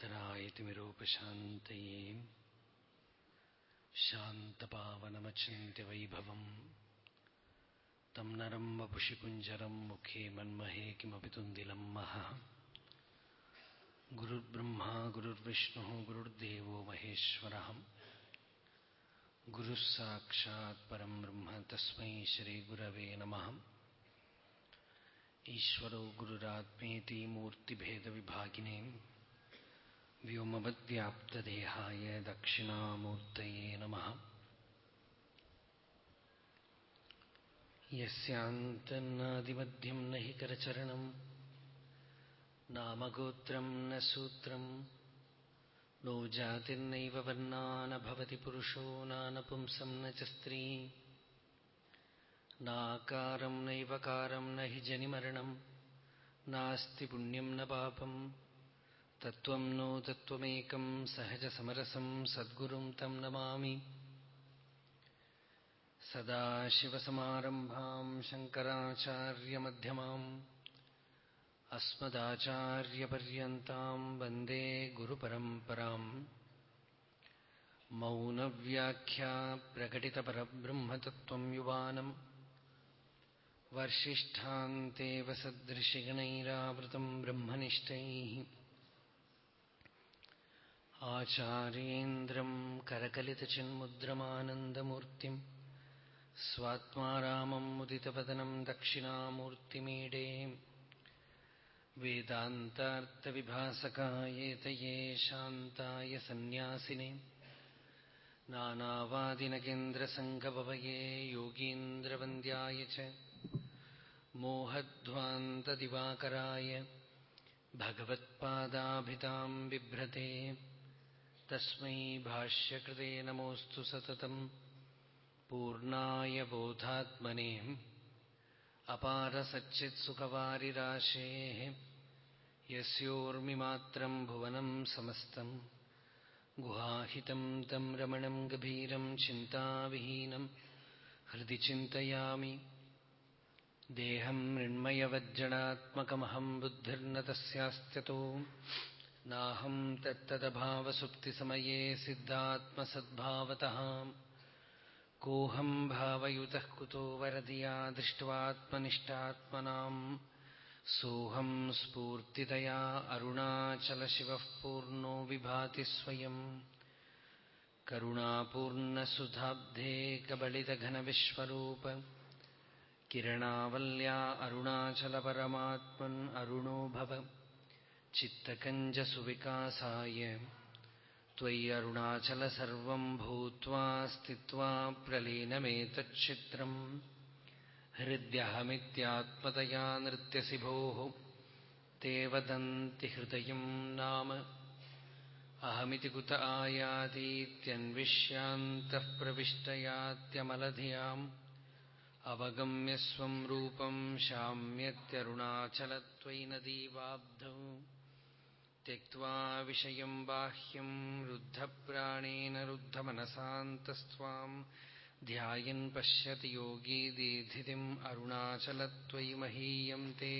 ज्ञानाञ्जनशलाकये शान्तपावनमचिन्त्यवैभवम्। तं नरं वपुषि कुञ्जरं मुखे मन्महे किमपि तुन्दिलं महः। गुरुर्ब्रह्मा, गुरुर्विष्णुः, गुरुर्देवो महेश्वरः। गुरुः साक्षात् परं ब्रह्म, तस्मै श्रीगुरवे नमः। ईश्वरो गुरुरात्मेति मूर्तिभेदविभागिने व्योमवद्व्याप्तदेहाय दक्षिणामूर्तये नमः। यस्यान्तन्नादिमध्यं न हि करचरणम् नामगोत्रं न सूत्रम् नो जातिर्नैव वर्णा न भवति पुरुषो नानपुंसं न च स्त्री नाकारं नैवकारं न हि जनिमरणम् नास्ति पुण्यं न पापम् तत्त्वं नो तत्त्वमेकं सहजसमरसं सद्गुरुं तं नमामि। सदाशिवसमारम्भां शङ्कराचार्यमध्यमाम् अस्मदाचार्यपर्यन्तां वन्दे गुरुपरम्पराम्। मौनव्याख्या प्रकटितपरब्रह्मतत्त्वं युवानम् वर्षिष्ठान्तेव सदृशिगणैरावृतं ब्रह्मनिष्ठैः आचार्येन्द्रं करकलितचिन्मुद्रमानन्दमूर्तिम् स्वात्मा रामम् मुदितवदनं दक्षिणामूर्तिमीडे वेदान्तार्थविभासकायेतये शान्ताय सन्न्यासिने नानावादिनकेन्द्रसङ्गभवये योगीन्द्रवन्द्याय च मोहध्वान्तदिवाकराय भगवत्पादाभिताम् बिभ्रते तस्मै भाष्यकृते नमोऽस्तु सततम्। पूर्णाय बोधात्मने अपारसच्चित्सुखवारिराशेः यस्योर्मिमात्रम् भुवनम् समस्तम् गुहाहितम् तम् रमणम् गभीरम् चिन्ताविहीनम् हृदि चिन्तयामि। देहम् मृण्मयवज्जडात्मकमहम् बुद्धिर्न तस्यास्त्यतो नाहम् तत्तदभावसुप्तिसमये सिद्धात्मसद्भावतः। कोऽहम् भावयुतः कुतो वरदिया दृष्ट्वात्मनिष्ठात्मनाम् सोऽहम् स्फूर्तितया अरुणाचलशिवः पूर्णो विभाति स्वयम् करुणापूर्णसुधाब्धे कबलितघनविश्वरूप। किरणावल्या अरुणाचलपरमात्मन् अरुणो भव। चित्तकञ्जसुविकासाय त्वय्यरुणाचल सर्वम् भूत्वा स्थित्वा प्रलीनमेतच्छित्रम् हृद्यहमित्यात्मतया नृत्यसि भोः ते वदन्ति हृदयम् नाम अहमिति कुत आयातीत्यन्विष्यान्तः प्रविष्टयात्यमलधियाम् अवगम्य स्वम् रूपम् शाम्यत्यरुणाचलत्वयि नदीवाब्धौ त्यक्त्वा विषयम् बाह्यम् रुद्धप्राणेन रुद्धमनसान्तस्त्वाम् ध्यायन् पश्यति योगी दीधितिम् अरुणाचलत्वयि महीयम् ते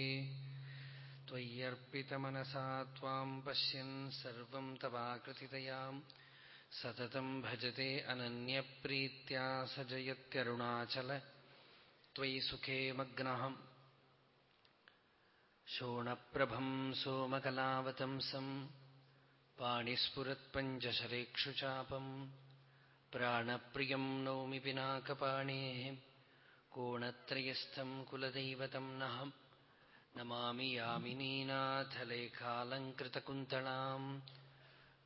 त्वय्यर्पितमनसा त्वाम् पश्यन् सर्वम् तवाकृतितयाम् सततम् भजते अनन्यप्रीत्या स जयत्यरुणाचल त्वयि सुखे मग्नः शोणप्रभम् सोमकलावतंसम् पाणिस्फुरत्पञ्चशरेक्षुचापम् प्राणप्रियम् नौमि पिनाकपाणेः कोणत्रयस्थम् कुलदैवतम् नः नमामि यामिनीनाथलेखालङ्कृतकुन्तलाम्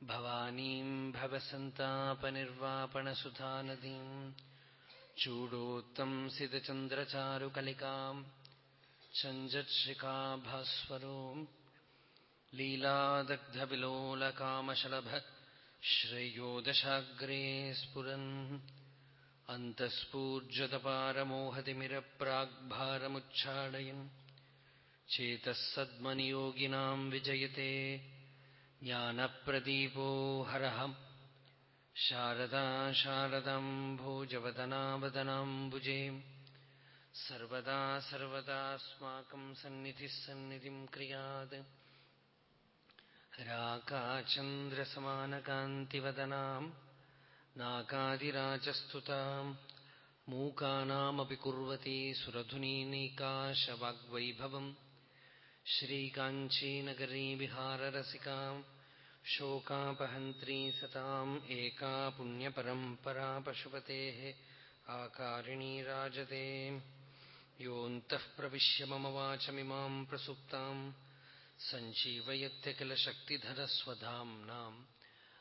भवानीम् भवसन्तापनिर्वापणसुधानदीम् चूडोत्तंसितचन्द्रचारुकलिकाम् चञ्जत्शिखाभास्वरो लीलादग्धविलोलकामशलभ श्रेयो दशाग्रे स्फुरन् अन्तःस्फूर्जतपारमोहतिमिरप्राग्भारमुच्छाडयन् चेतः सद्मनियोगिनाम् विजयते ज्ञानप्रदीपो हरः शारदा शारदाम् भोजवदनावदनाम्बुजे सर्वदा सर्वदास्माकम् सन्निधिः सन्निधिम् क्रियात्। राकाचन्द्रसमानकान्तिवदनाम् नाकादिराजस्तुताम् मूकानामपि कुर्वती सुरधुनीनैकाशवाग्वैभवम्। श्रीकाञ्चीनगरी विहाररसिकाम् शोकापहन्त्री सताम् एका पुण्यपरम्परा पशुपतेः आकारिणी राजते योऽन्तः प्रविश्य मम वाचमिमाम् प्रसुप्ताम् सञ्जीवयत्य किल शक्तिधरस्वधाम्नाम्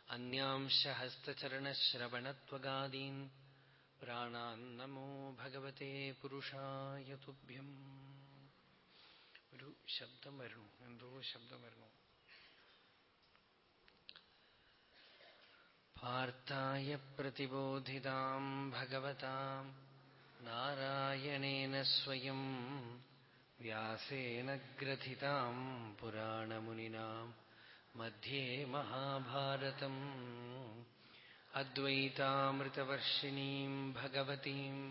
अन्यांश हस्तचरणश्रवणत्वगादीन् പ്രാണാന്നമോ ഭഗവത്തെ പുരുഷായ തുഭ്യം ഒരു ശബ്ദം വരണു എന്തോ ശബ്ദം വരണു പാർത്ഥായ പ്രതിബോധിതാം ഭഗവതാം नारायणेन स्वयम् व्यासेन ग्रथिताम् पुराणमुनिनाम् मध्ये महाभारतम् अद्वैतामृतवर्षिणीम् भगवतीम्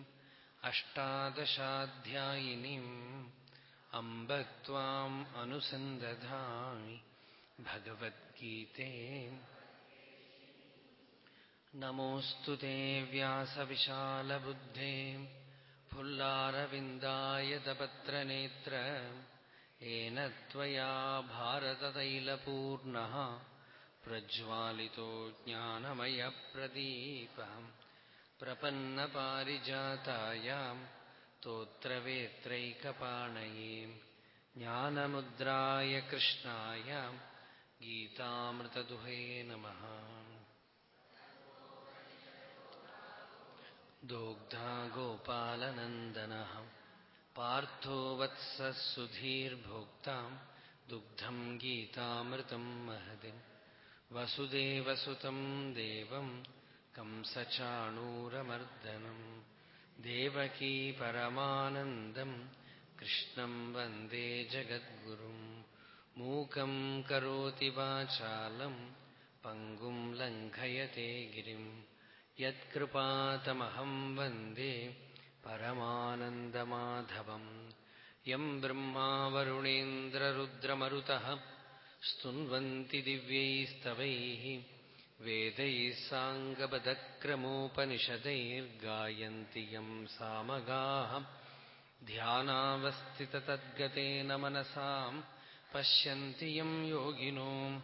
अष्टादशाध्यायिनीम् अम्ब त्वाम् अनुसन्दधामि भगवद्गीते। नमोऽस्तु ते व्यासविशालबुद्धेम् फुल्लारविन्दायतपत्रनेत्र येन त्वया भारततैलपूर्णः प्रज्वालितो ज्ञानमयप्रदीपम् प्रपन्नपारिजातायाम् तोत्रवेत्रैकपाणये ज्ञानमुद्राय कृष्णाय गीतामृतदुहे नमः दोग्धा गोपालनन्दनः पार्थो वत्सः सुधीर्भोक्ताम् दुग्धम् गीतामृतम् महदिम् वसुदेवसुतम् देवम् कंसचाणूरमर्दनम् देवकी परमानन्दम् कृष्णम् वन्दे जगद्गुरुम् मूकम् करोति वाचालम् पङ्गुम् लङ्घयते गिरिम् यत्कृपातमहम् वन्दे परमानन्दमाधवम्। यम् ब्रह्मा वरुणेन्द्ररुद्रमरुतः स्तुन्वन्ति दिव्यैस्तवैः वेदैः साङ्गपदक्रमोपनिषदैर्गायन्ति यम् सामगाः। ध्यानावस्थिततद्गतेन मनसाम् पश्यन्ति यम् योगिनो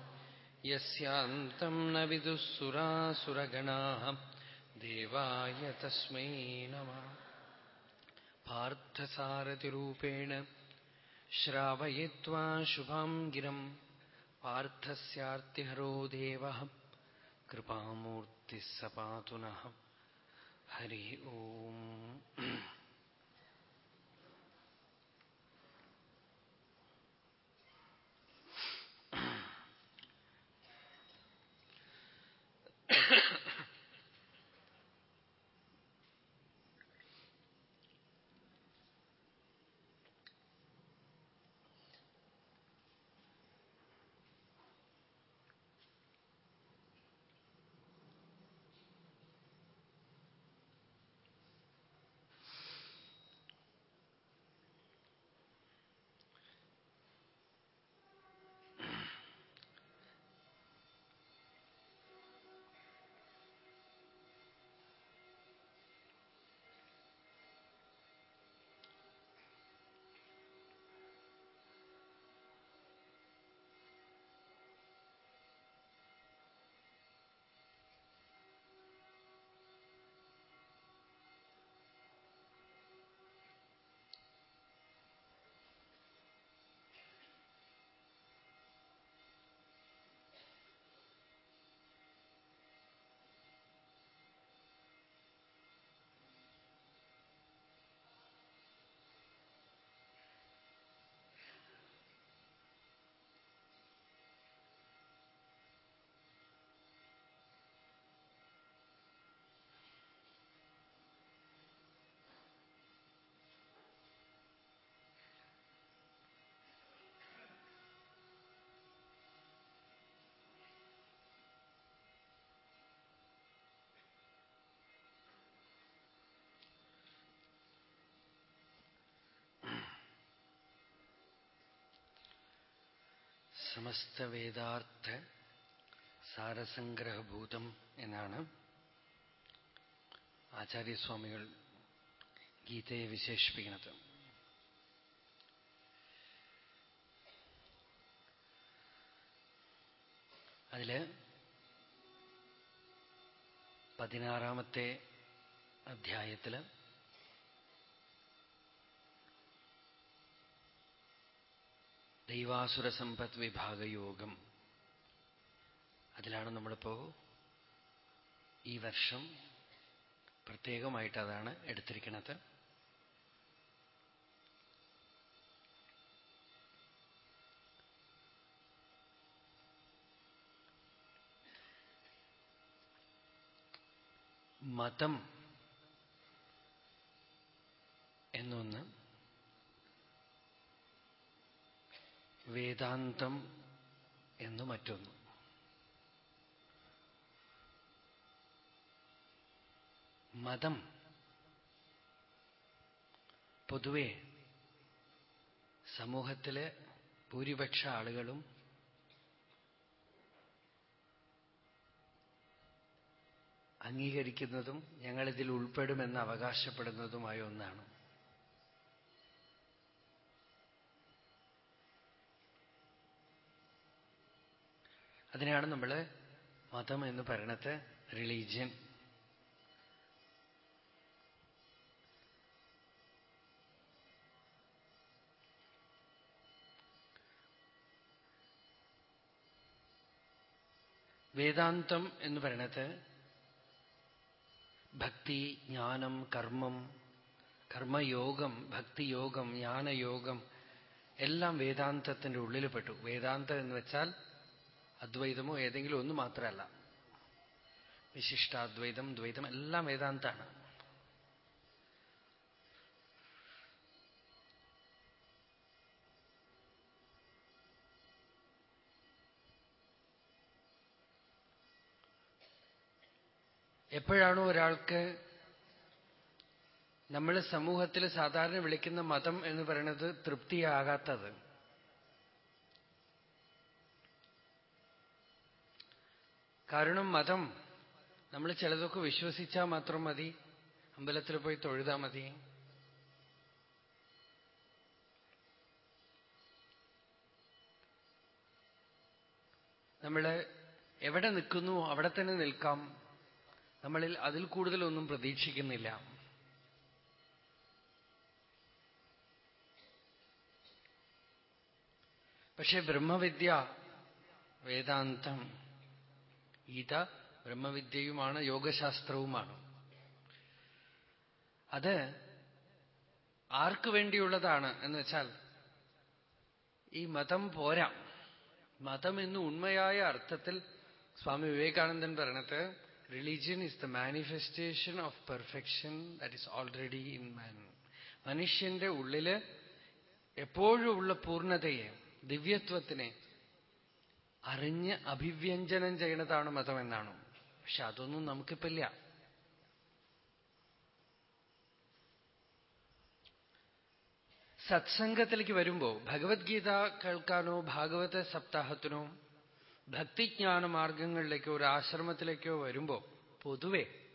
यस्यान्तम् न विदुः सुरासुरगणाः देवाय तस्मै नमः पार्थसारथिरूपेण श्रावयित्वा शुभाम् गिरम् पार्थस्यार्तिहरो देवः कृपामूर्तिः स पातु नः हरि ओम् സമസ്തവേദാർത്ഥ സാരസംഗ്രഹഭൂതം എന്നാണ് ആചാര്യസ്വാമികൾ ഗീതയെ വിശേഷിപ്പിക്കുന്നത്. അതിൽ പതിനാറാമത്തെ അധ്യായത്തിൽ ദൈവാസുര സമ്പദ് വിഭാഗയോഗം. അതിലാണ് നമ്മളിപ്പോ ഈ വർഷം പ്രത്യേകമായിട്ട് അതാണ് എടുത്തിരിക്കുന്നത്. മതം എന്നൊന്ന് വേദാന്തം എന്ന് മറ്റൊന്ന്. മതം പൊതുവെ സമൂഹത്തിലെ ഭൂരിപക്ഷ ആളുകളും അംഗീകരിക്കുന്നതും ഞങ്ങളിതിൽ ഉൾപ്പെടുമെന്ന് അവകാശപ്പെടുന്നതുമായ ഒന്നാണ്. അതിനാണ് നമ്മൾ മതം എന്ന് പറയണത് റിലീജിയൻ വേദാന്തം എന്ന് പറയണത് ഭക്തി ജ്ഞാനം കർമ്മം കർമ്മയോഗം ഭക്തിയോഗം ജ്ഞാനയോഗം എല്ലാം വേദാന്തത്തിന്റെ ഉള്ളിൽ പെട്ടു. വേദാന്തം എന്ന് വെച്ചാൽ അദ്വൈതമോ ഏതെങ്കിലും ഒന്ന് മാത്രമല്ല. വിശിഷ്ടാദ്വൈതം ദ്വൈതം എല്ലാം വേദാന്താണ്. എപ്പോഴാണോ ഒരാൾക്ക് നമ്മൾ സമൂഹത്തിൽ സാധാരണ വിളിക്കുന്ന മതം എന്ന് പറയുന്നത് തൃപ്തിയാകാത്തത് കാരണം മതം. നമ്മൾ ചിലതൊക്കെ വിശ്വസിച്ചാൽ മാത്രം മതി. അമ്പലത്തിൽ പോയി തൊഴുതാ മതി. നമ്മൾ എവിടെ നിൽക്കുന്നു അവിടെ തന്നെ നിൽക്കാം. നമ്മളിൽ അതിൽ കൂടുതലൊന്നും പ്രതീക്ഷിക്കുന്നില്ല. പക്ഷെ ബ്രഹ്മവിദ്യ വേദാന്തം. ഗീത ബ്രഹ്മവിദ്യയുമാണ് യോഗശാസ്ത്രവുമാണ്. അത് ആർക്കു വേണ്ടിയുള്ളതാണ് എന്ന് വെച്ചാൽ ഈ മതം പോരാ. മതം എന്ന് ഉണ്മയായ അർത്ഥത്തിൽ സ്വാമി വിവേകാനന്ദൻ പറഞ്ഞത് religion is the manifestation of perfection that is already in man മനുഷ്യന്റെ ഉള്ളിൽ എപ്പോഴും ഉള്ള പൂർണതയെ ദിവ്യത്വത്തിനെ അറിഞ്ഞ് അഭിവ്യഞ്ജനം ചെയ്യണതാണ് മതമെന്നാണ്? പക്ഷെ അതൊന്നും നമുക്കിപ്പില്ല. സത്സംഗത്തിലേക്ക് വരുമ്പോ ഭഗവത്ഗീത കേൾക്കാനോ ഭാഗവത സപ്താഹത്തിനോ ഭക്തിജ്ഞാന മാർഗങ്ങളിലേക്കോ ഒരു ആശ്രമത്തിലേക്കോ വരുമ്പോ പൊതുവെ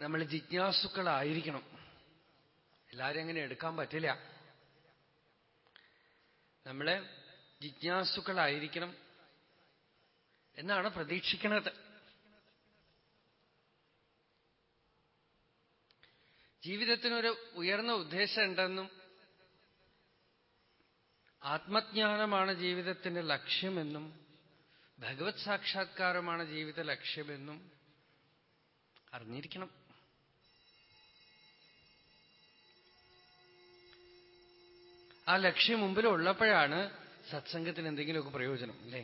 നമ്മൾ ജിജ്ഞാസുക്കളായിരിക്കണം. എല്ലാരും അങ്ങനെ എടുക്കാൻ പറ്റില്ല. നമ്മൾ ജിജ്ഞാസുക്കളായിരിക്കണം എന്നാണ് പ്രതീക്ഷിക്കുന്നത്. ജീവിതത്തിനൊരു ഉയർന്ന ഉദ്ദേശം ഉണ്ടെന്നും ആത്മജ്ഞാനമാണ് ജീവിതത്തിന്റെ ലക്ഷ്യമെന്നും ഭഗവത് സാക്ഷാത്കാരമാണ് ജീവിത ലക്ഷ്യമെന്നും അറിഞ്ഞിരിക്കണം. ആ ലക്ഷ്യം മുമ്പിൽ ഉള്ളപ്പോഴാണ് സത്സംഗത്തിന് എന്തെങ്കിലുമൊക്കെ പ്രയോജനം അല്ലേ?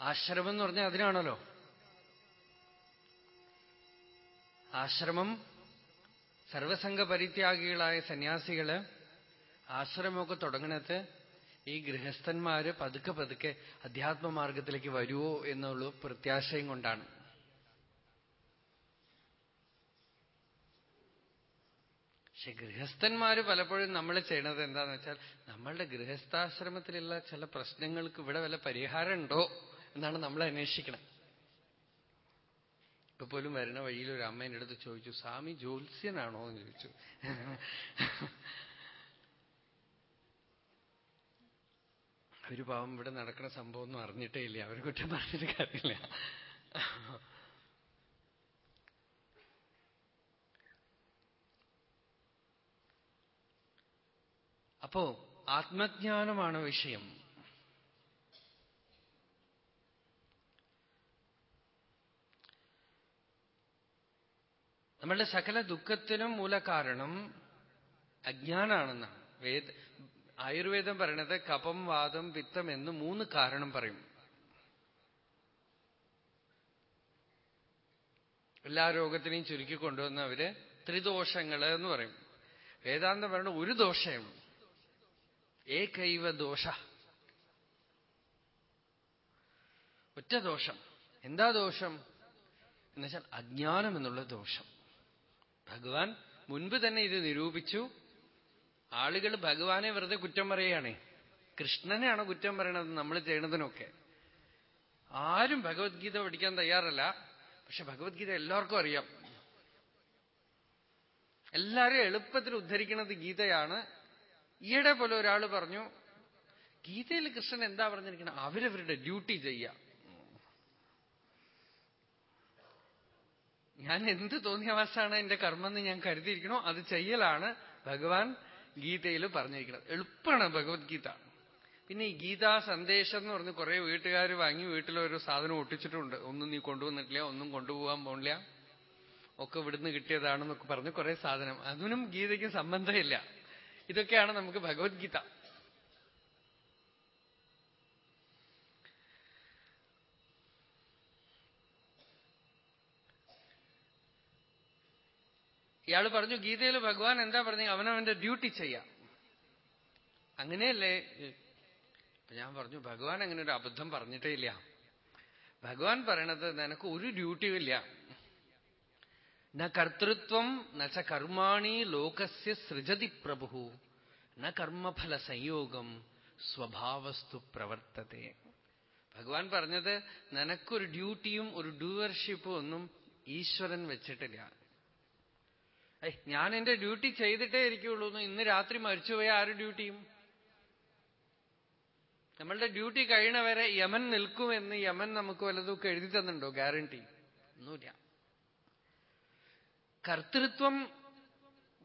ആശ്രമം എന്ന് പറഞ്ഞാൽ അതിനാണല്ലോ. ആശ്രമം സർവസംഘ പരിത്യാഗികളായ സന്യാസികൾ ആശ്രമമൊക്കെ തുടങ്ങണത് ഈ ഗൃഹസ്ഥന്മാര് പതുക്കെ പതുക്കെ അധ്യാത്മമാർഗത്തിലേക്ക് വരുമോ എന്നുള്ള പ്രത്യാശയും കൊണ്ടാണ്. പക്ഷെ ഗൃഹസ്ഥന്മാര് പലപ്പോഴും നമ്മൾ ചെയ്യണത് എന്താന്ന് വെച്ചാൽ നമ്മളുടെ ഗൃഹസ്ഥാശ്രമത്തിലുള്ള ചില പ്രശ്നങ്ങൾക്ക് ഇവിടെ വല്ല പരിഹാരം ഉണ്ടോ എന്നാണ് നമ്മൾ അന്വേഷിക്കണം. ഇപ്പൊ പോലും വരുന്ന വഴിയിൽ ഒരു അമ്മേന്റെ അടുത്ത് ചോദിച്ചു സ്വാമി ജ്യോത്സ്യനാണോ? എന്ന് ചോദിച്ചു. അവർ പാവം ഇവിടെ നടക്കുന്ന സംഭവം ഒന്നും അറിഞ്ഞിട്ടേ ഇല്ല. അവരെ കുറ്റം പറഞ്ഞിട്ട് കാര്യമില്ല. അപ്പോ ആത്മജ്ഞാനമാണ് വിഷയം. നമ്മളുടെ സകല ദുഃഖത്തിനും മൂലകാരണം അജ്ഞാനാണെന്നാണ്. വേദ ആയുർവേദം പറയണത് കപം വാദം പിത്തം എന്ന് മൂന്ന് കാരണം പറയും. എല്ലാ രോഗത്തിനെയും ചുരുക്കി കൊണ്ടുവന്ന് അവർ ത്രിദോഷങ്ങൾ എന്ന് പറയും. വേദാന്തം പറയുന്നത് ഒരു ദോഷമാണ് ഏകൈവ ദോഷ. ഒറ്റ ദോഷം. എന്താ ദോഷം? എന്നുവെച്ചാൽ അജ്ഞാനം എന്നുള്ള ദോഷം. ഭഗവാൻ മുൻപ് തന്നെ ഇത് നിരൂപിച്ചു. ആളുകൾ ഭഗവാനെ വെറുതെ കുറ്റം പറയുകയാണേ. കൃഷ്ണനെയാണ് കുറ്റം പറയണത് നമ്മൾ ചെയ്യണതിനൊക്കെ. ആരും ഭഗവത്ഗീത പഠിക്കാൻ തയ്യാറല്ല. പക്ഷെ ഭഗവത്ഗീത എല്ലാവർക്കും അറിയാം. എല്ലാരും എളുപ്പത്തിൽ ഉദ്ധരിക്കുന്നത് ഗീതയാണ്. ഈയിടെ പോലെ ഒരാൾ പറഞ്ഞു ഗീതയിൽ കൃഷ്ണൻ എന്താ പറഞ്ഞിരിക്കണം? അവരവരുടെ ഡ്യൂട്ടി ചെയ്യുക ഞാൻ എന്ത് തോന്നിയ അവസ്ഥയാണ് എന്റെ കർമ്മം ഞാൻ കരുതിയിരിക്കണോ? അത് ചെയ്യലാണ് ഭഗവാൻ ഗീതയിൽ പറഞ്ഞിരിക്കുന്നത് എളുപ്പമാണ് ഭഗവത്ഗീത. പിന്നെ ഈ ഗീതാ സന്ദേശം എന്ന് പറഞ്ഞ് കുറെ വീട്ടുകാർ വാങ്ങി വീട്ടിലൊരു സാധനം ഒട്ടിച്ചിട്ടുണ്ട്. ഒന്നും നീ കൊണ്ടുവന്നിട്ടില്ല ഒന്നും കൊണ്ടുപോകാൻ പോണില്ല. ഒക്കെ ഇവിടുന്ന് കിട്ടിയതാണെന്നൊക്കെ പറഞ്ഞ് കുറെ സാധനം. അതിനും ഗീതയ്ക്ക് സംബന്ധമില്ല. ഇതൊക്കെയാണ് നമുക്ക് ഭഗവത്ഗീത. ഇയാൾ പറഞ്ഞു ഗീതയിൽ ഭഗവാൻ എന്താ പറഞ്ഞു? അവനവന്റെ ഡ്യൂട്ടി ചെയ്യാം. അങ്ങനെയല്ലേ? ഞാൻ പറഞ്ഞു ഭഗവാൻ അങ്ങനെ ഒരു അബദ്ധം പറഞ്ഞിട്ടേ ഇല്ല. ഭഗവാൻ പറയണത് നിനക്ക് ഒരു ഡ്യൂട്ടിയും ഇല്ല. ന കർത്തൃത്വം നച്ച കർമാണി ലോകസ്യ സൃജതി പ്രഭു. ന കർമ്മഫല സംയോഗം സ്വഭാവസ്തു പ്രവർത്തത്തെ. ഭഗവാൻ പറഞ്ഞത് നിനക്കൊരു ഡ്യൂട്ടിയും ഒരു ഡൂവർഷിപ്പും ഒന്നും ഈശ്വരൻ വെച്ചിട്ടില്ല. ഞാൻ എന്റെ ഡ്യൂട്ടി ചെയ്തിട്ടേ ഇരിക്കുള്ളൂ ഇന്ന് രാത്രി മരിച്ചുപോയ ആര് ഡ്യൂട്ടിയും? നമ്മളുടെ ഡ്യൂട്ടി കഴിയണവരെ യമൻ നിൽക്കുമെന്ന് യമൻ നമുക്ക് വല്ലതൊക്കെ എഴുതി തന്നിട്ടുണ്ടോ? ഗ്യാരണ്ടി. ഒന്നുമില്ല. കർത്തൃത്വം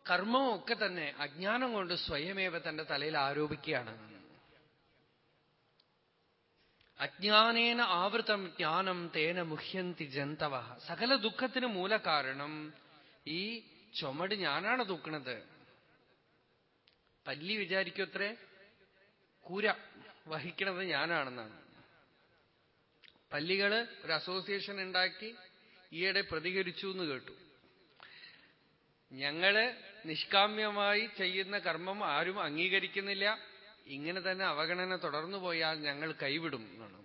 കർമ്മവും ഒക്കെ തന്നെ അജ്ഞാനം കൊണ്ട് സ്വയമേവ തന്റെ തലയിൽ ആരോപിക്കുകയാണ്. അജ്ഞാനേന ആവൃതം ജ്ഞാനം തേന മുഹ്യന്തി ജന്തവ. സകല ദുഃഖത്തിന് മൂലകാരണം ഈ ചുമട് ഞാനാണ് തൂക്കണത്. പല്ലി വിചാരിക്കത്രേ കൂര വഹിക്കണത് ഞാനാണെന്നാണ്. പല്ലികൾ ഒരു അസോസിയേഷൻ ഉണ്ടാക്കി ഈയിടെ പ്രതികരിച്ചു എന്ന് കേട്ടു. ഞങ്ങൾ നിഷ്കാമ്യമായി ചെയ്യുന്ന കർമ്മം ആരും അംഗീകരിക്കുന്നില്ല. ഇങ്ങനെ തന്നെ അവഗണന തുടർന്നു പോയാൽ ഞങ്ങൾ കൈവിടും എന്നാണ്.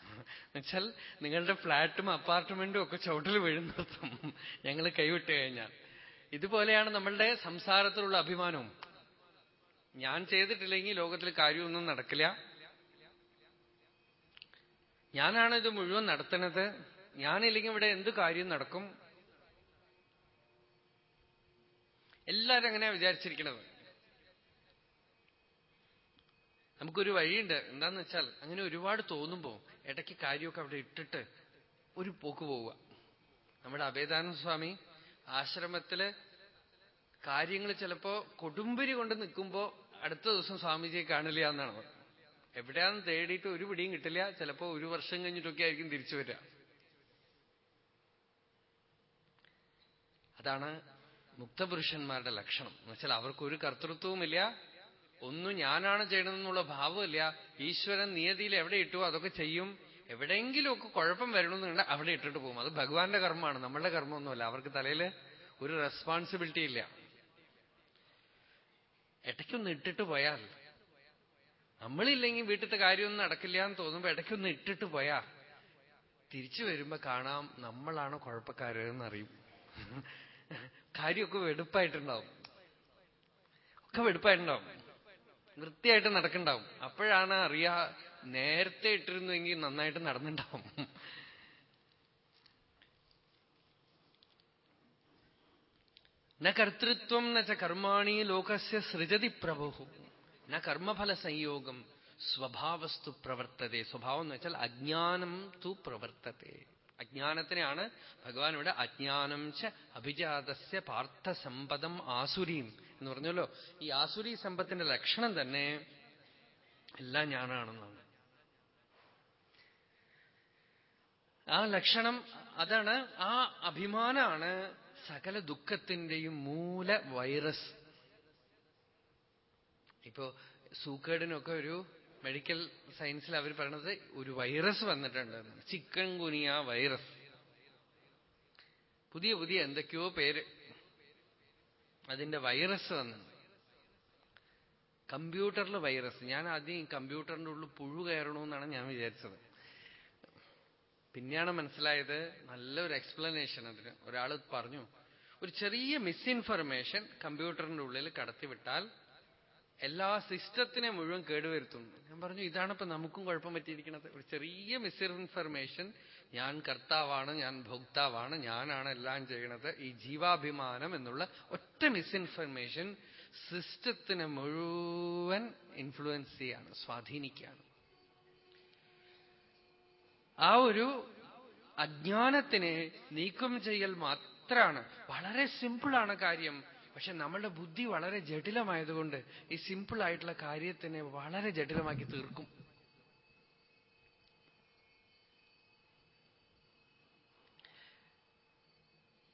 എന്നുവെച്ചാൽ നിങ്ങളുടെ ഫ്ലാറ്റും അപ്പാർട്ട്മെന്റും ഒക്കെ ചുവട്ടിൽ വീഴുന്നർത്ഥം ഞങ്ങൾ കൈവിട്ട് കഴിഞ്ഞാൽ. ഇതുപോലെയാണ് നമ്മളുടെ സംസാരത്തിലുള്ള അഭിമാനവും. ഞാൻ ചെയ്തിട്ടില്ലെങ്കിൽ ലോകത്തിൽ കാര്യമൊന്നും നടക്കില്ല. ഞാനാണ് ഇത് മുഴുവൻ നടത്തുന്നത്. ഞാനില്ലെങ്കിൽ ഇവിടെ എന്ത് കാര്യം നടക്കും? എല്ലാരും അങ്ങനെയാ വിചാരിച്ചിരിക്കണത്. നമുക്കൊരു വഴിയുണ്ട്. എന്താന്ന് വെച്ചാൽ അങ്ങനെ ഒരുപാട് തോന്നുമ്പോ ഇടയ്ക്ക് കാര്യമൊക്കെ അവിടെ ഇട്ടിട്ട് ഒരു പോക്ക് പോവുക. നമ്മുടെ അഭേദാനന്ദ സ്വാമി ആശ്രമത്തിൽ കാര്യങ്ങൾ ചിലപ്പോ കൊടുമ്പിരി കൊണ്ട് നിൽക്കുമ്പോ അടുത്ത ദിവസം സ്വാമിജിയെ കാണില്ല എന്നാണ്. എവിടെയാന്ന് തേടിയിട്ട് ഒരു പിടിയും കിട്ടില്ല. ചിലപ്പോ ഒരു വർഷം കഴിഞ്ഞിട്ടൊക്കെ ആയിരിക്കും തിരിച്ചു വരിക. അതാണ് മുക്തപുരുഷന്മാരുടെ ലക്ഷണം. എന്നുവെച്ചാൽ അവർക്കൊരു കർത്തൃത്വവുമില്ല ഒന്നും ഞാനാണ് ചെയ്യണമെന്നുള്ള ഭാവമില്ല ഈശ്വരൻ നിയതിയിൽ എവിടെ ഇട്ടു അതൊക്കെ ചെയ്യും. എവിടെയെങ്കിലുമൊക്കെ കുഴപ്പം വരണമെന്നുണ്ട് അവിടെ ഇട്ടിട്ട് പോകും. അത് ഭഗവാന്റെ കർമ്മമാണ് നമ്മളുടെ കർമ്മമൊന്നുമല്ല. അവർക്ക് തലയിൽ ഒരു റെസ്പോൺസിബിലിറ്റി ഇല്ല. ഇടയ്ക്കൊന്ന് ഇട്ടിട്ട് പോയാൽ നമ്മളില്ലെങ്കിൽ വീട്ടിലത്തെ കാര്യമൊന്നും നടക്കില്ല എന്ന് തോന്നുമ്പോ ഇടയ്ക്കൊന്ന് ഇട്ടിട്ട് പോയാ തിരിച്ചു വരുമ്പോ കാണാം നമ്മളാണ് കുഴപ്പക്കാരെന്നറിയും കാര്യമൊക്കെ വെടുപ്പായിട്ടുണ്ടാവും. ഒക്കെ വെടുപ്പായിട്ടുണ്ടാവും. വൃത്തിയായിട്ട് നടക്കണ്ടാവും. അപ്പോഴാണ് അറിയാ നേരത്തെ ഇട്ടിരുന്നുവെങ്കിൽ നന്നായിട്ട് നടന്നിണ്ടാവും. ന കർത്തൃത്വം നച്ച കർമാണി ലോകസ്യ സൃജതി പ്രഭു ന കർമ്മഫല സംയോഗം സ്വഭാവസ്തു പ്രവർത്തതേ. സ്വഭാവം എന്ന് വെച്ചാൽ അജ്ഞാനം തു പ്രവർത്തത്തെ അജ്ഞാനത്തിനെയാണ് ഭഗവാൻ ഇവിടെ അജ്ഞാനം ച അഭിജാതസ്യ പാർത്ഥസമ്പദം ആസുരീം എന്ന് പറഞ്ഞല്ലോ. ഈ ആസുരി സമ്പത്തിന്റെ ലക്ഷണം തന്നെ എല്ലാം ഞാനാണെന്നാണ്. ആ ലക്ഷണം അതാണ് ആ അഭിമാനാണ് സകല ദുഃഖത്തിന്റെയും മൂല വൈറസ്. ഇപ്പോ സൂക്കേടിനൊക്കെ ഒരു മെഡിക്കൽ സയൻസിൽ അവർ പറയണത് ഒരു വൈറസ് വന്നിട്ടുണ്ട് ചിക്കൻ കുനിയ വൈറസ് പുതിയ പുതിയ എന്തൊക്കെയോ പേര് അതിന്റെ വൈറസ് വന്നു. കമ്പ്യൂട്ടറിൽ വൈറസ് ഞാൻ ആദ്യം കമ്പ്യൂട്ടറിന്റെ ഉള്ളിൽ പുഴു കയറണമെന്നാണ് ഞാൻ വിചാരിച്ചത്. പിന്നെയാണ് മനസ്സിലായത് നല്ലൊരു എക്സ്പ്ലനേഷൻ അതിന്. ഒരാൾ പറഞ്ഞു ഒരു ചെറിയ മിസ്ഇൻഫർമേഷൻ കമ്പ്യൂട്ടറിന്റെ ഉള്ളിൽ കടത്തിവിട്ടാൽ എല്ലാ സിസ്റ്റത്തിനെ മുഴുവൻ കേടുവരുത്തുന്നു. ഞാൻ പറഞ്ഞു ഇതാണ് ഇപ്പൊ നമുക്കും കുഴപ്പം പറ്റിയിരിക്കുന്നത് ഒരു ചെറിയ മിസ്ഇൻഫർമേഷൻ ഞാൻ കർത്താവാണ് ഞാൻ ഭോക്താവാണ് ഞാനാണ് എല്ലാം ചെയ്യണത്. ഈ ജീവാഭിമാനം എന്നുള്ള ഒറ്റ മിസ്ഇൻഫർമേഷൻ സിസ്റ്റത്തിനെ മുഴുവൻ ഇൻഫ്ലുവൻസ് ചെയ്യാണ് സ്വാധീനിക്കുകയാണ്. ആ ഒരു അജ്ഞാനത്തിനെ നീക്കം ചെയ്യൽ മാത്രമാണ് വളരെ സിമ്പിളാണ് കാര്യം. പക്ഷെ നമ്മളുടെ ബുദ്ധി വളരെ ജടിലമായതുകൊണ്ട് ഈ സിമ്പിൾ ആയിട്ടുള്ള കാര്യത്തിനെ വളരെ ജടിലമാക്കി തീർക്കും.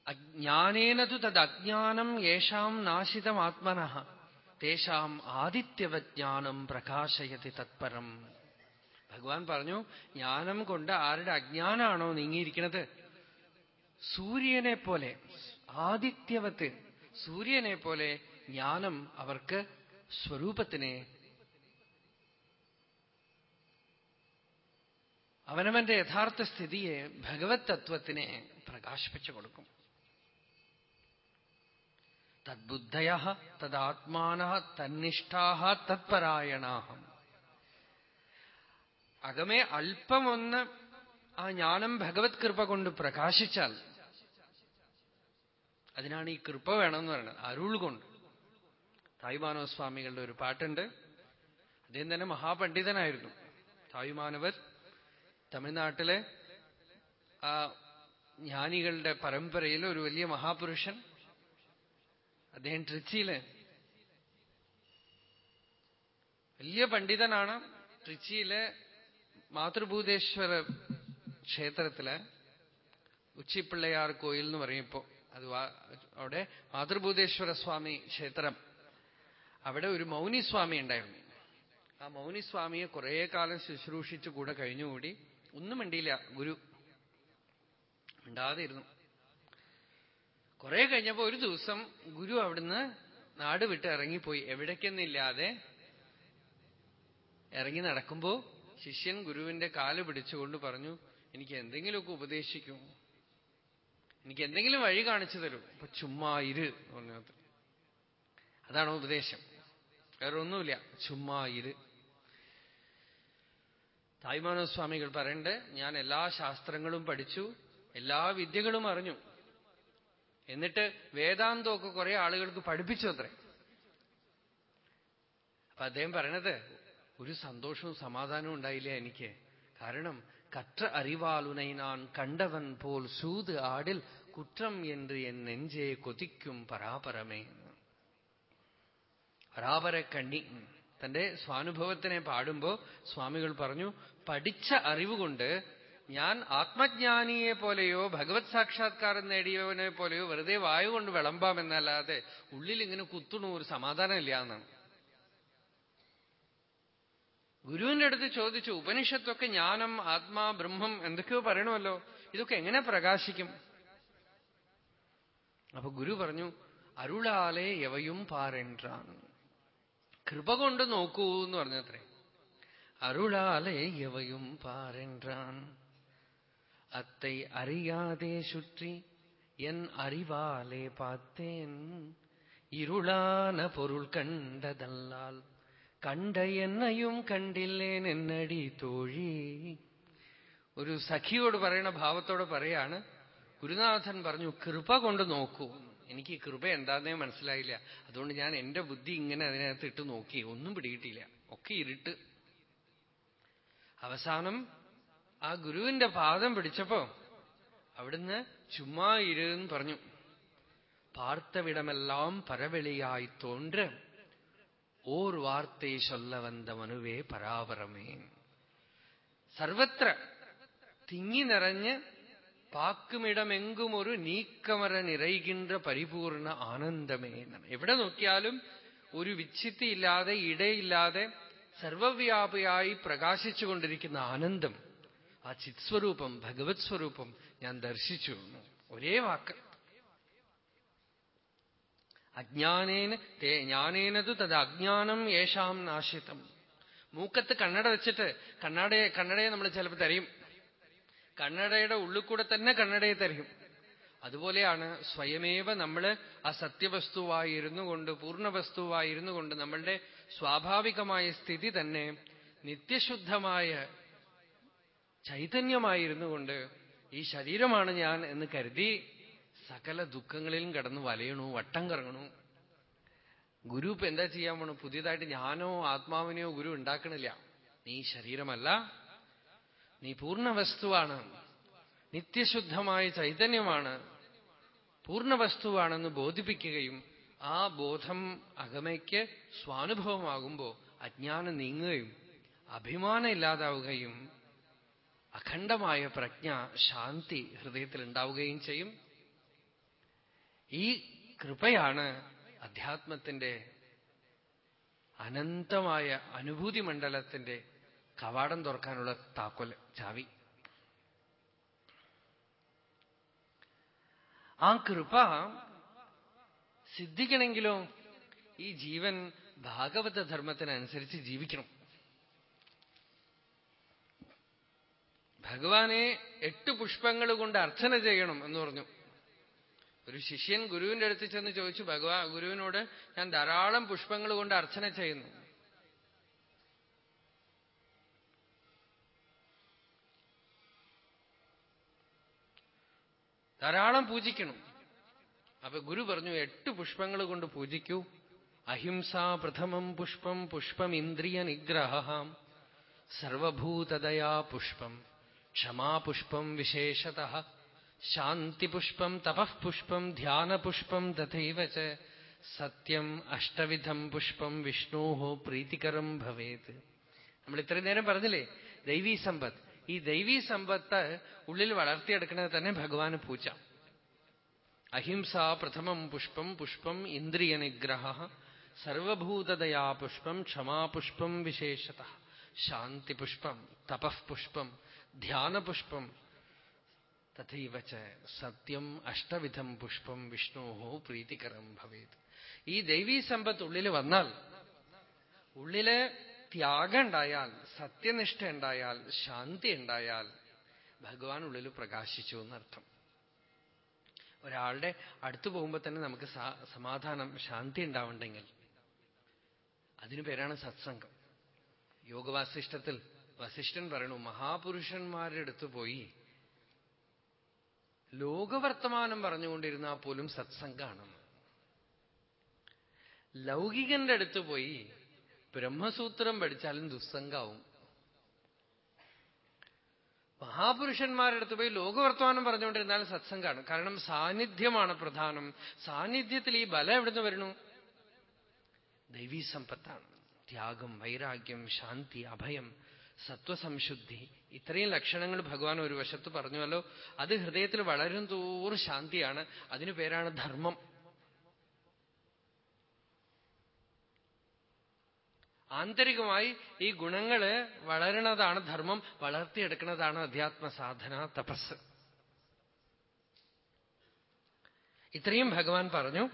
അജ്ഞാനേനതു തത് അജ്ഞാനം യേശാം നാശിതം ആത്മന തേശാം ആദിത്യവജ്ഞാനം പ്രകാശയതി തത്പരം. ഭഗവാൻ പറഞ്ഞു ജ്ഞാനം കൊണ്ട് ആരുടെ അജ്ഞാനാണോ നീങ്ങിയിരിക്കുന്നത് സൂര്യനെ പോലെ ആദിത്യവത്ത് സൂര്യനെ പോലെ ജ്ഞാനം അവർക്ക് സ്വരൂപത്തിനെ അവനവന്റെ യഥാർത്ഥ സ്ഥിതിയെ ഭഗവത് തത്വത്തിനെ പ്രകാശിപ്പിച്ചു കൊടുക്കും. തദ്ബുദ്ധയ തദാത്മാന തന്നിഷ്ഠാഹ തത്പരായണാഹം. അകമേ അല്പമൊന്ന് ആ ജ്ഞാനം ഭഗവത് കൃപ കൊണ്ട് പ്രകാശിച്ചാൽ അതിനാണ് ഈ കൃപ വേണമെന്ന് പറയുന്നത്. അരുൾ കൊണ്ട് തായ്മാനവ സ്വാമികളുടെ ഒരു പാട്ടുണ്ട്. അദ്ദേഹം തന്നെ മഹാപണ്ഡിതനായിരുന്നു. തായ്മാനവർ തമിഴ്നാട്ടിലെ ആ ജ്ഞാനികളുടെ പരമ്പരയിൽ ഒരു വലിയ മഹാപുരുഷൻ. അദ്ദേഹം ട്രിച്ചിയിൽ വലിയ പണ്ഡിതനാണ്. ട്രിച്ചിയിലെ മാതൃഭൂതേശ്വര ക്ഷേത്രത്തിലെ ഉച്ചിപ്പിള്ളയാർ കോയിൽ എന്ന് പറയുമ്പോ അത് അവിടെ മാതൃഭൂതേശ്വര സ്വാമി ക്ഷേത്രം. അവിടെ ഒരു മൗനിസ്വാമി ഉണ്ടായിരുന്നു. ആ മൗനിസ്വാമിയെ കുറെ കാലം ശുശ്രൂഷിച്ചു കൂടെ കഴിഞ്ഞുകൂടി. ഒന്നും മിണ്ടിയില്ല ഗുരു. മിണ്ടാതെ ഇരുന്നു കുറെ കഴിഞ്ഞപ്പോ ഒരു ദിവസം ഗുരു അവിടുന്ന് നാട് വിട്ട് ഇറങ്ങിപ്പോയി. എവിടേക്കെന്നില്ലാതെ ഇറങ്ങി നടക്കുമ്പോ ശിഷ്യൻ ഗുരുവിന്റെ കാൽ പിടിച്ചുകൊണ്ട് പറഞ്ഞു എനിക്ക് എന്തെങ്കിലുമൊക്കെ ഉപദേശിക്കൂ. എനിക്ക് എന്തെങ്കിലും വഴി കാണിച്ചു തരും. അപ്പൊ ചുമ്മാ ഇര് എന്ന് അതാണ് ഉപദേശം. വേറെ ഒന്നുമില്ല. ചുമ്മാ ഇര്. തായ്മാനോ സ്വാമികൾ പറയണ്ട് ഞാൻ എല്ലാ ശാസ്ത്രങ്ങളും പഠിച്ചു എല്ലാ വിദ്യകളും അറിഞ്ഞു. എന്നിട്ട് വേദാന്തമൊക്കെ കുറെ ആളുകൾക്ക് പഠിപ്പിച്ചു അത്രേ. അപ്പൊ അദ്ദേഹം പറയണത് ഒരു സന്തോഷവും സമാധാനവും ഉണ്ടായില്ല എനിക്ക്? കാരണം കറ്റ അറിവാലുനൈനാൻ കണ്ടവൻ പോൽ സൂത് ആടിൽ കുറ്റം என்று എൻ നെഞ്ചേ കൊതിക്കും പരാപരമേ. പരാപരക്കണ്ണി തന്റെ സ്വാനുഭവത്തിനെ പാടുമ്പോ സ്വാമികൾ പറഞ്ഞു പഠിച്ച അറിവുകൊണ്ട് ഞാൻ ആത്മജ്ഞാനിയെ പോലെയോ ഭഗവത് സാക്ഷാത്കാരം നേടിയവനെ പോലെയോ വെറുതെ വായു കൊണ്ട് വിളമ്പാമെന്നല്ലാതെ ഉള്ളിൽ ഇങ്ങനെ കുത്തുണു ഒരു സമാധാനം ഇല്ല എന്നാണ് ഗുരുവിന്റെ അടുത്ത് ചോദിച്ചു ഉപനിഷത്തൊക്കെ ജ്ഞാനം ആത്മാ ബ്രഹ്മം എന്തൊക്കെയോ പറയണമല്ലോ. ഇതൊക്കെ എങ്ങനെ പ്രകാശിക്കും? അപ്പൊ ഗുരു പറഞ്ഞു അരുളാലെ എവയും പാരൻട്രാണ്. കൃപ കൊണ്ട് നോക്കൂ എന്ന് പറഞ്ഞത്രേ. അരുളാലെ എവയും പാരൻട്രാൻ അത്തൈ അറിയാതെ ചുറ്റി എൻ അറിവാലെ പാത്തേൻ. ഇരുളാന പൊരുൾ കണ്ടതല്ലാൽ കണ്ട എന്നയും കണ്ടില്ലേൻ എന്നടി തോഴി. ഒരു സഖിയോട് പറയണ ഭാവത്തോട് പറയാണ് ഗുരുനാഥൻ പറഞ്ഞു കൃപ കൊണ്ട് നോക്കൂ. എനിക്ക് കൃപ എന്താന്നേ മനസ്സിലായില്ല. അതുകൊണ്ട് ഞാൻ എന്റെ ബുദ്ധി ഇങ്ങനെ അതിനകത്ത് ഇട്ട് നോക്കി. ഒന്നും പിടികിട്ടില്ല ഒക്കെ ഇരുട്ട്. അവസാനം ആ ഗുരുവിന്റെ പാദം പിടിച്ചപ്പോ അവിടുന്ന് ചുമ്മാ ഇരുന്ന് പറഞ്ഞു. പാർത്തവിടമെല്ലാം പരവെളിയായി തോണ്ട്. ഓർ വാർത്തേ ചൊല്ല വന്ന മനുവേ പരാപരമേ. സർവത്ര തിങ്ങി നിറഞ്ഞ് പാക്കുമിടമെങ്കും ഒരു നീക്കമര നിറയുകിன்ற പരിപൂർണ ആനന്ദമേ എവിടെ നോക്കിയാലും ഒരു വിച്ഛിത്തിയില്ലാതെ ഇടയില്ലാതെ സർവവ്യാപിയായി പ്രകാശിച്ചുകൊണ്ടിരിക്കുന്ന ആനന്ദം ആ ചിത്സ്വരൂപം ഭഗവത് സ്വരൂപം ഞാൻ ദർശിച്ചു ഒരേ വാക്ക്. അജ്ഞാനേന ജ്ഞാനേനതു തത് അജ്ഞാനം യേശാം നാശിതം. മൂക്കത്ത് കണ്ണട വെച്ചിട്ട് കണ്ണടയെ കണ്ണടയെ നമ്മൾ ചിലപ്പോൾ തരയും. കണ്ണടയുടെ ഉള്ളിൽ കൂടെ തന്നെ കണ്ണടയെ തരയും. അതുപോലെയാണ് സ്വയമേവ നമ്മൾ ആ സത്യവസ്തുവായിരുന്നു കൊണ്ട് പൂർണവസ്തുവായിരുന്നു കൊണ്ട് നമ്മളുടെ സ്വാഭാവികമായ സ്ഥിതി തന്നെ നിത്യശുദ്ധമായ ചൈതന്യമായിരുന്നു കൊണ്ട് ഈ ശരീരമാണ് ഞാൻ എന്ന് കരുതി സകല ദുഃഖങ്ങളിലും കടന്ന് വലയണു വട്ടം കറങ്ങണു. ഗുരു ഇപ്പൊ എന്താ ചെയ്യാൻ പോണു? പുതിയതായിട്ട് ഞാനോ ആത്മാവിനെയോ ഗുരു ഉണ്ടാക്കണില്ല. നീ ശരീരമല്ല നീ പൂർണ വസ്തുവാണ്. നിത്യശുദ്ധമായ ചൈതന്യമാണ്. പൂർണ വസ്തുവാണെന്ന് ബോധിപ്പിക്കുകയും ആ ബോധം അകമയ്ക്ക് സ്വാനുഭവമാകുമ്പോ അജ്ഞാനം നീങ്ങുകയും അഭിമാനം ഇല്ലാതാവുകയും അഖണ്ഡമായ പ്രജ്ഞ ശാന്തി ഹൃദയത്തിൽ ഉണ്ടാവുകയും ചെയ്യും. ഈ കൃപയാണ് അധ്യാത്മത്തിന്റെ അനന്തമായ അനുഭൂതി മണ്ഡലത്തിന്റെ കവാടം തുറക്കാനുള്ള താക്കോൽ ചാവി. ആ കൃപ സിദ്ധിക്കണമെങ്കിലോ ഈ ജീവൻ ഭാഗവത ധർമ്മത്തിനനുസരിച്ച് ജീവിക്കണം. ഭഗവാനെ എട്ട് പുഷ്പങ്ങൾ കൊണ്ട് അർച്ചന ചെയ്യണം എന്ന് പറഞ്ഞു. ഒരു ശിഷ്യൻ ഗുരുവിന്റെ അടുത്ത് ചെന്ന് ചോദിച്ചു ഭഗവാ ഗുരുവിനോട് ഞാൻ ധാരാളം പുഷ്പങ്ങൾ കൊണ്ട് അർച്ചന ചെയ്യുന്നു. ധാരാളം പൂജിക്കണം. അപ്പൊ ഗുരു പറഞ്ഞു എട്ട് പുഷ്പങ്ങൾ കൊണ്ട് പൂജിക്കൂ. അഹിംസ പ്രഥമം പുഷ്പം പുഷ്പം ഇന്ദ്രിയ നിഗ്രഹം സർവഭൂതദയാ പുഷ്പം ക്ഷമാപുഷ്പം വിശേഷത. ശാന്തിപുഷ്പം തപഃപുഷ്പം ധ്യാനപുഷ്പം തഥൈവ സത്യം അഷ്ടവിധം പുഷ്പം വിഷ്ണോ പ്രീതികരം ഭവേത്. നമ്മൾ ഇത്രയും നേരം പറഞ്ഞില്ലേ? ദൈവീ സമ്പത്ത്. ഈ ദൈവീ സമ്പത്ത് ഉള്ളിൽ വളർത്തിയെടുക്കുന്നത് തന്നെ ഭഗവാന് പൂജ. അഹിംസ പ്രഥമം പുഷ്പം പുഷ്പം ഇന്ദ്രിയ നിഗ്രഹ സർവഭൂതദയാ പുഷ്പം ക്ഷമാപുഷ്പം വിശേഷത ശാന്തിപുഷ്പം തപഃപുഷ്പം ധ്യാനപുഷ്പം തഥൈവ സത്യം അഷ്ടവിധം പുഷ്പം വിഷ്ണോഹോ പ്രീതികരം ഭവേത്. ഈ ദൈവീ സമ്പത്ത് ഉള്ളിൽ വന്നാൽ ഉള്ളിൽ ത്യാഗം ഉണ്ടായാൽ സത്യനിഷ്ഠ ഉണ്ടായാൽ ശാന്തി ഉണ്ടായാൽ ഭഗവാൻ ഉള്ളിൽ പ്രകാശിച്ചു എന്നർത്ഥം. ഒരാളുടെ അടുത്തു പോകുമ്പോൾ തന്നെ നമുക്ക് സമാധാനം ശാന്തി ഉണ്ടാവുണ്ടെങ്കിൽ അതിനു പേരാണ് സത്സംഗം. യോഗവാസിഷ്ടത്തിൽ വസിഷ്ഠൻ പറയണു മഹാപുരുഷന്മാരുടെ അടുത്ത് പോയി ലോകവർത്തമാനം പറഞ്ഞുകൊണ്ടിരുന്നാൽ പോലും സത്സംഗമാണ് ലൗകികന്റെ അടുത്ത് പോയി ബ്രഹ്മസൂത്രം പഠിച്ചാലും ദുസ്സംഗാവും. മഹാപുരുഷന്മാരുടെ അടുത്ത് പോയി ലോകവർത്തമാനം പറഞ്ഞുകൊണ്ടിരുന്നാൽ സത്സംഗാണ്. കാരണം സാന്നിധ്യമാണ് പ്രധാനം. സാന്നിധ്യത്തിൽ ഈ ബലം എവിടുന്ന് വരുന്നു ദൈവീ സമ്പത്താണ്. ത്യാഗം വൈരാഗ്യം ശാന്തി അഭയം സത്വസംശുദ്ധി. ഇത്രയും ലക്ഷണങ്ങൾ ഭഗവാൻ ഒരു വശത്ത് പറഞ്ഞുവല്ലോ. അത് ഹൃദയത്തിൽ വളരും തോറും ശാന്തിയാണ്. അതിനു പേരാണ് ധർമ്മം. ആന്തരികമായി ഈ ഗുണങ്ങൾ വളരണതാണ് ധർമ്മം വളർത്തിയെടുക്കുന്നതാണ് അധ്യാത്മ സാധന തപസ്. ഇത്രയും ഭഗവാൻ പറഞ്ഞു.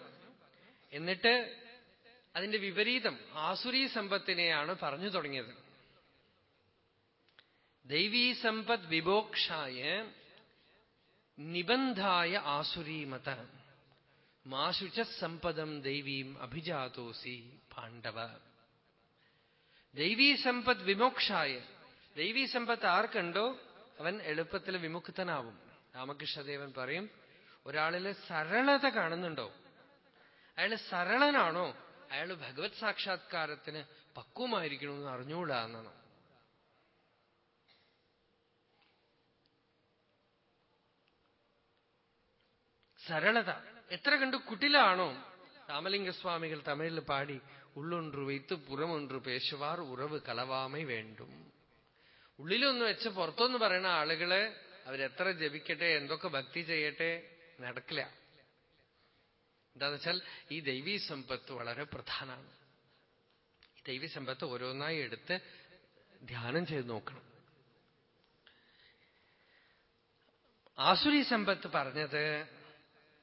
എന്നിട്ട് അതിന്റെ വിപരീതം ആസുരി സമ്പത്തിനെയാണ് പറഞ്ഞു തുടങ്ങിയത്. ദൈവീ സമ്പദ് വിഭോക്ഷായ നിബന്ധായ ആസുരീമത മാശുച സമ്പദം ദൈവീം അഭിജാതോസി പാണ്ഡവ ദൈവീ സമ്പത്ത് വിമോക്ഷായ. ദൈവീ സമ്പത്ത് ആർക്കുണ്ടോ? അവൻ എളുപ്പത്തിൽ വിമുക്തനാവും. രാമകൃഷ്ണദേവൻ പറയും ഒരാളിൽ സരളത കാണുന്നുണ്ടോ? അയാൾ സരളനാണോ? അയാൾ ഭഗവത് സാക്ഷാത്കാരത്തിന് പക്വമായിരിക്കണമെന്ന് അറിഞ്ഞുകൂടാ എന്നാണ്. സരളത. എത്ര കണ്ടു കുട്ടിലാണോ? രാമലിംഗസ്വാമികൾ തമിഴിൽ പാടി ഉള്ളൊன்று വെയ്ത്ത് പുറമൊன்று പേശുവാർ ഉറവ് കളവാമേ വേണ്ടും. ഉള്ളിലൊന്ന് വെച്ച് പുറത്തൊന്ന് പറയണ ആളുകൾ അവരെത്ര ജപിക്കട്ടെ എന്തൊക്കെ ഭക്തി ചെയ്യട്ടെ നടക്കില്ല. എന്താന്ന് വെച്ചാൽ ഈ ദൈവീ സമ്പത്ത് വളരെ പ്രധാനമാണ് ഈ ദൈവീ സമ്പത്ത് ഓരോന്നായി എടുത്ത് ധ്യാനം ചെയ്ത് നോക്കണം. ആസുരി സമ്പത്ത് പറഞ്ഞത്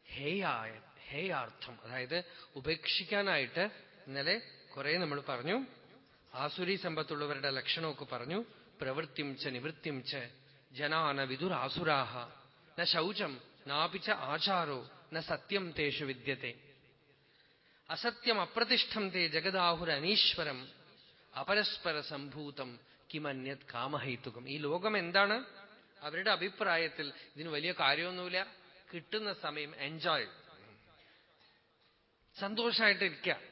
ഹേയായ ഹേയാർത്ഥം അതായത് ഉപേക്ഷിക്കാനായിട്ട് ഇന്നലെ കുറെ നമ്മൾ പറഞ്ഞു. ആസുരി സമ്പത്തുള്ളവരുടെ ലക്ഷണമൊക്കെ പറഞ്ഞു. പ്രവൃത്തിം ച നിവൃത്തിം ച ജനാന വിദുരാസുരാഹ ന ശൗചം നാപിച്ച ആചാരോ ന സത്യം തേഷു വിദ്യത്തെ. അസത്യം അപ്രതിഷ്ഠം തേ ജഗദാഹുരനീശ്വരം അപരസ്പര സംഭൂതം കിമന്യത് കാമഹൈത്തുകം ഈ ലോകം എന്താണ്? അവരുടെ അഭിപ്രായത്തിൽ ഇതിന് വലിയ കാര്യമൊന്നുമില്ല. കിട്ടുന്ന സമയം എൻജോയ് സന്തോഷമായിട്ടിരിക്കുക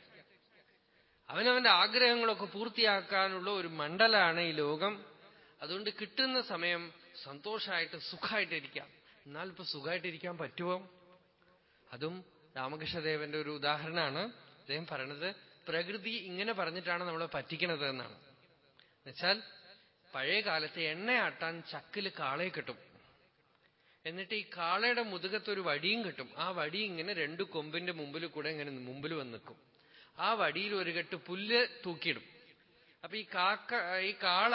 അവനവന്റെ ആഗ്രഹങ്ങളൊക്കെ പൂർത്തിയാക്കാനുള്ള ഒരു മണ്ഡലമാണ് ഈ ലോകം. അതുകൊണ്ട് കിട്ടുന്ന സമയം സന്തോഷമായിട്ട് സുഖമായിട്ടിരിക്കാം എന്നാൽ ഇപ്പൊ സുഖമായിട്ടിരിക്കാൻ പറ്റുമോ അതും രാമകൃഷ്ണദേവന്റെ ഒരു ഉദാഹരണമാണ്. അദ്ദേഹം പറയണത് പ്രകൃതി ഇങ്ങനെ പറഞ്ഞിട്ടാണ് നമ്മളെ പറ്റിക്കണത് എന്നാണ്. എന്നുവെച്ചാൽ പഴയ കാലത്ത് എണ്ണയാട്ടാൻ ചക്കിൽ കാളയെ കിട്ടും. എന്നിട്ട് ഈ കാളയുടെ മുതുകത്തൊരു വടിയും കിട്ടും. ആ വടി ഇങ്ങനെ രണ്ടു കൊമ്പിന്റെ മുമ്പിൽ കൂടെ ഇങ്ങനെ മുമ്പിൽ വന്ന് നിൽക്കും. ആ വടിയിൽ ഒരു കെട്ട് പുല്ല് തൂക്കിയിടും. അപ്പൊ ഈ കാക്ക ഈ കാള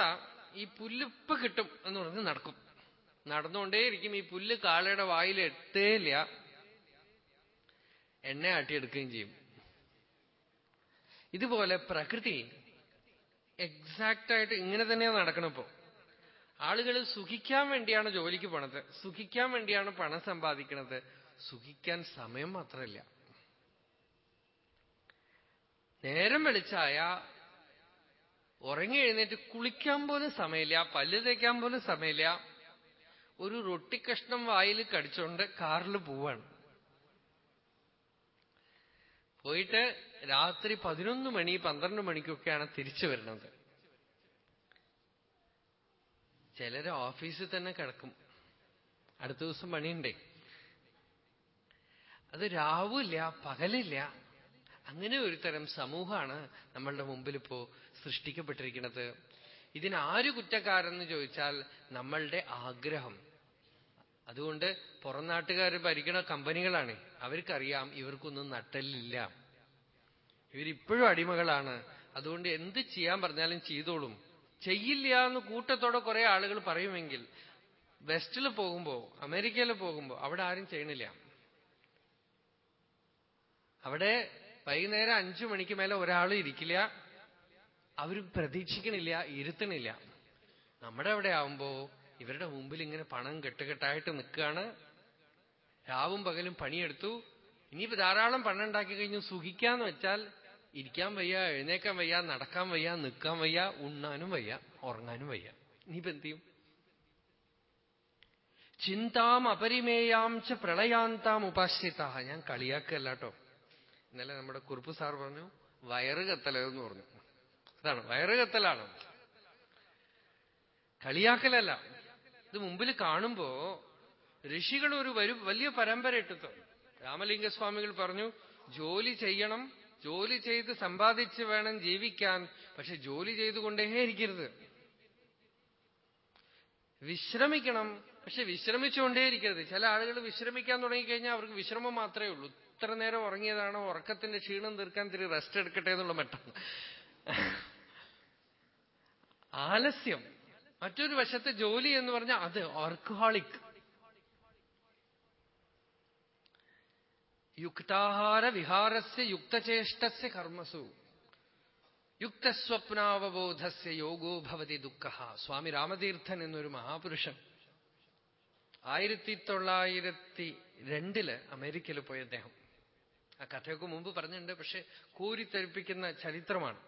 ഈ പുല്ലിപ്പ് കിട്ടും എന്ന് പറഞ്ഞ് നടക്കും. നടന്നുകൊണ്ടേയിരിക്കും ഈ പുല്ല് കാളയുടെ വായിൽ എത്തേയില്ല എണ്ണ ആട്ടിയെടുക്കുകയും ചെയ്യും. ഇതുപോലെ പ്രകൃതി എക്സാക്റ്റ് ആയിട്ട് ഇങ്ങനെ തന്നെയാണ് നടക്കണപ്പോ ആളുകൾ സുഖിക്കാൻ വേണ്ടിയാണ് ജോലിക്ക് പോണത്. സുഖിക്കാൻ വേണ്ടിയാണ് പണം സമ്പാദിക്കണത്. സുഖിക്കാൻ സമയം മാത്രമില്ല നേരം വെളിച്ചായ ഉറങ്ങി എഴുന്നേറ്റ് കുളിക്കാൻ പോലും സമയമില്ല പല്ല് തേക്കാൻ പോലും സമയമില്ല. ഒരു റൊട്ടിക്കഷ്ണം വായിൽ കടിച്ചോണ്ട് കാറിൽ പോവാണ്. പോയിട്ട് രാത്രി പതിനൊന്ന് മണി പന്ത്രണ്ട് മണിക്കൊക്കെയാണ് തിരിച്ചു വരുന്നത്. ചിലര് ഓഫീസിൽ തന്നെ കിടക്കും. അടുത്ത ദിവസം പണിയുണ്ടേ. അത് രാവില്ല പകലില്ല. അങ്ങനെ ഒരു തരം സമൂഹമാണ് നമ്മളുടെ മുമ്പിൽ ഇപ്പോ സൃഷ്ടിക്കപ്പെട്ടിരിക്കുന്നത് ഇതിനാര് കുറ്റക്കാരെന്ന് ചോദിച്ചാൽ നമ്മളുടെ ആഗ്രഹം. അതുകൊണ്ട് പുറം നാട്ടുകാർ ഭരിക്കണ കമ്പനികളാണ്. അവർക്കറിയാം ഇവർക്കൊന്നും നട്ടലില്ല ഇവരിപ്പോഴും അടിമകളാണ്. അതുകൊണ്ട് എന്ത് ചെയ്യാൻ പറഞ്ഞാലും ചെയ്തോളും. ചെയ്യില്ല എന്ന് കൂട്ടത്തോടെ കുറെ ആളുകൾ പറയുമെങ്കിൽ വെസ്റ്റിൽ പോകുമ്പോ അമേരിക്കയിൽ പോകുമ്പോ അവിടെ ആരും ചെയ്യണില്ല. അവിടെ വൈകുന്നേരം അഞ്ചു മണിക്ക് മേലെ ഒരാളും ഇരിക്കില്ല. അവരും പ്രതീക്ഷിക്കണില്ല ഇരുത്തണില്ല. നമ്മുടെ അവിടെ ആവുമ്പോ ഇവരുടെ മുമ്പിൽ ഇങ്ങനെ പണം കെട്ടുകെട്ടായിട്ട് നിൽക്കുകയാണ്. രാവും പകലും പണിയെടുത്തു. ഇനിയിപ്പോ ധാരാളം പണം ഉണ്ടാക്കി കഴിഞ്ഞു. സുഖിക്കാന്ന് വെച്ചാൽ ഇരിക്കാൻ വയ്യ എഴുന്നേക്കാൻ വയ്യ നടക്കാൻ വയ്യ നിൽക്കാൻ വയ്യ ഉണ്ണാനും വയ്യ ഉറങ്ങാനും വയ്യ. ഇനിയിപ്പോ എന്ത് ചെയ്യും? ചിന്താം അപരിമേയാം ച പ്രളയാന്താം ഉപാശ്രിത ഞാൻ കളിയാക്കല്ല കേട്ടോ. ഇന്നലെ നമ്മുടെ കുറുപ്പ് സാർ പറഞ്ഞു വയറ് കത്തലെന്ന് പറഞ്ഞു. അതാണ് വയറ് കത്തലാണ്. കളിയാക്കലല്ല. ഇത് മുമ്പിൽ കാണുമ്പോ ഋഷികൾ ഒരു വലിയ പരമ്പര ഇട്ടു രാമലിംഗസ്വാമികൾ പറഞ്ഞു ജോലി ചെയ്യണം. ജോലി ചെയ്ത് സമ്പാദിച്ച് വേണം ജീവിക്കാൻ. പക്ഷെ ജോലി ചെയ്തുകൊണ്ടേ ഇരിക്കരുത്. വിശ്രമിക്കണം. പക്ഷെ വിശ്രമിച്ചുകൊണ്ടേ ഇരിക്കരുത്. ചില ആളുകൾ വിശ്രമിക്കാൻ തുടങ്ങിക്കഴിഞ്ഞാൽ അവർക്ക് വിശ്രമം മാത്രമേ ഉള്ളൂ. ഇത്ര നേരം ഉറങ്ങിയതാണോ ഉറക്കത്തിന്റെ ക്ഷീണം തീർക്കാൻ തിരി റെസ്റ്റ് എടുക്കട്ടെ എന്നുള്ള മട്ടാണ്. ആലസ്യം. മറ്റൊരു വശത്തെ ജോലി എന്ന് പറഞ്ഞാൽ അത് ഓർക്കഹോളിക് യുക്താഹാര വിഹാരസ്യ യുക്തചേഷ്ടസ്യ കർമ്മസു. യുക്തസ്വപ്നാവബോധസ്യ യോഗോ ഭവതി ദുഃഖ. സ്വാമി രാമതീർത്ഥൻ എന്നൊരു മഹാപുരുഷൻ ആയിരത്തി തൊള്ളായിരത്തി രണ്ടിൽ അമേരിക്കയിൽ പോയ അദ്ദേഹം. ആ കഥയൊക്കെ മുമ്പ് പറഞ്ഞിട്ടുണ്ട് പക്ഷെ കോരിത്തെരിപ്പിക്കുന്ന ചരിത്രമാണ്.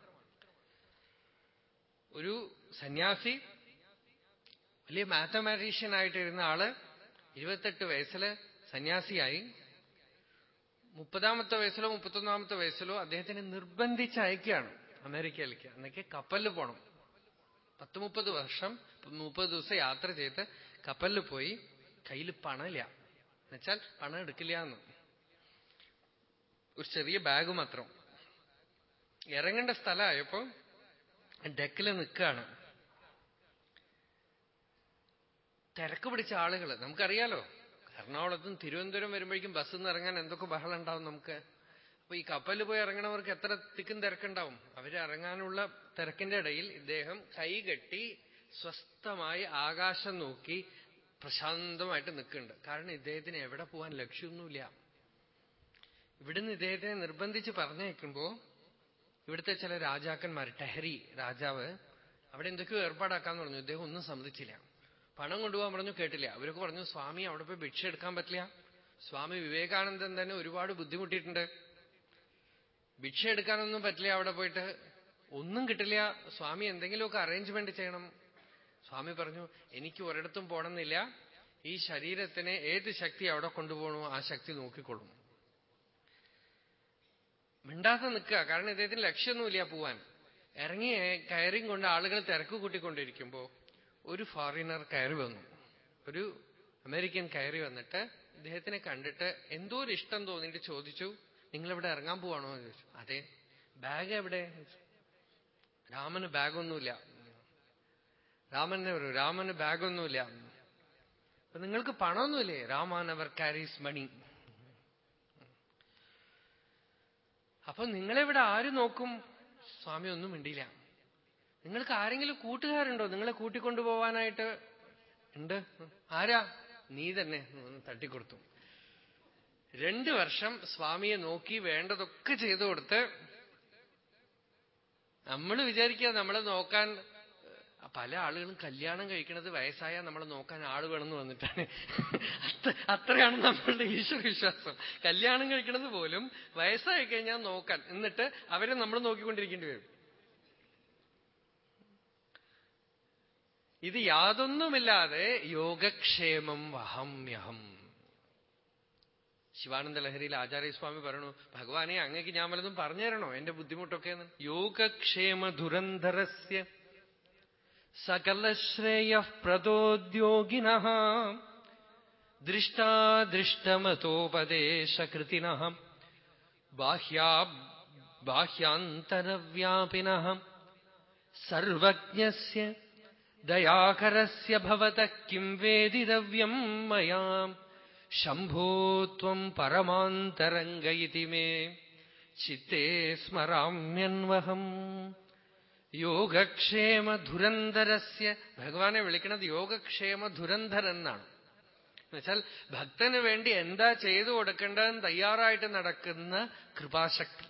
ഒരു സന്യാസി വലിയ മാത്തമാറ്റീഷ്യൻ ആയിട്ടിരുന്ന ആൾ ഇരുപത്തെട്ട് വയസ്സിൽ സന്യാസിയായി. മുപ്പതാമത്തെ വയസ്സിലോ മുപ്പത്തൊന്നാമത്തെ വയസ്സിലോ അദ്ദേഹത്തിനെ നിർബന്ധിച്ച് അയക്കുകയാണ് അമേരിക്കയിലേക്ക്. അന്നേക്ക് കപ്പലിൽ പോണം. പത്ത് മുപ്പത് വർഷം മുപ്പത് ദിവസം യാത്ര ചെയ്ത് കപ്പലിൽ പോയി കയ്യിൽ പണമില്ല. എന്നുവെച്ചാൽ പണം എടുക്കില്ല എന്ന്. ഒരു ചെറിയ ബാഗ് മാത്രം. ഇറങ്ങേണ്ട സ്ഥലമായപ്പോ ഡെക്കിൽ നിൽക്കുകയാണ് തിരക്ക് പിടിച്ച ആളുകൾ നമുക്കറിയാലോ? എറണാകുളത്തും തിരുവനന്തപുരം വരുമ്പോഴേക്കും ബസ്സിൽ നിന്ന് ഇറങ്ങാൻ എന്തൊക്കെ ബഹളം ഉണ്ടാവും നമുക്ക്? അപ്പൊ ഈ കപ്പലിൽ പോയി ഇറങ്ങണവർക്ക് എത്ര തിക്കും തിരക്കുണ്ടാവും? അവർ ഇറങ്ങാനുള്ള തിരക്കിന്റെ ഇടയിൽ ഇദ്ദേഹം കൈകെട്ടി സ്വസ്ഥമായി ആകാശം നോക്കി പ്രശാന്തമായിട്ട് നിൽക്കുന്നുണ്ട് കാരണം ഇദ്ദേഹത്തിന് എവിടെ പോവാൻ ലക്ഷ്യമൊന്നുമില്ല. ഇവിടുന്ന് ഇദ്ദേഹത്തെ നിർബന്ധിച്ച് പറഞ്ഞയക്കുമ്പോ ഇവിടുത്തെ ചില രാജാക്കന്മാർ ടെഹരി രാജാവ് അവിടെ എന്തൊക്കെയോ ഏർപ്പാടാക്കാന്ന് പറഞ്ഞു. ഇദ്ദേഹം ഒന്നും സമ്മതിച്ചില്ല. പണം കൊണ്ടുപോകാൻ പറഞ്ഞു കേട്ടില്ല. അവരൊക്കെ പറഞ്ഞു സ്വാമി അവിടെ പോയി ഭിക്ഷ എടുക്കാൻ പറ്റില്ല. സ്വാമി വിവേകാനന്ദൻ തന്നെ ഒരുപാട് ബുദ്ധിമുട്ടിയിട്ടുണ്ട്. ഭിക്ഷ എടുക്കാനൊന്നും പറ്റില്ല അവിടെ പോയിട്ട്. ഒന്നും കിട്ടില്ല. സ്വാമി എന്തെങ്കിലുമൊക്കെ അറേഞ്ച്മെന്റ് ചെയ്യണം. സ്വാമി പറഞ്ഞു എനിക്ക് ഒരിടത്തും പോണമെന്നില്ല. ഈ ശരീരത്തിനെ ഏത് ശക്തി അവിടെ കൊണ്ടുപോകണോ ആ ശക്തി നോക്കിക്കൊള്ളും. മിണ്ടാതെ നിൽക്കുക. കാരണം ഇദ്ദേഹത്തിന് ലക്ഷ്യമൊന്നുമില്ല പോവാൻ. ഇറങ്ങി കയറിയും കൊണ്ട് ആളുകൾ തിരക്ക് കൂട്ടിക്കൊണ്ടിരിക്കുമ്പോ ഒരു ഫോറിനർ കയറി വന്നു. ഒരു അമേരിക്കൻ കയറി വന്നിട്ട് ഇദ്ദേഹത്തിനെ കണ്ടിട്ട് എന്തോ ഒരു ഇഷ്ടം തോന്നിയിട്ട് ചോദിച്ചു നിങ്ങൾ ഇവിടെ ഇറങ്ങാൻ പോവാണോ? എന്ന് ചോദിച്ചു. അതെ. ബാഗ് എവിടെ? രാമന് ബാഗൊന്നുമില്ല. രാമനെ പറയൂ രാമന് ബാഗൊന്നുമില്ല. അപ്പൊ നിങ്ങൾക്ക് പണമൊന്നുമില്ലേ? രാമാൻ അവർ കാരീസ് മണി അപ്പൊ നിങ്ങളെവിടെ ആര് നോക്കും? സ്വാമി ഒന്നും മിണ്ടിയില്ല. നിങ്ങൾക്ക് ആരെങ്കിലും കൂട്ടുകാരുണ്ടോ? നിങ്ങളെ കൂട്ടിക്കൊണ്ടുപോവാനായിട്ട് ഉണ്ട്? ആരാ? നീ തന്നെ തട്ടിക്കൊടുത്തു. രണ്ടു വർഷം സ്വാമിയെ നോക്കി വേണ്ടതൊക്കെ ചെയ്തു കൊടുത്ത് നമ്മൾ വിചാരിക്കുക നമ്മളെ നോക്കാൻ പല ആളുകളും കല്യാണം കഴിക്കുന്നത് വയസ്സായാൽ നമ്മൾ നോക്കാൻ ആൾ വേണമെന്ന് വന്നിട്ടാണ്. അത്രയാണ് നമ്മളുടെ ഈശ്വരവിശ്വാസം കല്യാണം കഴിക്കുന്നത് പോലും വയസ്സായി കഴിഞ്ഞാൽ നോക്കാൻ. എന്നിട്ട് അവരെ നമ്മൾ നോക്കിക്കൊണ്ടിരിക്കേണ്ടി വരും. ഇത് യാതൊന്നുമില്ലാതെ യോഗക്ഷേമം വഹമ്യഹം ശിവാനന്ദ ലഹരിയിൽ ആചാര്യസ്വാമി പറഞ്ഞു ഭഗവാനെ അങ്ങേക്ക് ഞാൻ വല്ലതും പറഞ്ഞു തരണോ എന്റെ ബുദ്ധിമുട്ടൊക്കെ യോഗക്ഷേമ ദുരന്ധരസ്യ सकलश्रेयः प्रदोद्योगिनः दृष्टादृष्टमतोपदेशकृतिनः बाह्या बाह्यान्तरव्यापिनः सर्वज्ञस्य दयाकरस्य भवतः किम् वेदितव्यम् मया? शम्भो त्वम् परमान्तरङ्ग इति मे। चित्ते स्मराम्यन्वहम्। യോഗക്ഷേമ ധുരന്ധരസ്യ ഭഗവാനെ വിളിക്കുന്നത് യോഗക്ഷേമ ധുരന്ധരൻ എന്നാണ് എന്നുവെച്ചാൽ ഭക്തന് വേണ്ടി എന്താ ചെയ്തു കൊടുക്കേണ്ടതെന്ന് തയ്യാറായിട്ട് നടക്കുന്ന കൃപാശക്തി.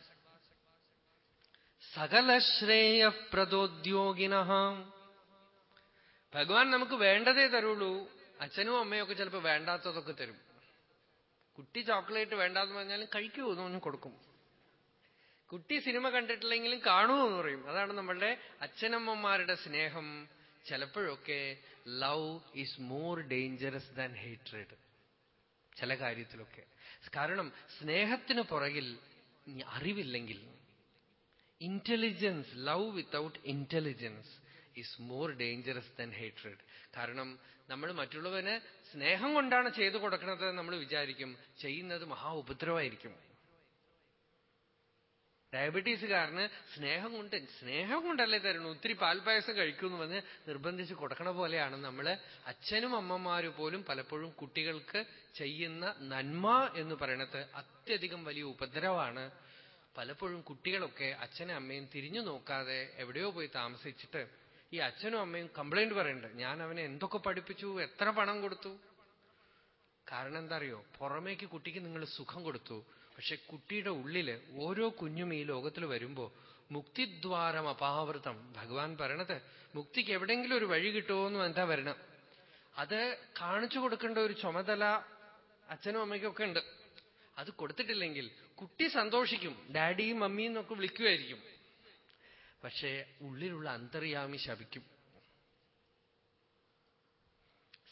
സകല ശ്രേയപ്രദോദ്യോഗിന ഭഗവാൻ നമുക്ക് വേണ്ടതേ തരുള്ളൂ. അച്ഛനും അമ്മയൊക്കെ ചിലപ്പോൾ വേണ്ടാത്തതൊക്കെ തരും. കുട്ടി ചോക്ലേറ്റ് വേണ്ടാന്ന് പറഞ്ഞാലും കഴിക്കൂ എന്ന് കൊടുക്കും. കുട്ടി സിനിമ കണ്ടിട്ടില്ലെങ്കിലും കാണൂ എന്ന് പറയും. അതാണ് നമ്മളുടെ അച്ഛനമ്മമാരുടെ സ്നേഹം. ചിലപ്പോഴൊക്കെ love is more dangerous than hatred ചില കാര്യത്തിലൊക്കെ. കാരണം സ്നേഹത്തിന് പുറകിൽ അറിവില്ലെങ്കിൽ intelligence love without intelligence is more dangerous than hatred കാരണം നമ്മൾ മറ്റുള്ളവന് സ്നേഹം കൊണ്ടാണ് ചെയ്തു കൊടുക്കുന്നത് നമ്മൾ വിചാരിക്കും. ചെയ്യുന്നത് മഹാ ഉപദ്രവമായിരിക്കും. ഡയബറ്റീസുകാരന് സ്നേഹം കൊണ്ട് സ്നേഹം കൊണ്ടല്ലേ തരണം? ഒത്തിരി പാൽപ്പായസം കഴിക്കുമെന്ന് പറഞ്ഞ് നിർബന്ധിച്ച് കൊടുക്കണ പോലെയാണ് നമ്മൾ അച്ഛനും അമ്മമാരും പോലും പലപ്പോഴും കുട്ടികൾക്ക് ചെയ്യുന്ന നന്മ എന്ന് പറയണത് അത്യധികം വലിയ ഉപദ്രവമാണ്. പലപ്പോഴും കുട്ടികളൊക്കെ അച്ഛനും അമ്മയും തിരിഞ്ഞു നോക്കാതെ എവിടെയോ പോയി താമസിച്ചിട്ട് ഈ അച്ഛനും അമ്മയും കംപ്ലൈന്റ് പറയുന്നുണ്ട് ഞാൻ അവനെ എന്തൊക്കെ പഠിപ്പിച്ചു? എത്ര പണം കൊടുത്തു? കാരണം എന്താ അറിയോ? പുറമേക്ക് കുട്ടിക്ക് നിങ്ങൾ സുഖം കൊടുത്തു. പക്ഷെ കുട്ടിയുടെ ഉള്ളിൽ ഓരോ കുഞ്ഞും ഈ ലോകത്തിൽ വരുമ്പോ മുക്തിദ്വാരം അപാവൃതം. ഭഗവാൻ പറയണത് മുക്തിക്ക് എവിടെയെങ്കിലും ഒരു വഴി കിട്ടുമോന്നും എന്താ വരണം? അത് കാണിച്ചു കൊടുക്കേണ്ട ഒരു ചുമതല അച്ഛനും അമ്മയ്ക്കൊക്കെ ഉണ്ട്. അത് കൊടുത്തിട്ടില്ലെങ്കിൽ കുട്ടി സന്തോഷിക്കും. ഡാഡിയും മമ്മിയും എന്നൊക്കെ വിളിക്കുമായിരിക്കും പക്ഷേ ഉള്ളിലുള്ള അന്തറിയാമി ശപിക്കും.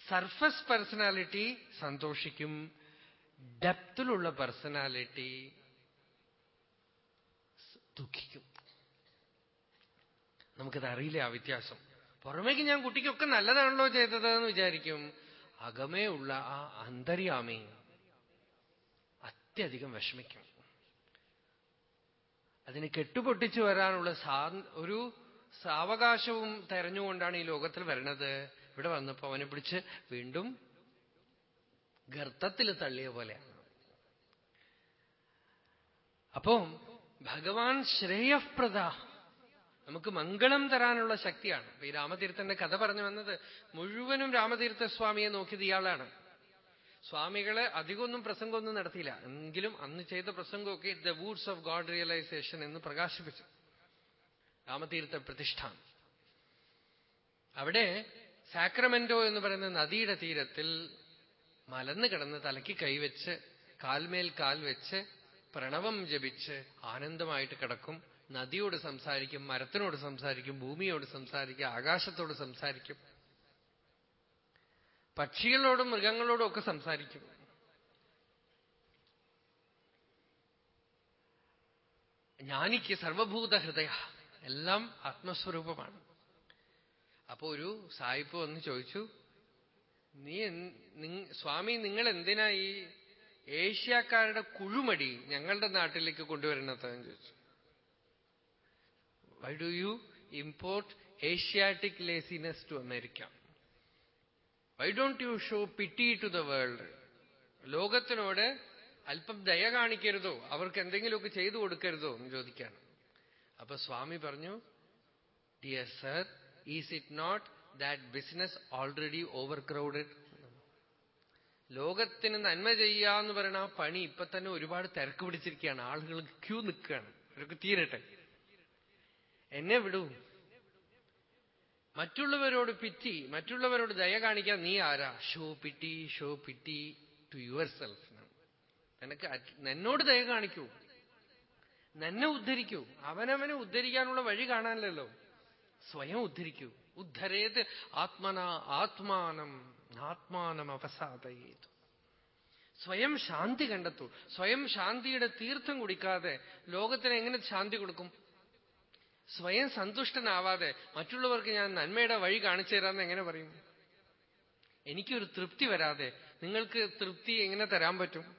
സർഫസ് പേഴ്സണാലിറ്റി സന്തോഷിക്കും. ഡെപ്തിലുള്ള പേഴ്സണാലിറ്റി ദുഃഖിക്കും. നമുക്കത് അറിയില്ല ആ വ്യത്യാസം. പുറമേക്ക് ഞാൻ കുട്ടിക്കൊക്കെ നല്ലതാണല്ലോ ചെയ്തത് എന്ന് വിചാരിക്കും. അകമേ ഉള്ള ആ അന്തര്യാമി അത്യധികം വിഷമിക്കും. അതിന് കെട്ടുപൊട്ടിച്ചു വരാനുള്ള ഒരു സാവകാശവും തെരഞ്ഞുകൊണ്ടാണ് ഈ ലോകത്തിൽ വരുന്നത്. ഇവിടെ വന്നപ്പോ അവനെ പിടിച്ച് വീണ്ടും ഗർത്തത്തിൽ തള്ളിയ പോലെയാണ്. അപ്പം ഭഗവാൻ ശ്രേയപ്രദ. നമുക്ക് മംഗളം തരാനുള്ള ശക്തിയാണ്. ഈ രാമതീർത്ഥന്റെ കഥ പറഞ്ഞു വന്നത് മുഴുവനും രാമതീർത്ഥ സ്വാമിയെ നോക്കിയത് ഇയാളാണ്. സ്വാമികളെ അധികമൊന്നും പ്രസംഗമൊന്നും നടത്തിയില്ല. എങ്കിലും അന്ന് ചെയ്ത പ്രസംഗമൊക്കെ the woods of God realization എന്ന് പ്രകാശിപ്പിച്ചു. രാമതീർത്ഥ പ്രതിഷ്ഠ അവിടെ സാക്രമെന്റോ എന്ന് പറയുന്ന നദിയുടെ തീരത്തിൽ മലന്ന് കിടന്ന് തലയ്ക്ക് കൈവച്ച് കാൽമേൽ കാൽ വെച്ച് പ്രണവം ജപിച്ച് ആനന്ദമായിട്ട് കിടക്കും. നദിയോട് സംസാരിക്കും മരത്തിനോട് സംസാരിക്കും ഭൂമിയോട് സംസാരിക്കും ആകാശത്തോട് സംസാരിക്കും. പക്ഷികളോടും മൃഗങ്ങളോടും ഒക്കെ സംസാരിക്കും. ജ്ഞാനിക്ക് സർവഭൂത ഹൃദയ എല്ലാം ആത്മസ്വരൂപമാണ്. അപ്പോ ഒരു സായിപ്പ് വന്ന് ചോദിച്ചു നീ സ്വാമി നിങ്ങൾ എന്തിനാ ഈ ഏഷ്യക്കാരുടെ കുഴുമടി ഞങ്ങളുടെ നാട്ടിലേക്ക് കൊണ്ടുവരണത് എന്ന് ചോദിച്ചു. Why do you import Asiatic laziness to America why don't you show pity to the world ലോകത്തിനോട് അല്പം ദയ കാണിക്കരുതോ? അവർക്ക് എന്തെങ്കിലുമൊക്കെ ചെയ്തു കൊടുക്കരുതോ എന്ന് ചോദിക്കാണ്. അപ്പൊ സ്വാമി പറഞ്ഞു dear sir is it not business already over crowded ലോകത്തിന് നന്മ ചെയ്യുക എന്ന് പറയുന്ന ആ പണി ഇപ്പൊ തന്നെ ഒരുപാട് തിരക്ക് പിടിച്ചിരിക്കുകയാണ്. ആളുകൾ ക്യൂ നിൽക്കുകയാണ്. അവർക്ക് തീരട്ടെ. എന്നെ വിടൂ. മറ്റുള്ളവരോട് പിറ്റി മറ്റുള്ളവരോട് ദയ കാണിക്കാൻ നീ ആരാ? Show pity show pity to yourself നിനക്ക് എന്നോട് ദയ കാണിക്കൂ. നിന്നെ ഉദ്ധരിക്കൂ. അവനവനെ ഉദ്ധരിക്കാനുള്ള വഴി കാണാനല്ലോ സ്വയം ഉദ്ധരിക്കൂ. ഉദ്ധരേത് ആത്മന ആത്മാനം ആത്മാനം അവസാദയേത് സ്വയം ശാന്തി കണ്ടെത്തൂ. സ്വയം ശാന്തിയുടെ തീർത്ഥം കുടിക്കാതെ ലോകത്തിന് എങ്ങനെ ശാന്തി കൊടുക്കും? സ്വയം സന്തുഷ്ടനാവാതെ മറ്റുള്ളവർക്ക് ഞാൻ നന്മയുടെ വഴി കാണിച്ചു തരാമെന്ന് എങ്ങനെ പറയും? എനിക്കൊരു തൃപ്തി വരാതെ നിങ്ങൾക്ക് തൃപ്തി എങ്ങനെ തരാൻ പറ്റും?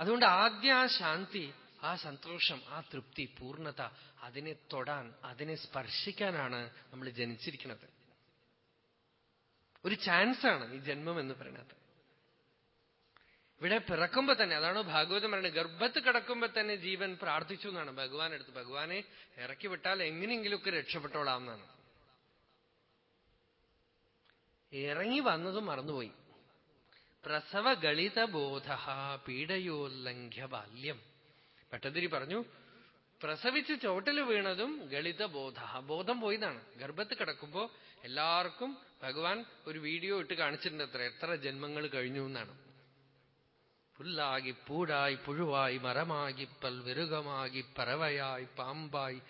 അതുകൊണ്ട് ആദ്യ ശാന്തി ആ സന്തോഷം ആ തൃപ്തി പൂർണത അതിനെ തൊടാൻ അതിനെ സ്പർശിക്കാനാണ് നമ്മൾ ജനിച്ചിരിക്കുന്നത്. ഒരു ചാൻസാണ് ഈ ജന്മം എന്ന് പറയുന്നത്. ഇവിടെ പിറക്കുമ്പോ തന്നെ അതാണ് ഭാഗവതം പറയുന്നത് ഗർഭത്ത് കിടക്കുമ്പോ തന്നെ ജീവൻ പ്രാർത്ഥിച്ചു എന്നാണ് ഭഗവാൻ എടുത്ത് ഭഗവാനെ ഇറക്കി വിട്ടാൽ എങ്ങനെയെങ്കിലുമൊക്കെ രക്ഷപ്പെട്ടോളാം എന്നാണ് ഇറങ്ങി വന്നതും മറന്നുപോയി. പ്രസവ ഗളിത ബോധ പീഡയോല്ലംഘ്യ ബാല്യം. പട്ടതിരി പറഞ്ഞു പ്രസവിച്ച് ചോട്ടിൽ വീണതും ഗളിത ബോധ ബോധം പോയതാണ്. ഗർഭത്ത് കിടക്കുമ്പോ എല്ലാവർക്കും ഭഗവാൻ ഒരു വീഡിയോ ഇട്ട് കാണിച്ചിട്ടുണ്ട് എത്ര ജന്മങ്ങൾ കഴിഞ്ഞു എന്നാണ്. പുല്ലാകി പൂടായി പുഴുവായി മരമാകി പൽവിരുകമാകി പറവയായി പാമ്പായി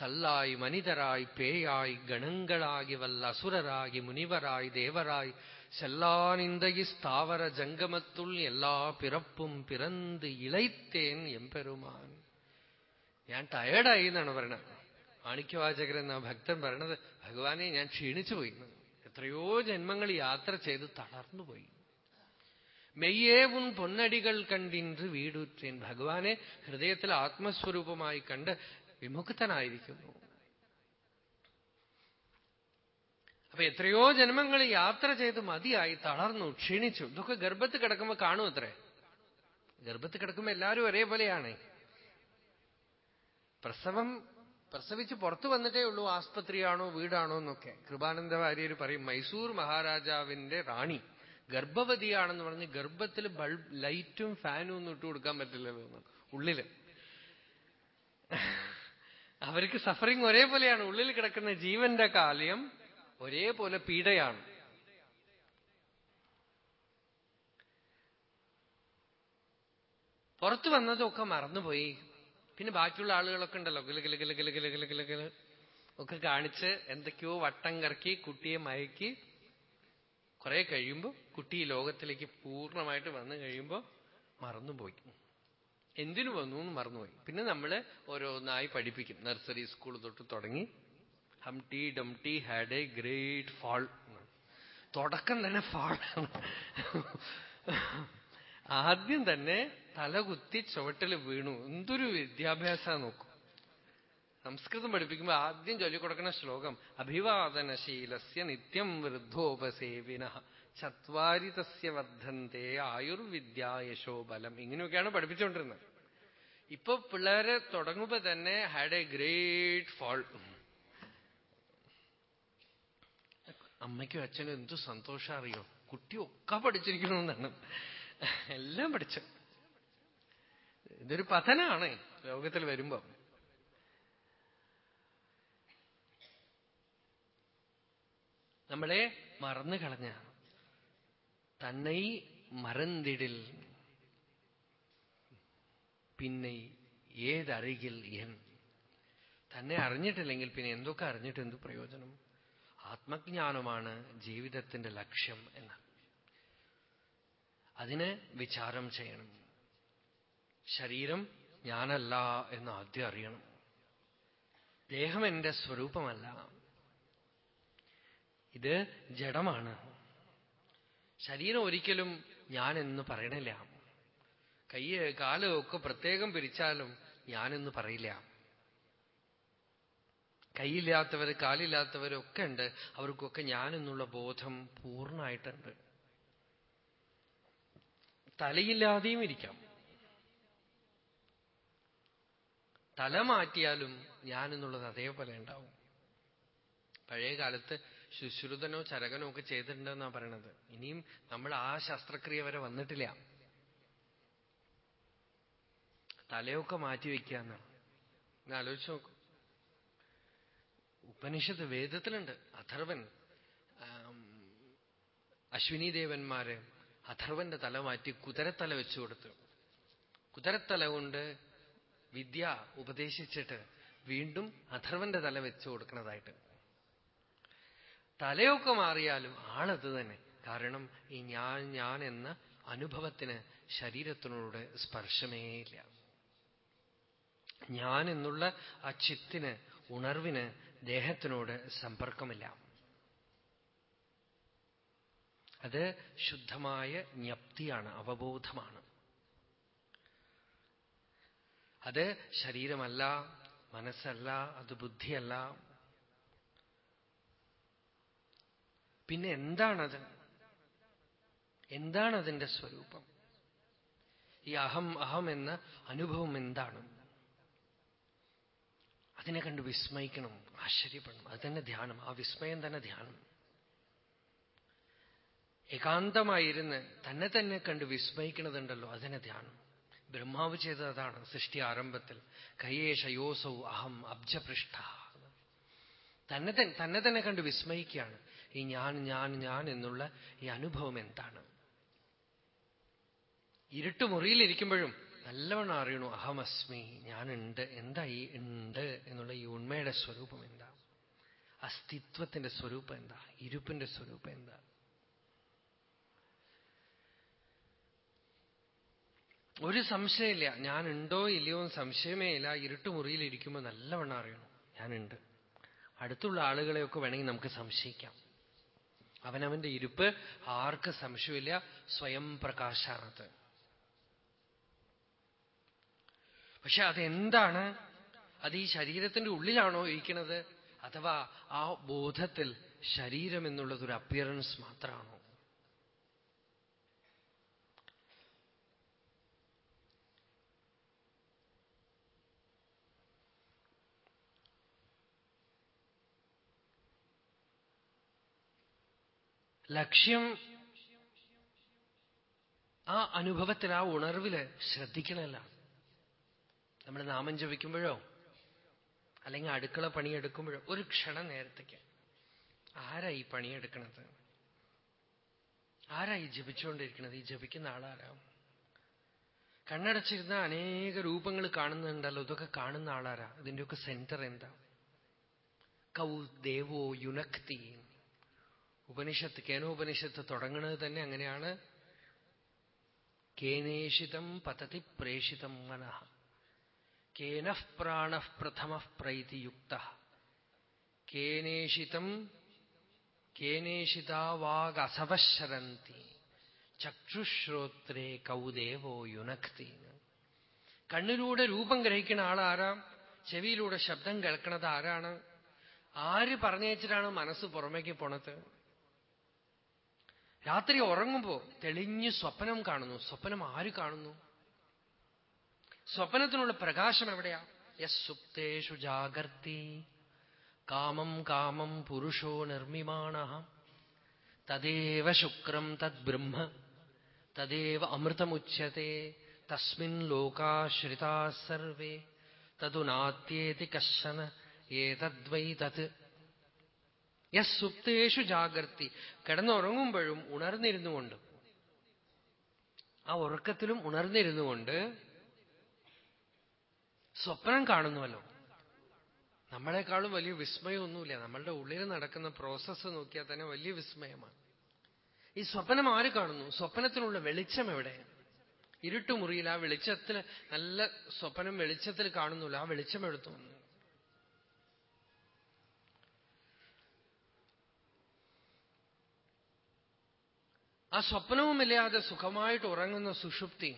കല്ലായി മനിതരായി പേയായി ഗണങ്ങളാകി വല്ല അസുരായി മുനിവരായി ദേവരായി செல்லா நிந்தையி ஸ்தாவர ஜங்கமத்துள் எல்லா പിറപ്പും പിറந்து ഇളൈത്തേൻ എംപെരുമാൻ ഞാൻ ടയേർഡായി എന്നാണ് പറയണത്. മാണിക്യവാചകൻ എന്ന ഭക്തൻ പറയണത് ഭഗവാനെ ഞാൻ ക്ഷീണിച്ചു പോയി. എത്രയോ ജന്മങ്ങൾ യാത്ര ചെയ്ത് തളർന്നു പോയി. മെയ്യേ ഉൻ പൊന്നടികൾ കണ്ടിന്ന് വീടുറ്റേൻ. ഭഗവാനെ ഹൃദയത്തിൽ ആത്മസ്വരൂപമായി കണ്ട് വിമുക്തനായിരിക്കുന്നു. അപ്പൊ എത്രയോ ജന്മങ്ങൾ യാത്ര ചെയ്ത് മതിയായി തളർന്നു ക്ഷീണിച്ചു. ഇതൊക്കെ ഗർഭത്ത് കിടക്കുമ്പോ കാണും അത്രേ. ഗർഭത്ത് കിടക്കുമ്പോ എല്ലാവരും ഒരേപോലെയാണ്. പ്രസവം പ്രസവിച്ച് പുറത്തു വന്നിട്ടേ ഉള്ളൂ ആസ്പത്രിയാണോ വീടാണോ എന്നൊക്കെ. കൃപാനന്ദ വാര്യർ പറയും മൈസൂർ മഹാരാജാവിന്റെ റാണി ഗർഭവതിയാണെന്ന് പറഞ്ഞ് ഗർഭത്തിൽ ബൾബ് ലൈറ്റും ഫാനും ഒന്നും ഇട്ട് കൊടുക്കാൻ പറ്റില്ലല്ലോ ഉള്ളിൽ. അവർക്ക് സഫറിങ് ഒരേപോലെയാണ്. ഉള്ളിൽ കിടക്കുന്ന ജീവന്റെ കാലയം ഒരേപോലെ പീഡയാണ്. പുറത്തു വന്നതൊക്കെ മറന്നുപോയി. പിന്നെ ബാക്കിയുള്ള ആളുകളൊക്കെ ഉണ്ടല്ലോ ഗില ഗില ഗില ഗില ഗില ഗില ഗില ഗില ഒക്കെ കാണിച്ച് എന്തൊക്കെയോ വട്ടം കറക്കി കുട്ടിയെ മയക്കി. കുറെ കഴിയുമ്പോൾ കുട്ടി ലോകത്തിലേക്ക് പൂർണമായിട്ട് വന്നു കഴിയുമ്പോൾ മറന്നുപോയി. എന്തിനു വന്നു എന്ന് മറന്നുപോയി. പിന്നെ നമ്മൾ ഓരോന്നായി പഠിപ്പിക്കും. നഴ്സറി സ്കൂൾ തൊട്ട് തുടങ്ങി. Humpty Dumpty had a great fall. തുടക്കം തന്നെ ഫാളാണ് ആദ്യം തന്നെ തലകുത്തി ചുവട്ടിൽ വീണു. എന്തൊരു വിദ്യാഭ്യാസ നോക്കും. സംസ്കൃതം പഠിപ്പിക്കുമ്പോൾ ആദ്യം ചൊല്ലിക്കൊടുക്കുന്ന ശ്ലോകം അഭിവാദനശീലസ്യ നിത്യം വൃദ്ധോപസേവിന ചത്വാരിതസ്യ വർദ്ധന്തേ ആയുർവിദ്യ യശോബലം ഇങ്ങനെയൊക്കെയാണ് പഠിപ്പിച്ചുകൊണ്ടിരുന്നത്. ഇപ്പൊ പിള്ളേരെ തുടങ്ങുമ്പോ തന്നെ ഹാഡ് എ ഗ്രേറ്റ് ഫാൾ. അമ്മയ്ക്കും അച്ഛനും എന്തു സന്തോഷം അറിയോ? കുട്ടി ഒക്കെ പഠിച്ചിരിക്കണമെന്നാണ്. എല്ലാം പഠിച്ച. ഇതൊരു പതനാണ് ലോകത്തിൽ വരുമ്പോ. നമ്മളെ മറന്നു കളഞ്ഞ തന്നെ മറന്നിടിൽ പിന്നെ ഏതറികിൽ എൻ. തന്നെ അറിഞ്ഞിട്ടില്ലെങ്കിൽ പിന്നെ എന്തൊക്കെ അറിഞ്ഞിട്ട് എന്ത് പ്രയോജനം? ആത്മജ്ഞാനമാണ് ജീവിതത്തിന്റെ ലക്ഷ്യം എന്ന്. അതിനെ വിചാരം ചെയ്യണം. ശരീരം ഞാനല്ല എന്ന് ആദ്യം അറിയണം. ദേഹം എന്റെ സ്വരൂപമല്ല. ഇത് ജഡമാണ്. ശരീരം ഒരിക്കലും ഞാനെന്ന് പറയണില്ല. കൈ കാൽ ഒക്കെ പ്രത്യേകം പിരിച്ചാലും ഞാനെന്ന് പറയില്ല. കൈയില്ലാത്തവർ കാലില്ലാത്തവരൊക്കെ ഉണ്ട്. അവർക്കൊക്കെ ഞാനെന്നുള്ള ബോധം പൂർണമായിട്ടുണ്ട് തലയില്ലാതെയും ഇരിക്കാം. തല മാറ്റിയാലും ഞാനെന്നുള്ളത് അതേപോലെ ഉണ്ടാവും. പഴയ കാലത്ത് ശുശ്രുതനോ ചരകനോ ഒക്കെ ചെയ്തിട്ടുണ്ടെന്നാ പറയണത്. ഇനിയും നമ്മൾ ആ ശസ്ത്രക്രിയ വരെ വന്നിട്ടില്ല. തലയൊക്കെ മാറ്റിവെക്കുക എന്നാണ് ആലോചിച്ച് നോക്കും. ഉപനിഷത്ത് വേദത്തിലുണ്ട്. അഥർവൻ അശ്വിനി ദേവന്മാര് അഥർവന്റെ തല മാറ്റി കുതിരത്തല വെച്ചു കൊടുത്തു. കുതിരത്തല കൊണ്ട് വിദ്യ ഉപദേശിച്ചിട്ട് വീണ്ടും അഥർവന്റെ തല വെച്ചു കൊടുക്കുന്നതായിട്ട്. തലയൊക്കെ മാറിയാലും ആളത് തന്നെ. കാരണം ഈ ഞാൻ ഞാൻ എന്ന അനുഭവത്തിന് ശരീരത്തിനോട് സ്പർശമേ ഇല്ല. ഞാൻ എന്നുള്ള ആ ചിത്തിന് ഉണർവിന് ദേഹത്തിനോട് സമ്പർക്കമില്ല. അത് ശുദ്ധമായ ജ്ഞപ്തിയാണ് അവബോധമാണ്. അത് ശരീരമല്ല മനസ്സല്ല അത് ബുദ്ധിയല്ല. പിന്നെ എന്താണത്? എന്താണ് അതിന്റെ സ്വരൂപം? ഈ അഹം അഹം എന്ന അനുഭവം എന്താണ്? അതിനെ കണ്ട് വിസ്മയിക്കണം ആശ്ചര്യപ്പെടണം. അത് തന്നെ ധ്യാനം ആ വിസ്മയം തന്നെ ധ്യാനം. ഏകാന്തമായിരുന്ന് തന്നെ തന്നെ കണ്ട് വിസ്മയിക്കണതുണ്ടല്ലോ അതിനെ ധ്യാനം. ബ്രഹ്മാവ് ചെയ്തത് അതാണ് സൃഷ്ടി ആരംഭത്തിൽ. കയ്യേഷയോസൗ അഹം അബ്ജപൃഷ്ഠ. തന്നെ തന്നെ തന്നെ കണ്ട് വിസ്മയിക്കുകയാണ്. ഈ ഞാൻ ഞാൻ ഞാൻ എന്നുള്ള ഈ അനുഭവം എന്താണ്? ഇരുട്ടുമുറിയിലിരിക്കുമ്പോഴും നല്ലവണ്ണം അറിയണു. അഹമസ്മി ഞാനുണ്ട്. എന്താ ഈ ഉണ്ട് എന്നുള്ള ഈ ഉണ്മയുടെ സ്വരൂപം എന്താ? അസ്തിത്വത്തിന്റെ സ്വരൂപം എന്താ? ഇരുപ്പിന്റെ സ്വരൂപം എന്താ? ഒരു സംശയമില്ല. ഞാനുണ്ടോ ഇല്ലയോ എന്ന് സംശയമേ ഇല്ല. ഇരുട്ടുമുറിയിലിരിക്കുമ്പോൾ നല്ലവണ്ണം അറിയണം. ഞാനുണ്ട്. അടുത്തുള്ള ആളുകളെയൊക്കെ വേണമെങ്കിൽ നമുക്ക് സംശയിക്കാം. അവനവന്റെ ഇരുപ്പ് ആർക്ക് സംശയമില്ല. സ്വയം പ്രകാശാണത് പക്ഷെ അതെന്താണ്? അത് ഈ ശരീരത്തിന്റെ ഉള്ളിലാണോ ഇരിക്കുന്നത്? അഥവാ ആ ബോധത്തിൽ ശരീരം എന്നുള്ളതൊരു അപ്പിയറൻസ് മാത്രമാണോ? ലക്ഷ്യം ആ അനുഭവത്തിൽ ആ ഉണർവിൽ ശ്രദ്ധിക്കണമല്ല. നമ്മൾ നാമം ജപിക്കുമ്പോഴോ അല്ലെങ്കിൽ അടുക്കള പണിയെടുക്കുമ്പോഴോ ഒരു ക്ഷണ നേരത്തേക്ക്. ആരാ ഈ പണിയെടുക്കണത്? ആരാ ഈ ജപിച്ചുകൊണ്ടിരിക്കുന്നത് ഈ ജപിക്കുന്ന ആളാരാ? കണ്ണടച്ചിരുന്ന അനേക രൂപങ്ങൾ കാണുന്നുണ്ടല്ലോ ഇതൊക്കെ കാണുന്ന ആളാരാ? ഇതിന്റെയൊക്കെ സെന്റർ എന്താ? കൗ ദേവോ യുനക്തി. ഉപനിഷത്ത് കേനോപനിഷത്ത് തുടങ്ങുന്നത് തന്നെ അങ്ങനെയാണ്. കേനേഷിതം പതതി പ്രേഷിതം മനഃ. കേനഃ പ്രാണഃ പ്രഥമ പ്രൈതിയുക്ത. കേനേഷിതം കേനേഷിതാവാഗസവശരന്തി ചക്ഷുശ്രോത്രേ കൗദേവോ യുനക്തി കണ്ണിലൂടെ രൂപം ഗ്രഹിക്കുന്ന ആളാരാ? ചെവിയിലൂടെ ശബ്ദം കേൾക്കണത് ആരാണ്? ആര് പറഞ്ഞേച്ചിട്ടാണ് മനസ്സ് പുറമേക്ക് പോണത്? രാത്രി ഉറങ്ങുമ്പോ തെളിഞ്ഞ് സ്വപ്നം കാണുന്നു. സ്വപ്നം ആര് കാണുന്നു? സ്വപ്നത്തിനുള്ള പ്രകാശം എവിടെയാ? യസ് ജാഗർത്തി. കാമം കാമം പുരുഷോ നിർമ്മിമാണ തദേവ ശുക്രം തദ് ബ്രഹ്മ. തദേവ അമൃതമുച്യത്തെ. തസ്മിൻ ലോകാശ്രിതാ സർവേ. തതു നാത്യേതി കശന ഏതദ്വൈ തത്. യസ് ജാഗർത്തി. ജാഗ്രതി കിടന്നുറങ്ങുമ്പോഴും ഉണർന്നിരുന്നുകൊണ്ട്. ആ ഉറക്കത്തിലും ഉണർന്നിരുന്നുകൊണ്ട് സ്വപ്നം കാണുന്നുവല്ലോ. നമ്മളെക്കാളും വലിയ വിസ്മയമൊന്നുമില്ല. നമ്മളുടെ ഉള്ളിൽ നടക്കുന്ന പ്രോസസ്സ് നോക്കിയാൽ തന്നെ വലിയ വിസ്മയമാണ്. ഈ സ്വപ്നം ആര് കാണുന്നു? സ്വപ്നത്തിനുള്ള വെളിച്ചം എവിടെ? ഇരുട്ടുമുറിയിൽ ആ വെളിച്ചത്തിൽ നല്ല സ്വപ്നം വെളിച്ചത്തിൽ കാണുന്നില്ല ആ വെളിച്ചം എടുത്തു വന്നു ആ സ്വപ്നവുമില്ലാതെ സുഖമായിട്ട് ഉറങ്ങുന്ന സുഷുപ്തി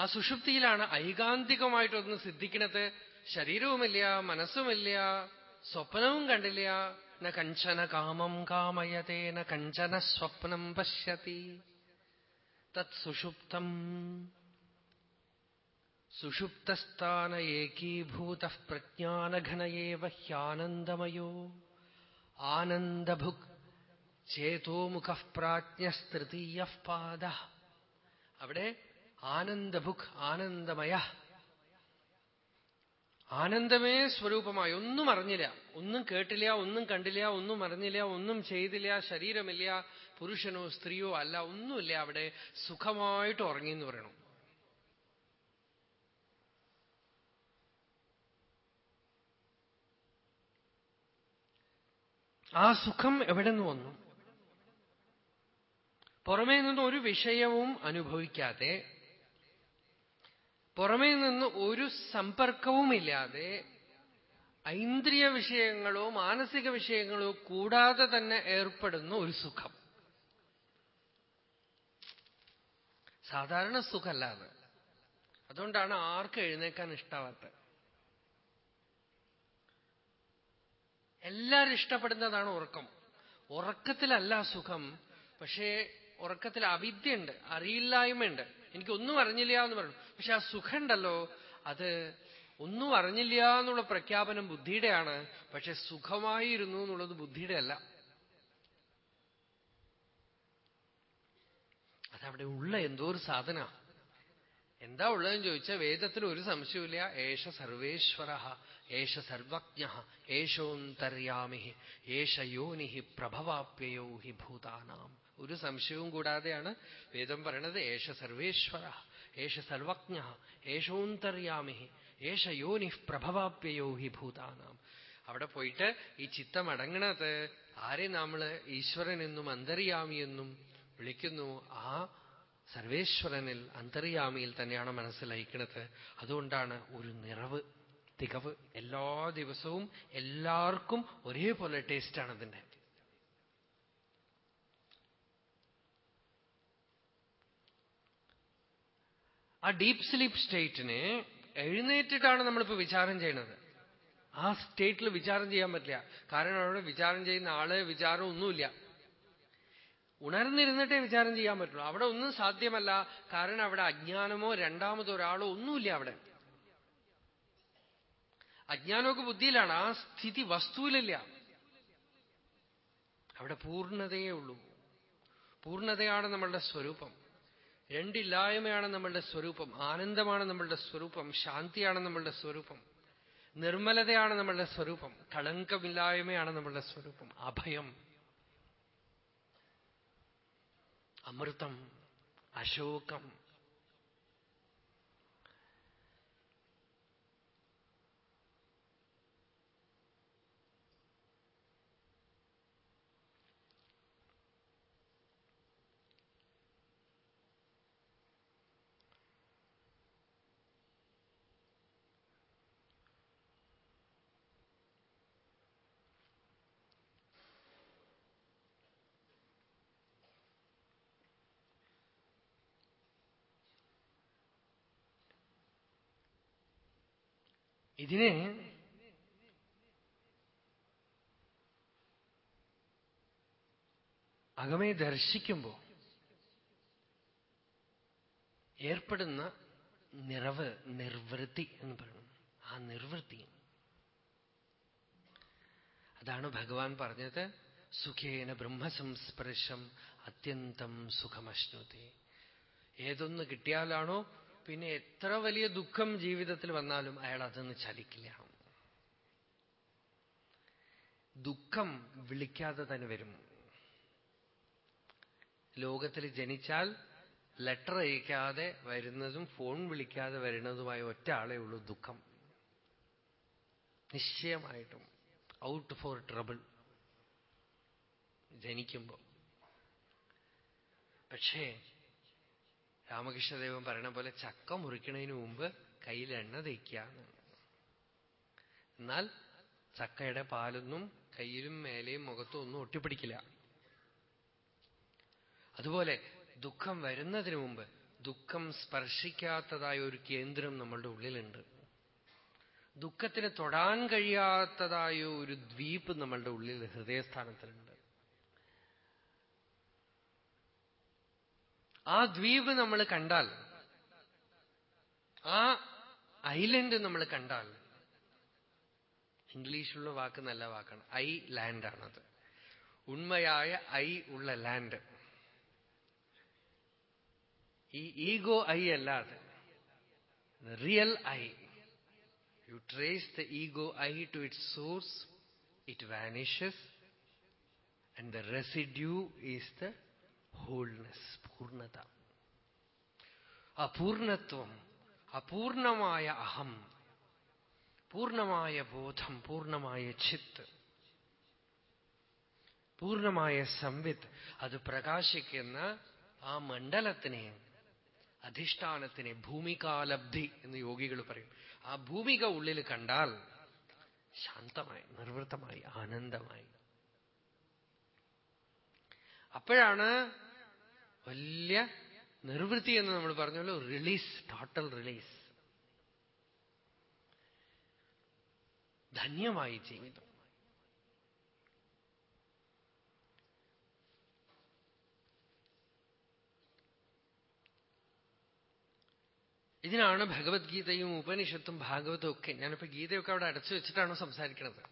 ആ സുഷുപ്തിയിലാണ് ഐകാന്തികമായിട്ടൊന്ന് സിദ്ധിക്കണത്. ശരീരവുമില്ല മനസ്സുമില്ല സ്വപ്നവും കണ്ടില്ല. ന കഞ്ചന കാമം കാമയതേ ന കഞ്ചന സ്വപ്നം പശ്യത്തി തത് സുഷുപ്തം. സുഷുപ്തസ്ഥാന ഏകീഭൂത പ്രജ്ഞാനഘനയേവ ഹ്യാനന്ദമയോ. ആനന്ദഭുക് ചേതോമുഖ പ്രാജ്ഞസ്തൃതീയ പാദ. അവിടെ ആനന്ദഭുക് ആനന്ദമയ. ആനന്ദമേ സ്വരൂപമായി. ഒന്നും അറിഞ്ഞില്ല. ഒന്നും കേട്ടില്ല ഒന്നും കണ്ടില്ല ഒന്നും അറിഞ്ഞില്ല ഒന്നും ചെയ്തില്ല ശരീരമില്ല പുരുഷനോ സ്ത്രീയോ അല്ല ഒന്നുമില്ല അവിടെ. സുഖമായിട്ട് ഉറങ്ങി എന്ന് പറയണം. ആ സുഖം എവിടെ നിന്ന് വന്നു? പുറമേ നിന്ന് ഒരു വിഷയവും അനുഭവിക്കാതെ പുറമേ നിന്ന് ഒരു സമ്പർക്കവുമില്ലാതെ ഐന്ദ്രിയ വിഷയങ്ങളോ മാനസിക വിഷയങ്ങളോ കൂടാതെ തന്നെ ഏർപ്പെടുന്ന ഒരു സുഖം. സാധാരണ സുഖമല്ല അത് അതുകൊണ്ടാണ് ആർക്കും എഴുന്നേക്കാൻ ഇഷ്ടാവാത്തത്. എല്ലാവരും ഇഷ്ടപ്പെടുന്നതാണ് ഉറക്കം. ഉറക്കത്തിലല്ല സുഖം. പക്ഷേ ഉറക്കത്തിൽ അവിദ്യയുണ്ട് അറിയില്ലായ്മയുണ്ട്. എനിക്കൊന്നും അറിഞ്ഞില്ല എന്ന് പറഞ്ഞു. പക്ഷെ ആ സുഖമുണ്ടല്ലോ. അത് ഒന്നും അറിഞ്ഞില്ല എന്നുള്ള പ്രഖ്യാപനം ബുദ്ധിയുടെയാണ്. പക്ഷെ സുഖമായിരുന്നു എന്നുള്ളത് ബുദ്ധിയുടെ അല്ല അതവിടെ ഉള്ള എന്തോ ഒരു സാധന. എന്താ ഉള്ളതെന്ന് ചോദിച്ചാൽ വേദത്തിൽ ഒരു സംശയമില്ല ഏഷ സർവേശ്വര ഏഷ സർവജ്ഞ ഏഷോന്തര്യാമി ഏഷ യോനിഹി പ്രഭവാപ്യയോ ഹി ഭൂതാനാം. ഒരു സംശയവും കൂടാതെയാണ് വേദം പറയണത് ഏഷ സർവേശ്വര. ഏഷ സർവജ്ഞ ഏഷോന്തര്യാമി ഏഷ യോനി പ്രഭവാപ്യയോ ഹി ഭൂതാനാം. അവിടെ പോയിട്ട് ഈ ചിത്തം അടങ്ങണത് ആരെ നമ്മൾ ഈശ്വരനെന്നും അന്തര്യാമിയെന്നും വിളിക്കുന്നു? ആ സർവേശ്വരനിൽ അന്തര്യാമിയിൽ തന്നെയാണ് മനസ്സിലയക്കുന്നത് അതുകൊണ്ടാണ് ഒരു നിറവ് തികവ്. എല്ലാ ദിവസവും എല്ലാവർക്കും ഒരേപോലെ ടേസ്റ്റാണ് അതിന്റെ ആ ഡീപ്പ് സ്ലീപ്പ് സ്റ്റേറ്റിനെ എഴുന്നേറ്റിട്ടാണ് നമ്മളിപ്പോ വിചാരം ചെയ്യുന്നത് ആ സ്റ്റേറ്റിൽ വിചാരം ചെയ്യാൻ പറ്റില്ല. കാരണം അവിടെ വിചാരം ചെയ്യുന്ന ആൾ വിചാരം ഒന്നുമില്ല. ഉണർന്നിരുന്നിട്ടേ വിചാരം ചെയ്യാൻ പറ്റുള്ളൂ. അവിടെ ഒന്നും സാധ്യമല്ല. കാരണം അവിടെ അജ്ഞാനമോ രണ്ടാമതോ ഒരാളോ ഒന്നുമില്ല അവിടെ. അജ്ഞാനമൊക്കെ ബുദ്ധിയിലാണ്. ആ സ്ഥിതി വസ്തുവിലില്ല. അവിടെ പൂർണതയേ ഉള്ളൂ. പൂർണതയാണ് നമ്മളുടെ സ്വരൂപം. രണ്ടില്ലായ്മയാണ് നമ്മളുടെ സ്വരൂപം. ആനന്ദമാണ് നമ്മളുടെ സ്വരൂപം. ശാന്തിയാണ് നമ്മളുടെ സ്വരൂപം. നിർമ്മലതയാണ് നമ്മളുടെ സ്വരൂപം. കളങ്കമില്ലായ്മയാണ് നമ്മളുടെ സ്വരൂപം. അഭയം. അമൃതം. അശോകം. ഇതിനെ അകമേ ദർശിക്കുമ്പോൾ ഏർപ്പെടുന്ന നിറവ് നിർവൃത്തി എന്ന് പറയുന്നു ആ നിർവൃത്തി. അതാണ് ഭഗവാൻ പറഞ്ഞത് സുഖേന ബ്രഹ്മസംസ്പർശം അത്യന്തം സുഖമശ്നുതി. ഏതൊന്ന് കിട്ടിയാലാണോ പിന്നെ എത്ര വലിയ ദുഃഖം ജീവിതത്തിൽ വന്നാലും അയാൾ അതൊന്ന് ചലിക്കില്ല. ദുഃഖം വിളിക്കാതെ തന്നെ വരും. ലോകത്തിൽ ജനിച്ചാൽ ലെറ്റർ അയക്കാതെ വരുന്നതും ഫോൺ വിളിക്കാതെ വരുന്നതുമായ ഒറ്റ ആളേ ഉള്ളൂ ദുഃഖം. നിശ്ചയമായിട്ടും ഔട്ട് ഫോർ ട്രബിൾ ജനിക്കുമ്പോൾ പക്ഷേ രാമകൃഷ്ണദേവൻ പറയണ പോലെ ചക്ക മുറിക്കണതിന് മുമ്പ് കയ്യിൽ എണ്ണ തേക്കാന്ന് എന്നാൽ ചക്കയുടെ പാലൊന്നും കയ്യിലും മേലെയും മുഖത്തും ഒന്നും ഒട്ടിപ്പിടിക്കില്ല. അതുപോലെ ദുഃഖം വരുന്നതിന് മുമ്പ് ദുഃഖം സ്പർശിക്കാത്തതായ ഒരു കേന്ദ്രം നമ്മളുടെ ഉള്ളിലുണ്ട്. ദുഃഖത്തിന് തൊടാൻ കഴിയാത്തതായ ഒരു ദ്വീപ് നമ്മളുടെ ഉള്ളിൽ ഹൃദയസ്ഥാനത്തിലുണ്ട്. ആ ദ്വീപ് നമ്മൾ കണ്ടാൽ ആ ഐലൻഡ് നമ്മൾ കണ്ടാൽ ഇംഗ്ലീഷിലുള്ള വാക്ക് നല്ല വാക്കാണ്. ഐ ലാൻഡാണത് ഉണ്മയായ ഐ ഉള്ള ലാൻഡ് ഈ ഈഗോ ഐ അല്ല അത് real I you trace the ego I to it source it vanishes and the residue is the wholeness പൂർണത. അപൂർണത്വം അപൂർണമായ അഹം പൂർണമായ ബോധം പൂർണമായ ചിത്ത് പൂർണമായ സംവിത്ത് അത് പ്രകാശിക്കുന്ന ആ മണ്ഡലത്തിനെ അധിഷ്ഠാനത്തിനെ ഭൂമികാലബ്ധി എന്ന് യോഗികൾ പറയും. ആ ഭൂമിക ഉള്ളിൽ കണ്ടാൽ ശാന്തമായി നിർവൃത്തമായി ആനന്ദമായി അപ്പോഴാണ് വലിയ നിർവൃത്തി എന്ന് നമ്മൾ പറഞ്ഞല്ലോ റിലീസ് ടോട്ടൽ റിലീസ് ധന്യമായി ജീവിതം. ഇതിനാണ് ഭഗവത്ഗീതയും ഉപനിഷത്തും ഭാഗവതവും ഒക്കെ ഞാനിപ്പോ ഗീതയൊക്കെ അവിടെ അടച്ചു വെച്ചിട്ടാണോ സംസാരിക്കുന്നത്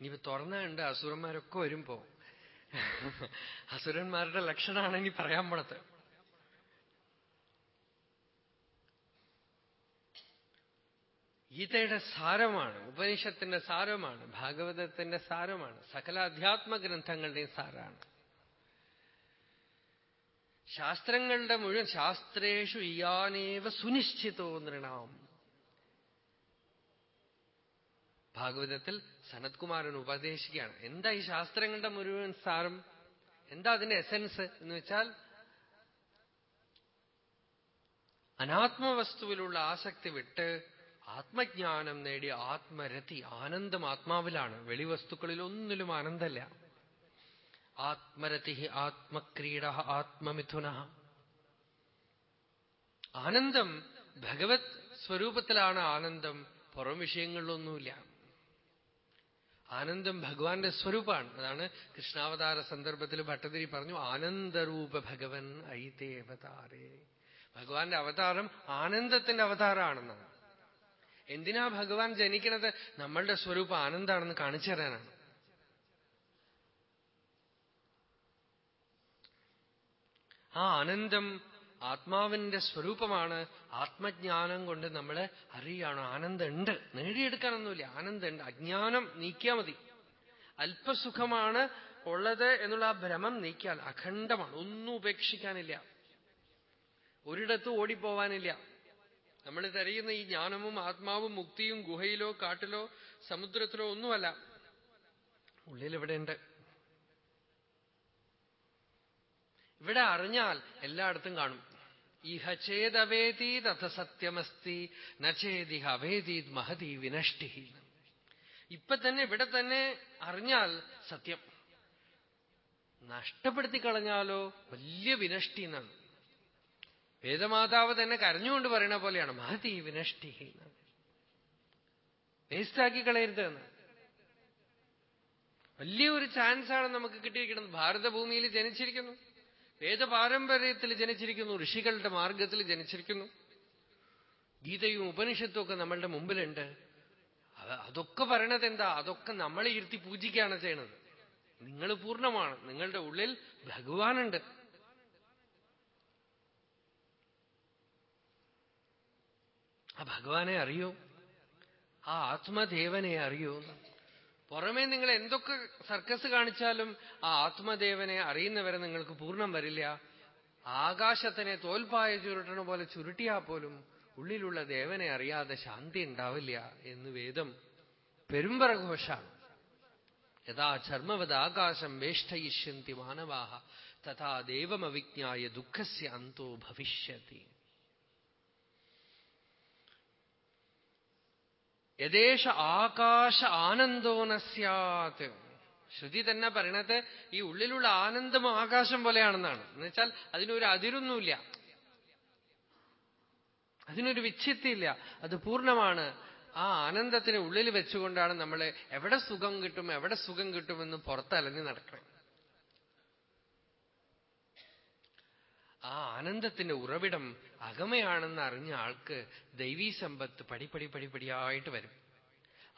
ഇനിയിപ്പോ തുറന്നുണ്ട് അസുരന്മാരൊക്കെ വരുമ്പോ. അസുരന്മാരുടെ ലക്ഷണമാണ് ഇനി പറയാൻ പോണത്. ഗീതയുടെ സാരമാണ് ഉപനിഷത്തിന്റെ സാരമാണ് ഭാഗവതത്തിന്റെ സാരമാണ് സകല അധ്യാത്മ ഗ്രന്ഥങ്ങളുടെയും സാരമാണ്. ശാസ്ത്രങ്ങളുടെ മുഴുവൻ ശാസ്ത്രേഷു ഇയാനേവ സുനിശ്ചിതോ നൃണാം. ഭാഗവതത്തിൽ സനത്കുമാരൻ ഉപദേശിക്കുകയാണ്. എന്താ ഈ ശാസ്ത്രങ്ങളുടെ മുഴുവൻ സാരം? എന്താ അതിന്റെ എസെൻസ് എന്ന് വെച്ചാൽ അനാത്മവസ്തുവിലുള്ള ആസക്തി വിട്ട് ആത്മജ്ഞാനം നേടി ആത്മരതി ആനന്ദം ആത്മാവിലാണ്. വെളിവസ്തുക്കളിൽ ഒന്നിലും ആനന്ദമല്ല. ആത്മരതി ആത്മക്രീഡ ആത്മമിഥുന. ആനന്ദം ഭഗവത് സ്വരൂപത്തിലാണ് ആനന്ദം. പുറം വിഷയങ്ങളിലൊന്നുമില്ല. ആനന്ദം ഭഗവാന്റെ സ്വരൂപമാണ്. അതാണ് കൃഷ്ണാവതാര സന്ദർഭത്തിൽ ഭട്ടതിരി പറഞ്ഞു ആനന്ദരൂപ ഭഗവൻ ഐതേ അവതാരേ. ഭഗവാന്റെ അവതാരം ആനന്ദത്തിന്റെ അവതാരമാണെന്നാണ്. എന്തിനാ ഭഗവാൻ ജനിക്കണത് നമ്മളുടെ സ്വരൂപം ആനന്ദാണെന്ന് കാണിച്ചു തരാനാണ് ആ ആനന്ദം ആത്മാവിന്റെ സ്വരൂപമാണ് ആത്മജ്ഞാനം കൊണ്ട് നമ്മൾ അറിയാണ്. ആനന്ദമുണ്ട്. നേടിയെടുക്കാനൊന്നുമില്ല. ആനന്ദമുണ്ട്. അജ്ഞാനം നീക്കിയാൽ മതി. അല്പസുഖമാണ് ഉള്ളത് എന്നുള്ള ആ ഭ്രമം നീക്കിയാൽ അഖണ്ഡമാണ്. ഒന്നും ഉപേക്ഷിക്കാനില്ല. ഒരിടത്ത് ഓടിപ്പോവാനില്ല. നമ്മൾ തെരയുന്ന ഈ ജ്ഞാനവും ആത്മാവും മുക്തിയും ഗുഹയിലോ കാട്ടിലോ സമുദ്രത്തിലോ ഒന്നുമല്ല. ഉള്ളിൽ ഉണ്ട്. ഇവിടെ അറിഞ്ഞാൽ എല്ലായിടത്തും കാണും. ഇഹ അഥ സത്യമസ്തി നചേതിഹ അവേദീത് മഹതി വിനഷ്ടി ഇപ്പൊ തന്നെ ഇവിടെ തന്നെ അറിഞ്ഞാൽ സത്യം. നഷ്ടപ്പെടുത്തി കളഞ്ഞാലോ വലിയ വിനഷ്ടി എന്നാണ്. വേദമാതാവ് തന്നെ കരഞ്ഞുകൊണ്ട് പറയണ പോലെയാണ് മഹതി വിനഷ്ടി വേസ്റ്റാക്കി കളയരുത് എന്ന് വലിയൊരു ചാൻസാണ് നമുക്ക് കിട്ടിയിരിക്കുന്നത്. ഭാരതഭൂമിയിൽ ജനിച്ചിരിക്കുന്നു. വേദപാരമ്പര്യത്തിൽ ജനിച്ചിരിക്കുന്നു ഋഷികളുടെ മാർഗത്തിൽ ജനിച്ചിരിക്കുന്നു. ഗീതയും ഉപനിഷത്തും ഒക്കെ നമ്മളുടെ മുമ്പിലുണ്ട്. അതൊക്കെ പറയണത് എന്താ? അതൊക്കെ നമ്മളെ ഇരുത്തി പൂജിക്കുകയാണ് ചെയ്യണത്. നിങ്ങൾ പൂർണമാണ്. നിങ്ങളുടെ ഉള്ളിൽ ഭഗവാനുണ്ട്. ആ ഭഗവാനെ അറിയോ? ആ ആത്മദേവനെ അറിയോ? പുറമേ നിങ്ങൾ എന്തൊക്കെ സർക്കസ് കാണിച്ചാലും ആ ആത്മദേവനെ അറിയുന്നവരെ നിങ്ങൾക്ക് പൂർണം വരില്ല. ആകാശത്തിനെ തോൽപ്പായ ചുരുട്ടണ പോലെ ചുരുട്ടിയാ പോലും ഉള്ളിലുള്ള ദേവനെ അറിയാതെ ശാന്തി ഉണ്ടാവില്ല എന്ന് വേദം പെരുമ്പറഘോഷാണ് യഥാ ചർമ്മവത് ആകാശം വേഷ്ടയിഷ്യന്തി മാനവാഹ തഥാ ദേവമവിജ്ഞായ ദുഃഖസ്യ അന്തോ ഭവിഷ്യത്തി യദേശ ആകാശ ആനന്ദോന നസ്യാത് ശ്രുതി തന്നെ പറയണത് ഈ ഉള്ളിലുള്ള ആനന്ദം ആകാശം പോലെയാണെന്നാണ്. എന്നുവെച്ചാൽ അതിനൊരു അതിരൊന്നുമില്ല. അതിനൊരു വിച്ഛിത്തിയില്ല. അത് പൂർണമാണ്. ആ ആനന്ദത്തിന് ഉള്ളിൽ വെച്ചുകൊണ്ടാണ് നമ്മൾ എവിടെ സുഖം കിട്ടും എവിടെ സുഖം കിട്ടുമെന്ന് പുറത്തലഞ്ഞ് നടക്കണം. ആ ആനന്ദത്തിന്റെ ഉറവിടം അകമയാണെന്ന് അറിഞ്ഞ ആൾക്ക് ദൈവീ സമ്പത്ത് പടിപ്പടി പടിപടിയായിട്ട് വരും.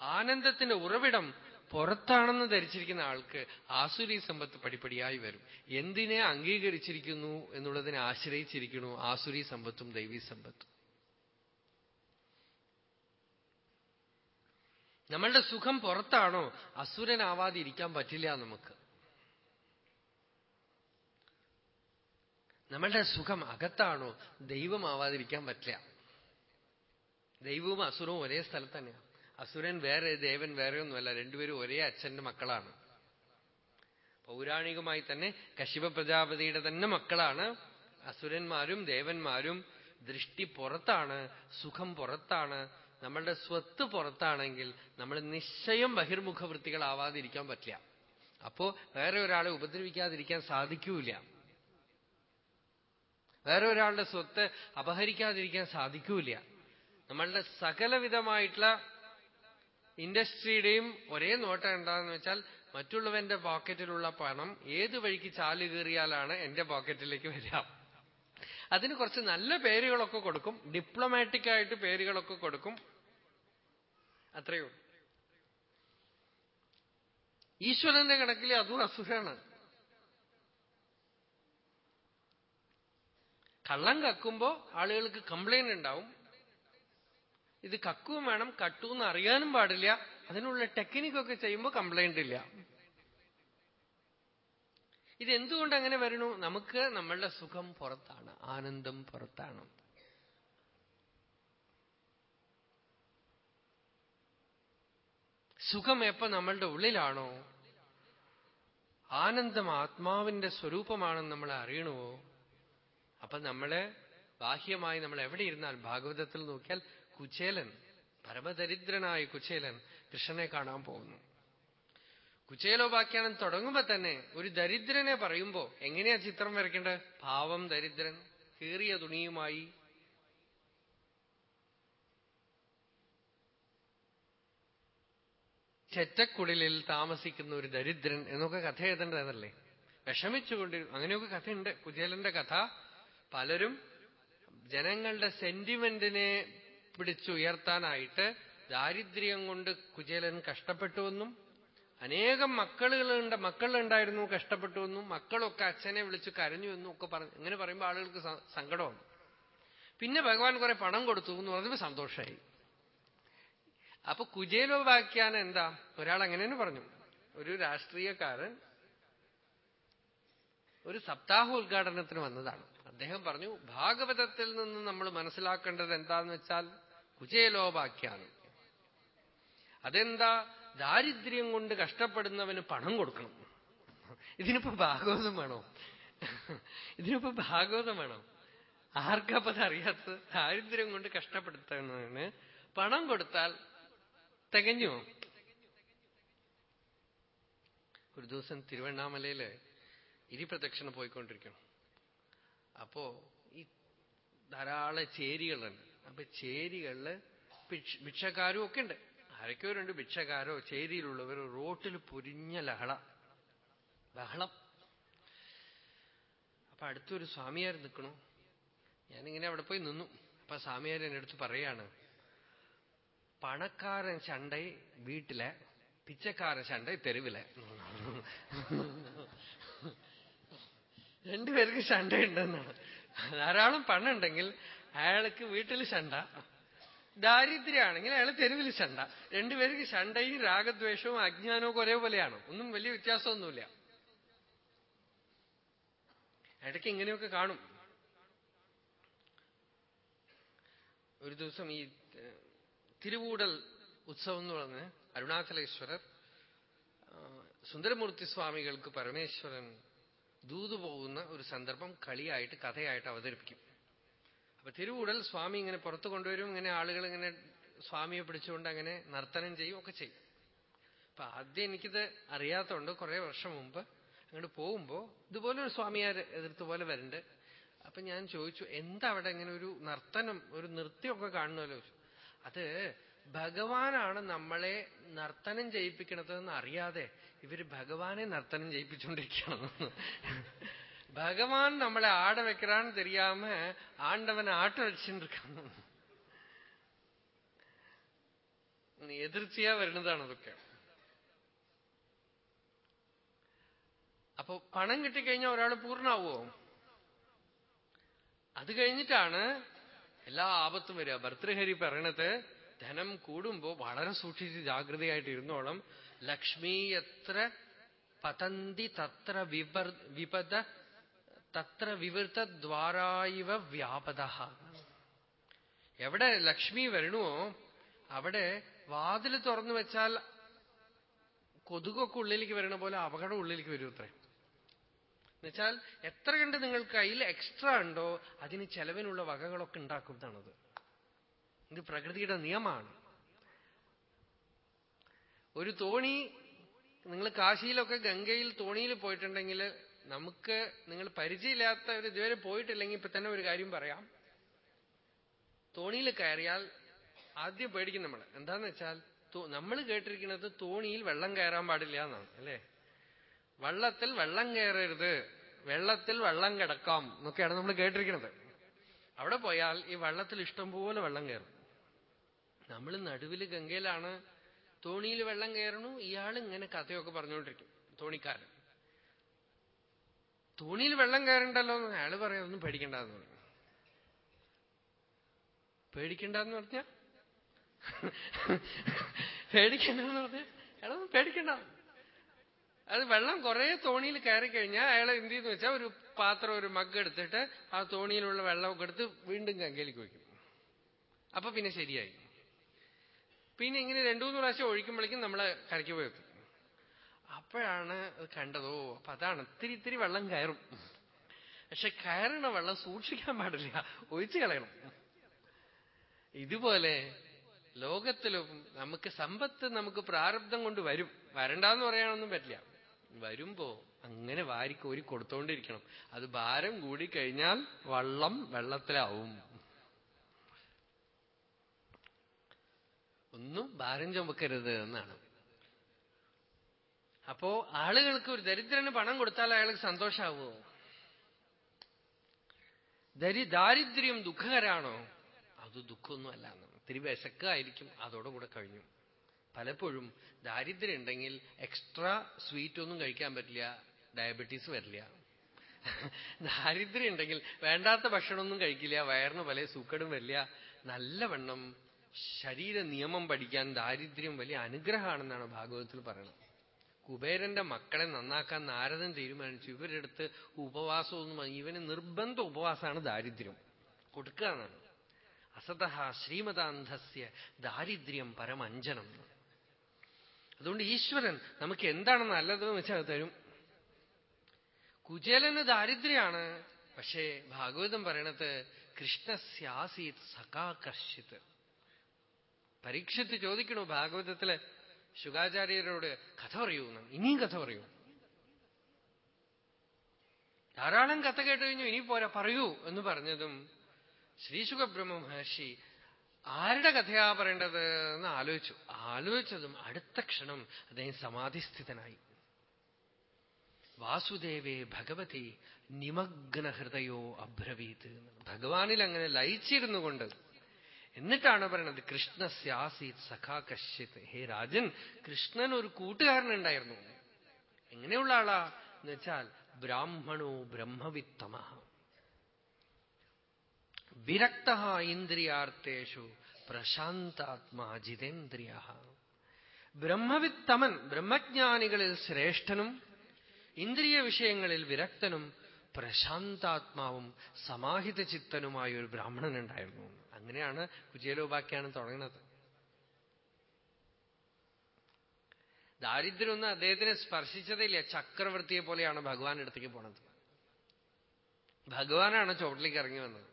ആനന്ദത്തിന്റെ ഉറവിടം പുറത്താണെന്ന് ധരിച്ചിരിക്കുന്ന ആൾക്ക് ആസുരി സമ്പത്ത് പടിപ്പടിയായി വരും. എന്തിനെ അംഗീകരിച്ചിരിക്കുന്നു എന്നുള്ളതിനെ ആശ്രയിച്ചിരിക്കുന്നു ആസുരി സമ്പത്തും ദൈവീ സമ്പത്തും. നമ്മളുടെ സുഖം പുറത്താണോ അസുരനാവാതിരിക്കാൻ പറ്റില്ല നമുക്ക്. നമ്മളുടെ സുഖം അകത്താണോ? ദൈവമാവാതിരിക്കാൻ പറ്റില്ല. ദൈവവും അസുരവും ഒരേ സ്ഥലത്ത് തന്നെയാണ് അസുരൻ വേറെ ദേവൻ വേറെ ഒന്നുമല്ല. രണ്ടുപേരും ഒരേ അച്ഛന്റെ മക്കളാണ്. പൗരാണികമായി തന്നെ കശിപ പ്രജാപതിയുടെ തന്നെ മക്കളാണ്. അസുരന്മാരും ദേവന്മാരും ദൃഷ്ടി പുറത്താണ് സുഖം പുറത്താണ്. നമ്മളുടെ സ്വത്ത് പുറത്താണെങ്കിൽ നമ്മൾ നിശ്ചയം ബഹിർമുഖ വൃത്തികളാവാതിരിക്കാൻ പറ്റില്ല. അപ്പോ വേറെ ഒരാളെ ഉപദ്രവിക്കാതിരിക്കാൻ സാധിക്കൂല വേറെ ഒരാളുടെ സ്വത്ത് അപഹരിക്കാതിരിക്കാൻ സാധിക്കൂല നമ്മളുടെ സകലവിധമായിട്ടുള്ള ഇൻഡസ്ട്രിയുടെയും ഒരേ നോട്ടം എന്താന്ന് വെച്ചാൽ മറ്റുള്ളവന്റെ പോക്കറ്റിലുള്ള പണം ഏത് വഴിക്ക് ചാൽ കീറിയാലാണ് എന്റെ പോക്കറ്റിലേക്ക് വരിക. അതിന് കുറച്ച് നല്ല പേരുകളൊക്കെ കൊടുക്കും. ഡിപ്ലോമാറ്റിക് ആയിട്ട് പേരുകളൊക്കെ കൊടുക്കും. അത്രയോ ഈശ്വരന്റെ കണക്കിൽ അതും അസുഖമാണ് കള്ളം കക്കുമ്പോ ആളുകൾക്ക് കംപ്ലൈന്റ് ഉണ്ടാവും. ഇത് കക്കുവും വേണം കട്ടുവെന്ന് അറിയാനും പാടില്ല. അതിനുള്ള ടെക്നിക്കൊക്കെ ചെയ്യുമ്പോൾ കംപ്ലൈന്റ് ഇല്ല. ഇതെന്തുകൊണ്ട് അങ്ങനെ വരണു നമുക്ക് നമ്മളുടെ സുഖം പുറത്താണ് ആനന്ദം പുറത്താണ്. സുഖം എപ്പോ നമ്മളുടെ ഉള്ളിലാണോ? ആനന്ദം ആത്മാവിന്റെ സ്വരൂപമാണെന്ന് നമ്മൾ അറിയണമോ? അപ്പൊ നമ്മൾ ബാഹ്യമായി നമ്മൾ എവിടെ ഇരുന്നാൽ ഭാഗവതത്തിൽ നോക്കിയാൽ കുചേലൻ പരമദരിദ്രനായ കുചേലൻ കൃഷ്ണനെ കാണാൻ പോകുന്നു. കുചേലോപാഖ്യാനം തുടങ്ങുമ്പോ തന്നെ ഒരു ദരിദ്രനെ പറയുമ്പോ എങ്ങനെയാ ചിത്രം വരയ്ക്കേണ്ടത്? ഭാവം ദരിദ്രൻ കീറിയ തുണിയുമായി. ചെറ്റക്കുടിലിൽ താമസിക്കുന്ന ഒരു ദരിദ്രൻ എന്നൊക്കെ കഥ എഴുതേണ്ടതല്ലേ? വിഷമിച്ചുകൊണ്ട് അങ്ങനെയൊക്കെ കഥയുണ്ട്. കുചേലന്റെ കഥ പലരും ജനങ്ങളുടെ സെന്റിമെന്റിനെ പിടിച്ചുയർത്താനായിട്ട് ദാരിദ്ര്യം കൊണ്ട് കുചേലൻ കഷ്ടപ്പെട്ടുവെന്നും അനേകം മക്കളുകളുണ്ട് മക്കളുണ്ടായിരുന്നു കഷ്ടപ്പെട്ടുവെന്നും മക്കളൊക്കെ അച്ഛനെ വിളിച്ച് കരഞ്ഞു എന്നും ഒക്കെ പറഞ്ഞു ഇങ്ങനെ പറയുമ്പോൾ ആളുകൾക്ക് സങ്കടമാണ്. പിന്നെ ഭഗവാൻ കുറെ പണം കൊടുത്തു എന്ന് പറഞ്ഞപ്പോൾ സന്തോഷമായി അപ്പൊ കുചേലോപാഖ്യാനം എന്താ? ഒരാൾ അങ്ങനെ പറഞ്ഞു. ഒരു രാഷ്ട്രീയക്കാരൻ ഒരു സപ്താഹ ഉദ്ഘാടനത്തിന് വന്നതാണ്. അദ്ദേഹം പറഞ്ഞു ഭാഗവതത്തിൽ നിന്ന് നമ്മൾ മനസ്സിലാക്കേണ്ടത് എന്താന്ന് വെച്ചാൽ കുചേലോപാഖ്യാനം. അതെന്താ? ദാരിദ്ര്യം കൊണ്ട് കഷ്ടപ്പെടുന്നവന് പണം കൊടുക്കണം. ഇതിനിപ്പോ ഭാഗവതം വേണോ? ഇതിനിപ്പോ ഭാഗവതം വേണോ? ആർക്കപ്പത് അറിയാത്തത്? ദാരിദ്ര്യം കൊണ്ട് കഷ്ടപ്പെടുത്തുന്നതിന് പണം കൊടുത്താൽ തികഞ്ഞു? ഒരു ദിവസം തിരുവണ്ണാമലയിൽ ഇരിപ്രദക്ഷിണ പോയിക്കൊണ്ടിരിക്കണം അപ്പോ ഈ ധാരാളം ചേരികളുണ്ട്. അപ്പൊ ചേരികളിൽ ഭിക്ഷക്കാരും ഒക്കെ ഉണ്ട്. ആരൊക്കെയോ രണ്ട് ഭിക്ഷക്കാരോ ചേരിയിലുള്ളവരോ റോട്ടിൽ പൊരിഞ്ഞ ലഹള. ബഹളം. അപ്പൊ അടുത്തൊരു സ്വാമിയാർ നിൽക്കണു ഞാനിങ്ങനെ അവിടെ പോയി നിന്നു. അപ്പൊ സ്വാമിയാർ എന്റെ അടുത്ത് പറയാണ് പണക്കാരൻ ചണ്ടൈ വീട്ടിലെ പിച്ചക്കാരൻ ചണ്ടൈ തെരുവിലെ. രണ്ടുപേർക്ക് ശണ്ടയുണ്ടെന്നാണ്. ധാരാളം പണുണ്ടെങ്കിൽ അയാൾക്ക് വീട്ടിൽ ശണ്ട ദാരിദ്ര്യമാണെങ്കിൽ അയാൾ തെരുവിൽ ശണ്ട. രണ്ടുപേർക്ക് ശണ്ടയും രാഗദ്വേഷവും അജ്ഞാനവും ഒരേപോലെയാണ്. ഒന്നും വലിയ വ്യത്യാസമൊന്നുമില്ല. ഇടയ്ക്ക് ഇങ്ങനെയൊക്കെ കാണും. ഒരു ദിവസം ഈ തിരുവൂടൽ ഉത്സവം എന്ന് പറഞ്ഞ് അരുണാചലേശ്വരർ സുന്ദരമൂർത്തി സ്വാമികൾക്ക് പരമേശ്വരൻ ദൂതു പോകുന്ന ഒരു സന്ദർഭം കളിയായിട്ട് കഥയായിട്ട് അവതരിപ്പിക്കും. അപ്പൊ തിരുവൂടൽ സ്വാമി ഇങ്ങനെ പുറത്തു കൊണ്ടുവരും ഇങ്ങനെ ആളുകൾ ഇങ്ങനെ സ്വാമിയെ പിടിച്ചുകൊണ്ട് അങ്ങനെ നർത്തനം ചെയ്യും ഒക്കെ ചെയ്യും. അപ്പൊ ആദ്യം എനിക്കിത് അറിയാത്തതുകൊണ്ട് കുറെ വർഷം മുമ്പ് അങ്ങോട്ട് പോകുമ്പോ ഇതുപോലെ ഒരു സ്വാമിയാർ എതിർത്ത് പോലെ വരുന്നുണ്ട് അപ്പൊ ഞാൻ ചോദിച്ചു എന്താ അവിടെ ഇങ്ങനെ ഒരു നർത്തനം ഒരു നൃത്യമൊക്കെ കാണുന്നല്ലോ? അത് ഭഗവാനാണ് നമ്മളെ നർത്തനം ചെയ്യിപ്പിക്കണതെന്ന് അറിയാതെ ഇവര് ഭഗവാനെ നർത്തനം ചെയ്യിപ്പിച്ചുകൊണ്ടിരിക്കണം ഭഗവാൻ നമ്മളെ ആട വെക്കറാന്ന് தெரியாம ஆண்டவனை ஆட்ட வச்சுருக்காங்க എതിർച്ചയാ വരുന്നതാണ് അതൊക്കെ അപ്പൊ പണം കിട്ടിക്കഴിഞ്ഞാൽ ഒരാൾ പൂർണ്ണാവോ അത് കഴിഞ്ഞിട്ടാണ് എല്ലാ ആപത്തും വരിക ഭർത്തൃഹരി പറയണത് ധനം കൂടുമ്പോ വളരെ സൂക്ഷിച്ച് ജാഗ്രതയായിട്ട് ഇരുന്നോളം ലക്ഷ്മി എത്ര പതന്തി തത്ര വിപർ വിപദ തത്ര വിവൃത്ത ദ്വാരായിവ വ്യാപത എവിടെ ലക്ഷ്മി വരണോ അവിടെ വാതിൽ തുറന്നു വെച്ചാൽ കൊതുകൊക്കെ ഉള്ളിലേക്ക് വരണ പോലെ അപകടം ഉള്ളിലേക്ക് വരും അത്രേ. എന്നുവെച്ചാൽ എത്ര കണ്ട് നിങ്ങൾക്ക് കയ്യിൽ എക്സ്ട്രാ ഉണ്ടോ അതിന് ചെലവിനുള്ള വകകളൊക്കെ ഉണ്ടാക്കുന്നതാണത് ഇത് പ്രകൃതിയുടെ നിയമമാണ്. ഒരു തോണി നിങ്ങൾ കാശിയിലൊക്കെ ഗംഗയിൽ തോണിയിൽ പോയിട്ടുണ്ടെങ്കിൽ നമുക്ക് നിങ്ങൾ പരിചയമില്ലാത്ത ഒരു ഇതുവരെ പോയിട്ടില്ലെങ്കിൽ ഇപ്പൊ തന്നെ ഒരു കാര്യം പറയാം. തോണിയിൽ കയറിയാൽ ആദ്യം പേടിക്കും നമ്മൾ. എന്താന്ന് വെച്ചാൽ നമ്മൾ കേട്ടിരിക്കുന്നത് തോണിയിൽ വെള്ളം കയറാൻ പാടില്ല എന്നാണ് അല്ലേ? വള്ളത്തിൽ വെള്ളം കയറരുത് വെള്ളത്തിൽ വെള്ളം കിടക്കാം എന്നൊക്കെയാണ് നമ്മൾ കേട്ടിരിക്കുന്നത്. അവിടെ പോയാൽ ഈ വെള്ളത്തിൽ ഇഷ്ടംപോലെ വെള്ളം കയറും. നമ്മൾ നടുവിൽ ഗംഗയിലാണ് തോണിയിൽ വെള്ളം കയറണു ഇയാൾ ഇങ്ങനെ കഥയൊക്കെ പറഞ്ഞുകൊണ്ടിരിക്കും തോണിക്കാരൻ. തോണിയിൽ വെള്ളം കയറണ്ടല്ലോ എന്ന് അയാൾ പറയാം ഒന്നും പേടിക്കണ്ടെന്ന് പറഞ്ഞു. പേടിക്കണ്ടെന്ന് പറഞ്ഞ? പേടിക്കണ്ടെന്ന് പറഞ്ഞ? അയാളൊന്നും പേടിക്കണ്ട. അത് വെള്ളം കുറെ തോണിയിൽ കയറി കഴിഞ്ഞാൽ അയാൾ എന്ത് ചെയ്യുന്ന വെച്ചാൽ ഒരു പാത്രം ഒരു മഗ് എടുത്തിട്ട് ആ തോണിയിലുള്ള വെള്ളമൊക്കെ എടുത്ത് വീണ്ടും കങ്കയിലേക്ക് വയ്ക്കും. അപ്പൊ പിന്നെ ശരിയായി. പിന്നെ ഇങ്ങനെ രണ്ടു മൂന്ന് പ്രാവശ്യം ഒഴിക്കുമ്പോഴേക്കും നമ്മളെ കരയ്ക്ക് പോയി അപ്പോഴാണ് അത് കണ്ടതോ അപ്പൊ അതാണ് ഇത്തിരി ഇത്തിരി വെള്ളം കയറും. പക്ഷെ കയറണ വെള്ളം സൂക്ഷിക്കാൻ പാടില്ല ഒഴിച്ചു കളയണം. ഇതുപോലെ ലോകത്തിലും നമുക്ക് സമ്പത്ത് നമുക്ക് പ്രാരബ്ധം കൊണ്ട് വരും. വരണ്ടെന്ന് പറയാനൊന്നും പറ്റില്ല. വരുമ്പോ അങ്ങനെ വാരിക്കോരി കൊടുത്തോണ്ടിരിക്കണം. അത് ഭാരം കൂടി കൂടിക്കഴിഞ്ഞാൽ വള്ളം വെള്ളത്തിലാവും. ഒന്നും ഭാരം ചുമക്കരുത് എന്നാണ്. അപ്പോ ആളുകൾക്ക് ഒരു ദരിദ്രന് പണം കൊടുത്താൽ അയാൾക്ക് സന്തോഷാവോ? ദരി ദാരിദ്ര്യം ദുഃഖകരാണോ? അത് ദുഃഖമൊന്നുമല്ല. ഇത്തിരി വിശക്കായിരിക്കും. അതോടുകൂടെ കഴിഞ്ഞു. പലപ്പോഴും ദാരിദ്ര്യം ഉണ്ടെങ്കിൽ എക്സ്ട്രാ സ്വീറ്റ് ഒന്നും കഴിക്കാൻ പറ്റില്ല. ഡയബറ്റീസ് വരില്ല. ദാരിദ്ര്യം ഉണ്ടെങ്കിൽ വേണ്ടാത്ത ഭക്ഷണമൊന്നും കഴിക്കില്ല. വയറിന് പല സൂക്കടും വരില്ല. നല്ലവണ്ണം ശരീര നിയമം പഠിക്കാൻ ദാരിദ്ര്യം വലിയ അനുഗ്രഹമാണെന്നാണ് ഭാഗവതത്തിൽ പറയുന്നത്. കുബേരന്റെ മക്കളെ നന്നാക്കാൻ നാരദൻ തീരുമാനിച്ചു. ഇവരെടുത്ത് ഉപവാസമൊന്നും ഇവന് നിർബന്ധ ഉപവാസമാണ് ദാരിദ്ര്യം. കൊടുക്കുക എന്നാണ്. അസത ശ്രീമതാന്ധസ്യ ദാരിദ്ര്യം പരമഞ്ജനം അതുകൊണ്ട് ഈശ്വരൻ നമുക്ക് എന്താണ് നല്ലതെന്ന് വെച്ചാൽ തരും. കുചേലന് ദാരിദ്ര്യമാണ് പക്ഷേ ഭാഗവതം പറയണത് കൃഷ്ണസ്യാസീത് സഖാകർഷിത് പരീക്ഷത്ത് ചോദിക്കണു ഭാഗവതത്തിൽ ശുഗാചാര്യരോട് കഥ പറയൂ ഇനിയും കഥ പറയൂ. ധാരാളം കഥ കേട്ട് കഴിഞ്ഞു ഇനി പോരാ പറയൂ എന്ന് പറഞ്ഞതും ശ്രീശുഖബ്രഹ്മ മഹർഷി ആരുടെ കഥയാ പറയേണ്ടത് എന്ന് ആലോചിച്ചു. ആലോചിച്ചതും അടുത്ത ക്ഷണം അദ്ദേഹം സമാധിസ്ഥിതനായി. വാസുദേവേ ഭഗവതി നിമഗ്ന ഹൃദയോ അബ്രവീത്. ഭഗവാനിൽ അങ്ങനെ ലയിച്ചിരുന്നു കൊണ്ട് എന്നിട്ടാണ് പറയണത് കൃഷ്ണസ്യാസീത് സഖാ കശ്യത് ഹേ രാജൻ കൃഷ്ണൻ ഒരു കൂട്ടുകാരൻ കൂട്ടുകാരനുണ്ടായിരുന്നു. എങ്ങനെയുള്ള ആളാ? എന്ന് വെച്ചാൽ ബ്രാഹ്മണോ ബ്രഹ്മവിത്തമ വിരക്ത ഇന്ദ്രിയാർത്ഥേഷു പ്രശാന്താത്മാ ജിതേന്ദ്രിയ ബ്രഹ്മവിത്തമൻ ബ്രഹ്മജ്ഞാനികളിൽ ശ്രേഷ്ഠനും ഇന്ദ്രിയ വിഷയങ്ങളിൽ വിരക്തനും പ്രശാന്താത്മാവും സമാഹിത ചിത്തനുമായ ഒരു ബ്രാഹ്മണൻ ഉണ്ടായിരുന്നു അങ്ങനെയാണ് കുചേലോപാഖ്യാനം തുടങ്ങുന്നത്. ദാരിദ്ര്യമൊന്നും അദ്ദേഹത്തിനെ സ്പർശിച്ചതില്ല ചക്രവർത്തിയെ പോലെയാണ് ഭഗവാൻ അടുത്തേക്ക് പോണത്. ഭഗവാനാണ് ചോട്ടിലേക്ക് ഇറങ്ങി വന്നത്.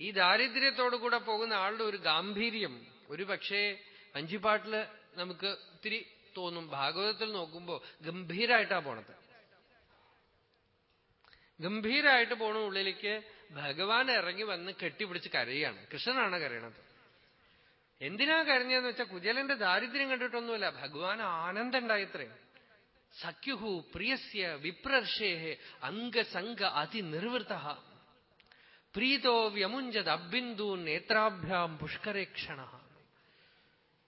ഈ ദാരിദ്ര്യത്തോടുകൂടെ പോകുന്ന ആളുടെ ഒരു ഗാംഭീര്യം ഒരു പക്ഷേ വഞ്ചിപ്പാട്ടിൽ നമുക്ക് ഒത്തിരി തോന്നും. ഭാഗവതത്തിൽ നോക്കുമ്പോ ഗംഭീരായിട്ടാ പോണത്. ഗംഭീരായിട്ട് പോണ ഉള്ളിലേക്ക് ഭഗവാൻ ഇറങ്ങി വന്ന് കെട്ടിപ്പിടിച്ച് കരയാണ്. കൃഷ്ണനാണ് കരയണത്. എന്തിനാ കരഞ്ഞതെന്ന് വെച്ചാൽ കുചേലന്റെ ദാരിദ്ര്യം കണ്ടിട്ടൊന്നുമില്ല. ഭഗവാൻ ആനന്ദം ഉണ്ടായിത്രേ സഖ്യുഹു പ്രിയസ്യ വിപ്രർഷേഹേ അംഗസംഗ അതിനിർവൃത പ്രീതോ വ്യമുഞ്ചത് അബിന്ദു നേത്രാഭ്യാം പുഷ്കരേക്ഷണ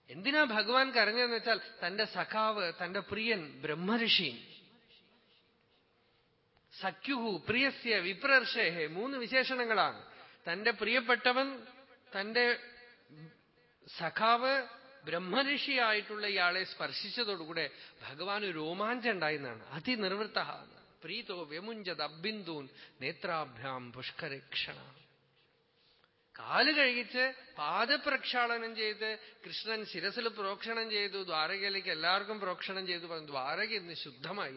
എന്തിനാ ഭഗവാൻ കരഞ്ഞതെന്ന് വെച്ചാൽ തന്റെ സഖാവ് തന്റെ പ്രിയൻ ബ്രഹ്മഋഷി സഖ്യുഹു പ്രിയസ്യ വിപ്രർഷേഹെ മൂന്ന് വിശേഷണങ്ങളാണ്. തന്റെ പ്രിയപ്പെട്ടവൻ തന്റെ സഖാവ് ബ്രഹ്മഋഷിയായിട്ടുള്ള ഇയാളെ സ്പർശിച്ചതോടുകൂടെ ഭഗവാന് രോമാഞ്ചം ഉണ്ടായിരുന്നാണ് അതിനിർവൃത്ത പ്രീതോ വ്യമുഞ്ചത് അബിന്ദൂൻ നേത്രാഭ്യാം പുഷ്കരക്ഷണ കാൽ കഴിച്ച് പാദപ്രക്ഷാളനം ചെയ്ത് കൃഷ്ണൻ ശിരസിൽ പ്രോക്ഷണം ചെയ്തു ദ്വാരകയിലേക്ക് എല്ലാവർക്കും പ്രോക്ഷണം ചെയ്തു പറഞ്ഞു ദ്വാരക ഇന്ന് ശുദ്ധമായി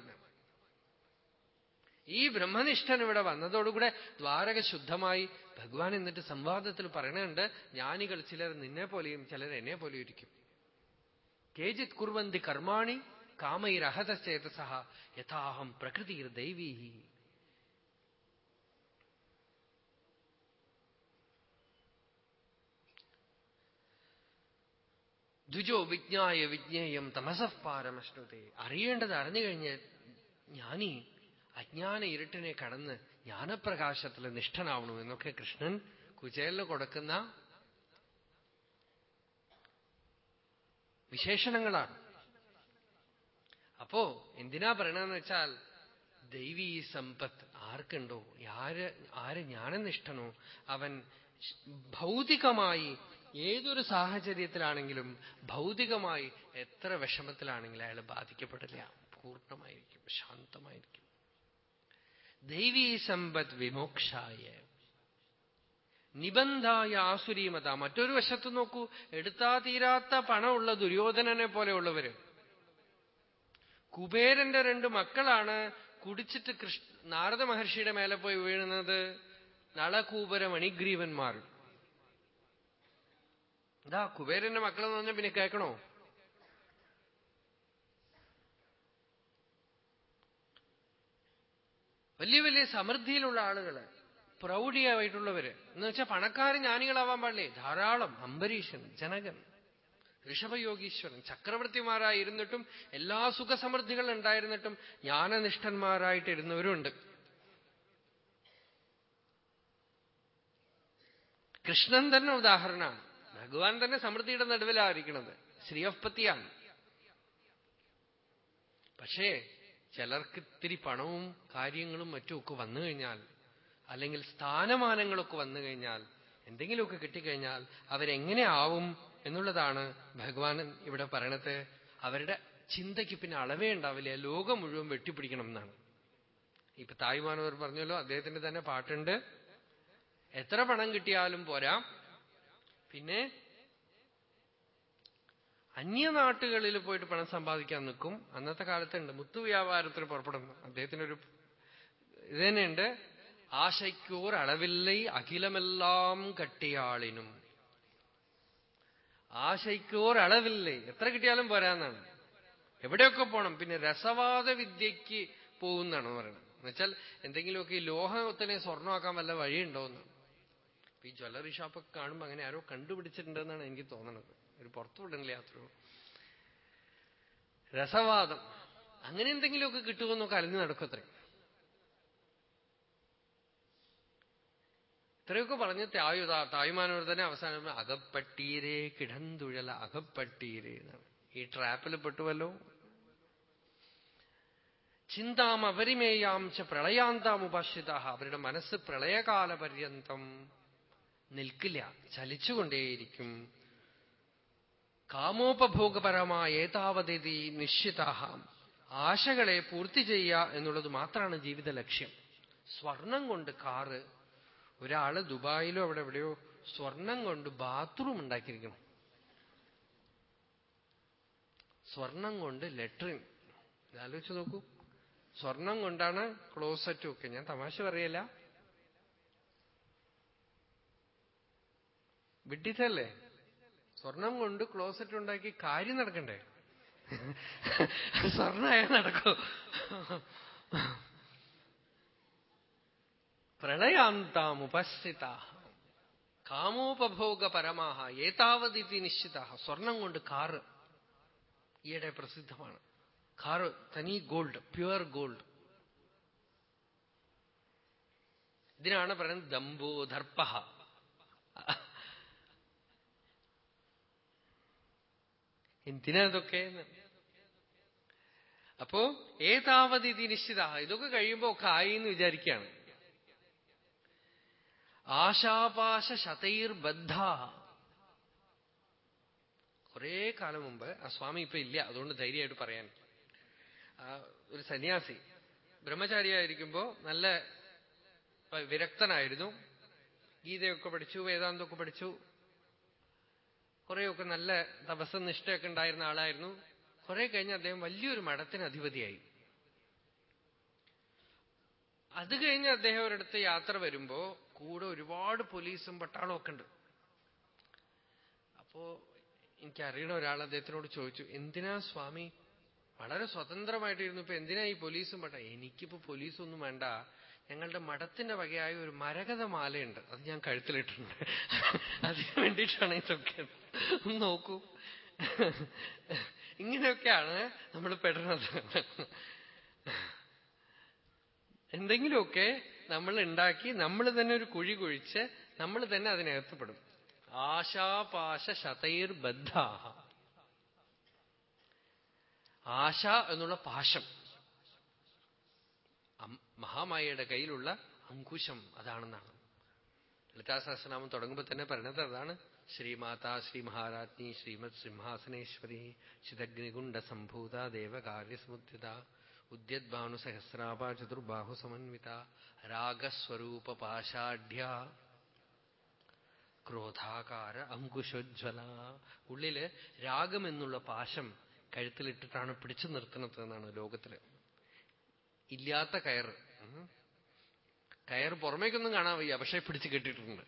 ഈ ബ്രഹ്മനിഷ്ഠൻ ഇവിടെ വന്നതോടുകൂടെ ദ്വാരക ശുദ്ധമായി ഭഗവാൻ എന്നിട്ട് സംവാദത്തിൽ പറയണുണ്ട് ജ്ഞാനികൾ ചിലർ നിന്നെ പോലെയും ചിലർ എന്നെ പോലെയും ഇരിക്കും. കേജിത് കുർവന്തി കർമാണി കാമൈ കാമൈരഹതചേതസഹ യഥാഹം പ്രകൃതിർ ദൈവീ ദ്വിജോ വിജ്ഞായ വിജ്ഞേയം തമസഃപാരമശ്നുതേ അറിയേണ്ടത് അറിഞ്ഞു കഴിഞ്ഞ ജ്ഞാനി അജ്ഞാന ഇരുട്ടിനെ കടന്ന് ജ്ഞാനപ്രകാശത്തിൽ നിഷ്ഠനാവണു എന്നൊക്കെ കൃഷ്ണൻ കുചേലിന് കൊടുക്കുന്ന വിശേഷണങ്ങളാണ്. അപ്പോ എന്തിനാ പറയണെന്ന് വെച്ചാൽ ദൈവീ സമ്പത്ത് ആർക്കുണ്ടോ? ആര് ആര് ജ്ഞാനനിഷ്ഠനോ? അവൻ ഭൗതികമായി ഏതൊരു സാഹചര്യത്തിലാണെങ്കിലും ഭൗതികമായി എത്ര വിഷമത്തിലാണെങ്കിലും അയാൾ ബാധിക്കപ്പെടില്ല. പൂർണമായിരിക്കും ശാന്തമായിരിക്കും. ദൈവീ സമ്പദ് വിമോക്ഷായ. നിബന്ധായ ആസുരീമത. മറ്റൊരു വശത്ത് നോക്കൂ. എടുത്താ തീരാത്ത പണമുള്ള ദുര്യോധനനെ പോലെയുള്ളവര്. കുബേരന്റെ രണ്ട് മക്കളാണ് കുടിച്ചിട്ട് കൃഷ്ണ നാരദ മഹർഷിയുടെ മേലെ പോയി വീഴുന്നത്. നളകൂപര മണിഗ്രീവന്മാർ എന്താ കുബേരന്റെ മക്കളെന്ന് പറഞ്ഞാൽ പിന്നെ കേൾക്കണോ? വലിയ വലിയ സമൃദ്ധിയിലുള്ള ആളുകൾ പ്രൗഢിയായിട്ടുള്ളവര്. എന്ന് വെച്ചാൽ പണക്കാരൻ ജ്ഞാനികളാവാൻ പാടില്ലേ? ധാരാളം അംബരീഷൻ ജനകൻ ഋഷഭയോഗീശ്വരൻ ചക്രവർത്തിമാരായിരുന്നിട്ടും എല്ലാ സുഖസമൃദ്ധികളും ഉണ്ടായിരുന്നിട്ടും ജ്ഞാനനിഷ്ഠന്മാരായിട്ടിരുന്നവരുണ്ട്. കൃഷ്ണൻ തന്നെ ഉദാഹരണമാണ്. ഭഗവാൻ തന്നെ സമൃദ്ധിയുടെ നടുവിലായിരിക്കുന്നത് ശ്രീയപ്പത്തിയാണ് പക്ഷേ ചിലർക്ക് ഇത്തിരി പണവും കാര്യങ്ങളും മറ്റുമൊക്കെ വന്നു കഴിഞ്ഞാൽ അല്ലെങ്കിൽ സ്ഥാനമാനങ്ങളൊക്കെ വന്നു കഴിഞ്ഞാൽ എന്തെങ്കിലുമൊക്കെ കിട്ടിക്കഴിഞ്ഞാൽ അവരെങ്ങനെ ആവും എന്നുള്ളതാണ് ഭഗവാൻ ഇവിടെ പറയണത്. അവരുടെ ചിന്തയ്ക്ക് പിന്നെ അളവേ ഉണ്ടാവില്ല. ലോകം മുഴുവൻ വെട്ടിപ്പിടിക്കണം എന്നാണ്. ഇപ്പൊ തായ്മാനവർ പറഞ്ഞല്ലോ അദ്ദേഹത്തിന്റെ തന്നെ പാട്ടുണ്ട്. എത്ര പണം കിട്ടിയാലും പോരാ. പിന്നെ അന്യനാട്ടുകളിൽ പോയിട്ട് പണം സമ്പാദിക്കാൻ നിൽക്കും. അന്നത്തെ കാലത്തുണ്ട്. മുത്തു വ്യാപാരത്തിന് പുറപ്പെടുന്നു. അദ്ദേഹത്തിനൊരു ഇത് തന്നെയുണ്ട്. ആശയ്ക്കൂർ അളവില്ലൈ അഖിലമെല്ലാം കട്ടിയാളിനും. ആശയ്ക്കൂർ അളവില്ലേ. എത്ര കിട്ടിയാലും പോരാന്നാണ്. എവിടെയൊക്കെ പോണം? പിന്നെ രസവാദ വിദ്യയ്ക്ക് പോകുന്നതാണ് പറയുന്നത്. എന്നുവെച്ചാൽ എന്തെങ്കിലുമൊക്കെ ഈ ലോഹത്തിനെ സ്വർണമാക്കാൻ വല്ല വഴിയുണ്ടോന്ന്. ഈ ജ്വല്ലറി ഷോപ്പൊക്കെ കാണുമ്പോൾ അങ്ങനെ ആരോ കണ്ടുപിടിച്ചിട്ടുണ്ടെന്നാണ് എനിക്ക് തോന്നുന്നത് ഒരു പുറത്തു വിടണില്ല അത്രയോ രസവാദം. അങ്ങനെ എന്തെങ്കിലുമൊക്കെ കിട്ടുമെന്നൊക്കെ അലഞ്ഞു നടക്കത്രേ. ഇത്രയൊക്കെ പറഞ്ഞ് തായു തായുമാനോട് തന്നെ അവസാനം അകപ്പട്ടീരേ കിടന്തുഴല അകപ്പട്ടീരേ ഈ ട്രാപ്പിൽ പെട്ടുവല്ലോ. ചിന്താം അപരിമേയാം ച പ്രളയാന്താമുപാശ്രിത അവരുടെ മനസ്സ് പ്രളയകാല പര്യന്തം നിൽക്കില്ല ചലിച്ചുകൊണ്ടേയിരിക്കും. കാമോപഭോഗപരമായ ഏതാവതി നിശ്ചിത ആശകളെ പൂർത്തി ചെയ്യുക എന്നുള്ളത് മാത്രമാണ് ജീവിത ലക്ഷ്യം. സ്വർണം കൊണ്ട് കാറ് ഒരാൾ ദുബായിലോ അവിടെ എവിടെയോ സ്വർണം കൊണ്ട് ബാത്റൂം ഉണ്ടാക്കിയിരിക്കണം. സ്വർണം കൊണ്ട് ലെട്രിൻ ആലോചിച്ച് നോക്കൂ. സ്വർണം കൊണ്ടാണ് ക്ലോസറ്റും ഒക്കെ. ഞാൻ തമാശ പറയല്ല. വിഡിത്തല്ലേ സ്വർണം കൊണ്ട് ക്ലോസറ്റ് ഉണ്ടാക്കി കാര്യം നടക്കണ്ടേ? സ്വർണായ നടക്കൂ. കാമോപഭോഗ പരമാഹ. ഏതാവതിഥി നിശ്ചിത സ്വർണം കൊണ്ട് കാറ് ഈയിടെ പ്രസിദ്ധമാണ്. കാറ് തനി ഗോൾഡ് പ്യുവർ ഗോൾഡ്. ഇതിനാണ് പറയുന്നത് ദമ്പോ ദർപ്പ എന്തിനാ ഇതൊക്കെ അപ്പോ ഏതാവതി ഇത് നിശ്ചിത? ഇതൊക്കെ കഴിയുമ്പോ ഒക്കെ ആയി എന്ന് വിചാരിക്കുകയാണ്. ആശാപാശ ശതൈർ ബദ്ധ കുറേ കാലം മുമ്പ് ആ സ്വാമി ഇപ്പൊ ഇല്ല അതുകൊണ്ട് ധൈര്യമായിട്ട് പറയാൻ. ഒരു സന്യാസി ബ്രഹ്മചാരിയായിരിക്കുമ്പോ നല്ല വിരക്തനായിരുന്നു. ഗീതയൊക്കെ പഠിച്ചു വേദാന്തമൊക്കെ പഠിച്ചു. കുറേയൊക്കെ നല്ല തപസ്സനിഷ്ഠയൊക്കെ ഉണ്ടായിരുന്ന ആളായിരുന്നു. കുറെ കഴിഞ്ഞ് അദ്ദേഹം വലിയൊരു മഠത്തിന് അധിപതിയായി. അത് കഴിഞ്ഞ് അദ്ദേഹം ഒരിടത്ത് യാത്ര വരുമ്പോ കൂടെ ഒരുപാട് പോലീസും പട്ടാളവും ഒക്കെ ഉണ്ട്. അപ്പോ എനിക്കറിയണ ഒരാൾ അദ്ദേഹത്തിനോട് ചോദിച്ചു എന്തിനാ സ്വാമി? വളരെ സ്വതന്ത്രമായിട്ടിരുന്നു. ഇപ്പൊ എന്തിനാ ഈ പോലീസും പട്ടാ എനിക്കിപ്പോ പോലീസൊന്നും വേണ്ട. ഞങ്ങളുടെ മഠത്തിന്റെ വകയായ ഒരു മരകഥ മാലയുണ്ട് അത് ഞാൻ കഴുത്തിലിട്ടുണ്ട് അതിന് വേണ്ടിയിട്ടാണ് ഇതൊക്കെ. നോക്കൂ. ഇങ്ങനെയൊക്കെയാണ് നമ്മൾ പെടുന്നത്. എന്തെങ്കിലുമൊക്കെ നമ്മൾ ഉണ്ടാക്കി നമ്മൾ തന്നെ ഒരു കുഴി കുഴിച്ച് നമ്മൾ തന്നെ അതിനകത്തുപെടും. ആശാപാശ ശതൈർ ബദ്ധാഹ ആശ എന്നുള്ള പാശം. മഹാമായയുടെ കയ്യിലുള്ള അങ്കുശം അതാണെന്നാണ്. ലളിതാ സഹസ്രനാമം തുടങ്ങുമ്പോൾ തന്നെ പറഞ്ഞത് അതാണ്. ശ്രീമാതാ ശ്രീ മഹാരാജ്ഞി ശ്രീമത് സിംഹാസനേശ്വരി ചിതഗ്നികുണ്ട സംഭൂത ദേവകാര്യസമുദ്ധിത ഉദ്യദ്ഭാനു സഹസ്രാപ ചതുർബാഹു സമന്വിത രാഗസ്വരൂപ പാഷാഢ്യ ക്രോധാകാര അങ്കുശോജ്വല. ഉള്ളിൽ രാഗമെന്നുള്ള പാശം കഴുത്തിലിട്ടിട്ടാണ് പിടിച്ചു നിർത്തുന്നത് എന്നാണ് ലോകത്തിൽ. ഇല്ലാത്ത കയർ കയർ പുറമേക്കൊന്നും കാണാൻ വയ്യ. പക്ഷെ പിടിച്ചു കെട്ടിയിട്ടുണ്ട്.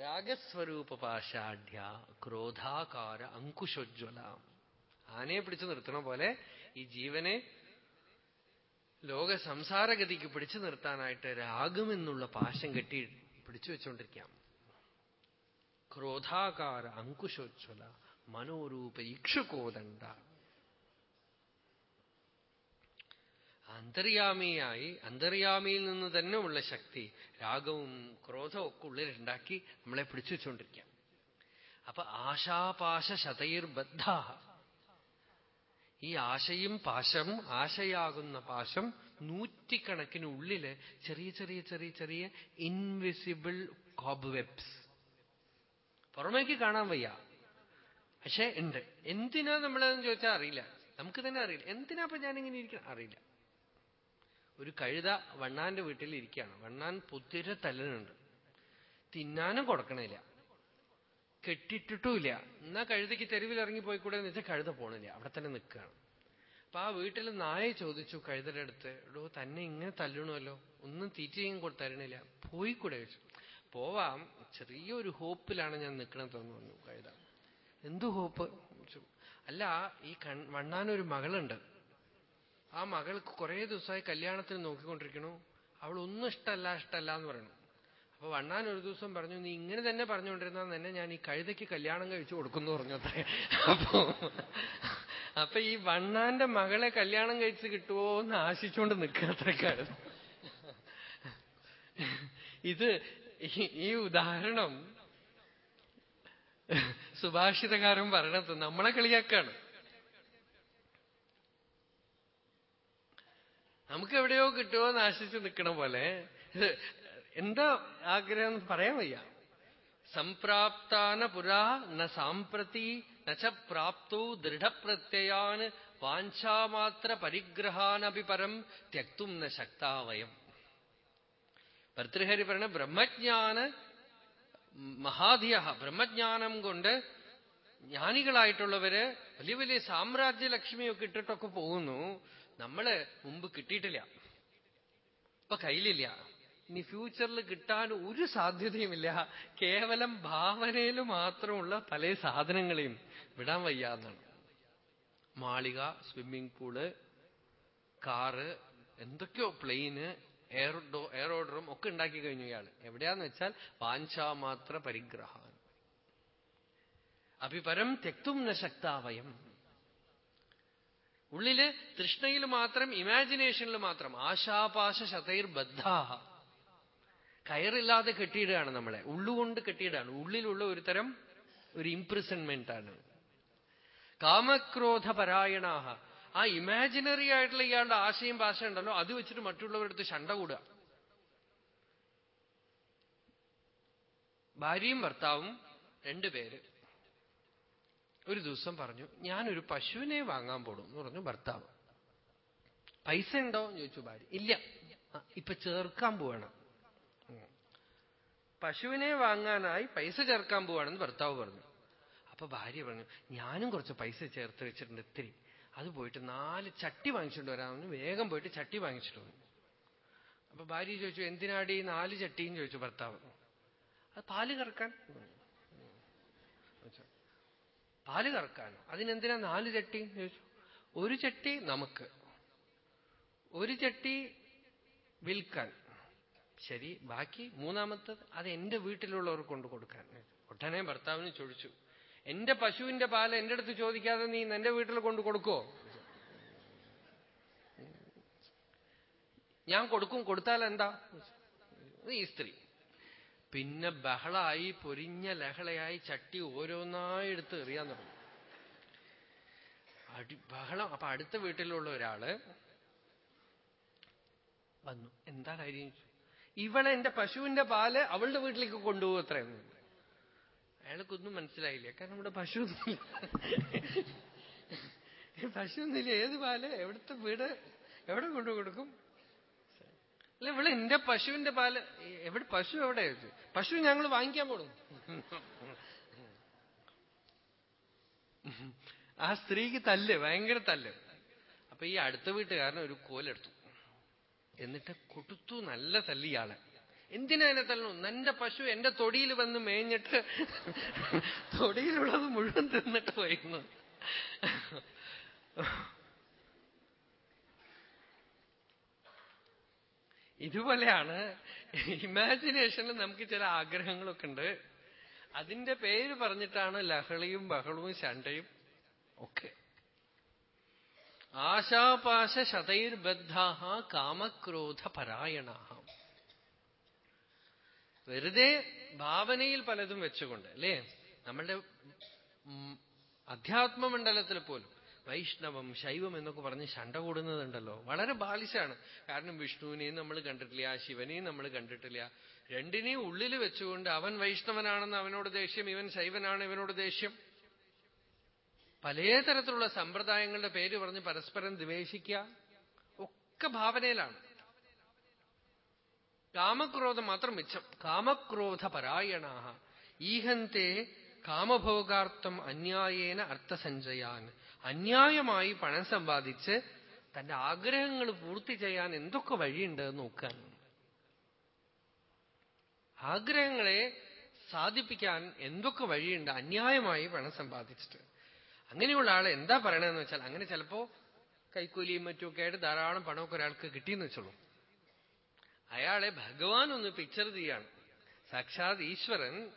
രാഗസ്വരൂപ പാശാഢ്യ ക്രോധാകാര അങ്കുശോജ്വല. ആനയെ പിടിച്ചു നിർത്തണ പോലെ ഈ ജീവനെ ലോക സംസാരഗതിക്ക് പിടിച്ചു നിർത്താനായിട്ട് രാഗമെന്നുള്ള പാശം കെട്ടി പിടിച്ചു വെച്ചുകൊണ്ടിരിക്കാം ക്രോധാകാര അങ്കുശോജ്വല മനോരൂപ ഇക്ഷുകോദണ്ഡ അന്തര്യാമിയായി അന്തര്യാമിയിൽ നിന്ന് തന്നെ ഉള്ള ശക്തി രാഗവും ക്രോധവും ഒക്കെ ഉള്ളിലുണ്ടാക്കി നമ്മളെ പിടിച്ചു വെച്ചുകൊണ്ടിരിക്കാം അപ്പൊ ആശാപാശ ശതൈർബദ്ധ ഈ ആശയും പാശം ആശയാകുന്ന പാശം നൂറ്റിക്കണക്കിന് ഉള്ളിൽ ചെറിയ ചെറിയ ചെറിയ ചെറിയ ഇൻവിസിബിൾ കോബ് വെബ്സ് പുറമേക്ക് കാണാൻ വയ്യ. പക്ഷേ ഉണ്ട്. എന്തിനാ നമ്മളെന്ന് ചോദിച്ചാൽ അറിയില്ല. നമുക്ക് തന്നെ അറിയില്ല. എന്തിനാ അപ്പൊ ഞാനിങ്ങനെ ഇരിക്കണം? അറിയില്ല. ഒരു കഴുത വണ്ണാന്റെ വീട്ടിൽ ഇരിക്കുകയാണ്. വണ്ണാൻ പുത്തിര തല്ലുന്നുണ്ട് തിന്നാനും കൊടുക്കണില്ല. കെട്ടിട്ടിട്ടുമില്ല. എന്നാ കഴുതയ്ക്ക് തെരുവിൽ ഇറങ്ങി പോയിക്കൂടെ എന്ന് വെച്ചാൽ കഴുത പോണില്ല. അവിടെ തന്നെ നിൽക്കുകയാണ്. അപ്പൊ ആ വീട്ടിൽ നായ ചോദിച്ചു കഴുതയുടെ അടുത്ത് എടോ തന്നെ ഇങ്ങനെ തല്ലണമല്ലോ? ഒന്നും തീറ്റയും കൊടുത്തരണില്ല പോയിക്കൂടെ? ചോദിച്ചു. പോവാം. ചെറിയൊരു ഹോപ്പിലാണ് ഞാൻ നിൽക്കണതെന്ന് പറഞ്ഞു കഴുത. എന്തു ഹോപ്പ്? അല്ല ഈ കൺ വണ്ണാനൊരു മകളുണ്ട്. ആ മകൾക്ക് കുറെ ദിവസമായി കല്യാണത്തിന് നോക്കിക്കൊണ്ടിരിക്കണു അവൾ ഒന്നും ഇഷ്ടമല്ല ഇഷ്ടമല്ല എന്ന് പറയണു അപ്പൊ വണ്ണാൻ ഒരു ദിവസം പറഞ്ഞു നീ ഇങ്ങനെ തന്നെ പറഞ്ഞുകൊണ്ടിരുന്നാൽ തന്നെ ഞാൻ ഈ കഴുതയ്ക്ക് കല്യാണം കഴിച്ചു കൊടുക്കുന്നു പറഞ്ഞു അത്രേ. അപ്പോ അപ്പൊ ഈ വണ്ണാന്റെ മകളെ കല്യാണം കഴിച്ച് കിട്ടുമോ എന്ന് ആശിച്ചുകൊണ്ട് നിൽക്കുക ഇത് ഈ ഉദാഹരണം സുഭാഷിതകാരൻ പറയണത് നമ്മളെ കളിയാക്കാണ്. നമുക്ക് എവിടെയോ കിട്ടുമോ എന്ന് ആശിച്ചു നിൽക്കണ പോലെ എന്താ ആഗ്രഹം പറയാൻ വയ്യ. സംപ്രാപ്താന പുരാ ന സാമ്പ്രതി നച്ച പ്രാപ്തോ ദൃഢപ്രത്യയാൻ വാഞ്ചാമാത്ര പരിഗ്രഹാനപി പരം ത്യക്തും ന ശക്താവയം ഭർത്തൃഹരി പറഞ്ഞ ബ്രഹ്മജ്ഞാന മഹാധിയ ബ്രഹ്മജ്ഞാനം കൊണ്ട് ജ്ഞാനികളായിട്ടുള്ളവര് വലിയ വലിയ സാമ്രാജ്യലക്ഷ്മിയൊക്കെ ഇട്ടിട്ടൊക്കെ പോകുന്നു. നമ്മൾ മുമ്പ് കിട്ടിയിട്ടില്ല. ഇപ്പൊ കയ്യിലില്ല. ഇനി ഫ്യൂച്ചറിൽ കിട്ടാൻ ഒരു സാധ്യതയുമില്ല. കേവലം ഭാവനയിൽ മാത്രമുള്ള പല സാധനങ്ങളെയും വിടാൻ വയ്യാന്നാണ് മാളിക സ്വിമ്മിംഗ് പൂൾ കാറ് എന്തൊക്കെയോ പ്ലെയിന് എയർഡോ എയറോഡറും ഒക്കെ ഉണ്ടാക്കി കഴിഞ്ഞു ഇയാൾ എവിടെയാന്ന് വെച്ചാൽ വാഞ്ചാമാത്ര പരിഗ്രഹാൻ. അഭിപരം തെക്തും ന ശക്താവയം. ഉള്ളിൽ തൃഷ്ണയിൽ മാത്രം ഇമാജിനേഷനിൽ മാത്രം. ആശാപാശ ശതൈർ ബദ്ധാഹ കയറില്ലാതെ കെട്ടിയിടുകയാണ് നമ്മളെ. ഉള്ളുകൊണ്ട് കെട്ടിയിടാണ് ഉള്ളിലുള്ള ഒരു തരം ഒരു ഇംപ്രിസൺമെന്റ് ആണ് കാമക്രോധ പരായണാഹ ആ ഇമാജിനറി ആയിട്ടുള്ള ഇയാളുടെ ആശയും ഭാഷ ഉണ്ടല്ലോ അത് വെച്ചിട്ട് മറ്റുള്ളവരുടെ അടുത്ത് ശണ്ട കൂടുക. ഭാര്യയും ഭർത്താവും രണ്ടുപേര് ഒരു ദിവസം പറഞ്ഞു ഞാനൊരു പശുവിനെ വാങ്ങാൻ പോടും എന്ന് പറഞ്ഞു ഭർത്താവ്. പൈസ ഉണ്ടോ എന്ന് ചോദിച്ചു ഭാര്യ. ഇല്ല. ഇപ്പൊ ചേർക്കാൻ പോവണം. പശുവിനെ വാങ്ങാനായി പൈസ ചേർക്കാൻ പോവാണെന്ന് ഭർത്താവ് പറഞ്ഞു. അപ്പൊ ഭാര്യ പറഞ്ഞു ഞാനും കുറച്ച് പൈസ ചേർത്ത് വെച്ചിട്ടുണ്ട് ഇത്തിരി. അത് പോയിട്ട് നാല് ചട്ടി വാങ്ങിച്ചിട്ട് വരാമെന്ന് വേഗം പോയിട്ട് ചട്ടി വാങ്ങിച്ചിട്ട് വന്നു. അപ്പൊ ഭാര്യ ചോദിച്ചു എന്തിനാടി നാല് ചട്ടിയും? ചോദിച്ചു ഭർത്താവ്. അത് പാൽ കറക്കാൻ. പാൽ കറക്കാനോ? അതിനെന്തിനാ നാല് ചട്ടി? ചോദിച്ചു. ഒരു ചട്ടി നമുക്ക്. ഒരു ചട്ടി വിൽക്കാൻ. ശരി ബാക്കി മൂന്നാമത്തത് അത് എന്റെ വീട്ടിലുള്ളവർ കൊണ്ട് കൊടുക്കാൻ. ഒട്ടനെ ഭർത്താവിന് ചോദിച്ചു. എന്റെ പശുവിന്റെ പാൽ എന്റെ അടുത്ത് ചോദിക്കാതെ നീ എന്റെ വീട്ടിൽ കൊണ്ട് കൊടുക്കോ? ഞാൻ കൊടുക്കും കൊടുത്താൽ എന്താ? ഈ സ്ത്രീ. പിന്നെ ബഹളായി പൊരിഞ്ഞ ലഹളയായി ചട്ടി ഓരോന്നായി എടുത്ത് എറിയാൻ തുടങ്ങി. അടി ബഹളം. അപ്പൊ അടുത്ത വീട്ടിലുള്ള ഒരാൾ വന്നു. എന്താ കാര്യം ഇവളെ എന്റെ പശുവിന്റെ പാൽ അവളുടെ വീട്ടിലേക്ക് കൊണ്ടുപോകും അയാൾക്കൊന്നും മനസ്സിലായില്ല. കാരണം ഇവിടെ പശുവൊന്നുമില്ല. പശുവൊന്നുമില്ല. ഏത് പാൽ? എവിടുത്തെ വീട്? എവിടെ കൊണ്ടു കൊടുക്കും? അല്ല ഇവിടെ എന്റെ പശുവിന്റെ പാൽ എവിടെ പശു എവിടെ? പശു ഞങ്ങൾ വാങ്ങിക്കാൻ പോടും ആ സ്ത്രീക്ക് തല്ല് ഭയങ്കര തല്ല്. അപ്പൊ ഈ അടുത്ത വീട്ടുകാരൻ ഒരു കോലെടുത്തു. എന്നിട്ട് കൊടുത്തു നല്ല തല്ലി ഇയാളെ. എന്തിനാ എന്നെ തല്ലണു? എന്റെ പശു എന്റെ തൊടിയിൽ വന്ന് മേഞ്ഞിട്ട് തൊടിയിലുള്ളത് മുഴുവൻ തിന്നിട്ട് പോയിരുന്നു. ഇതുപോലെയാണ് ഇമാജിനേഷനിൽ നമുക്ക് ചില ആഗ്രഹങ്ങളൊക്കെ ഉണ്ട്. അതിന്റെ പേര് പറഞ്ഞിട്ടാണ് ലഹളിയും ബഹളവും ശണ്ടയും ഒക്കെ. ആശാപാശ ശതൈർബദ്ധാഹ കാമക്രോധ പരായണ വെറുതെ ഭാവനയിൽ പലതും വെച്ചുകൊണ്ട് അല്ലേ? നമ്മളുടെ അധ്യാത്മമണ്ഡലത്തിൽ പോലും വൈഷ്ണവം ശൈവം എന്നൊക്കെ പറഞ്ഞ് ശണ്ട കൂടുന്നതുണ്ടല്ലോ. വളരെ ബാലിശാണ്. കാരണം വിഷ്ണുവിനെയും നമ്മൾ കണ്ടിട്ടില്ല ശിവനെയും നമ്മൾ കണ്ടിട്ടില്ല. രണ്ടിനെയും ഉള്ളിൽ വെച്ചുകൊണ്ട് അവൻ വൈഷ്ണവനാണെന്ന് അവനോട് ദേഷ്യം ഇവൻ ശൈവനാണ് ഇവനോട് ദേഷ്യം. പല തരത്തിലുള്ള സമ്പ്രദായങ്ങളുടെ പേര് പറഞ്ഞ് പരസ്പരം ദ്വേഷിക്കുക ഒക്കെ ഭാവനയിലാണ്. കാമക്രോധം മാത്രം മിച്ചം. കാമക്രോധ പരായണാഹ. ഈഹന്തേ കാമഭോഗാർത്ഥം അന്യായേന അർത്ഥസഞ്ചയാൻ. അന്യായമായി പണം സമ്പാദിച്ച് തന്റെ ആഗ്രഹങ്ങൾ പൂർത്തി ചെയ്യാൻ എന്തൊക്കെ വഴിയുണ്ട് നോക്കാൻ ആഗ്രഹങ്ങളെ സാധിപ്പിക്കാൻ എന്തൊക്കെ വഴിയുണ്ട്? അന്യായമായി പണം സമ്പാദിച്ചിട്ട്. അങ്ങനെയുള്ള ആൾ എന്താ പറയണതെന്ന് വെച്ചാൽ അങ്ങനെ ചിലപ്പോ കൈക്കൂലിയും മറ്റുമൊക്കെ ആയിട്ട് ധാരാളം പണമൊക്കെ ഒരാൾക്ക് കിട്ടിയെന്ന് വെച്ചോളൂ. അയാളെ ഭഗവാൻ ഒന്ന് പിക്ചർ ചെയ്യാണ്. സാക്ഷാത് ഈശ്വരൻ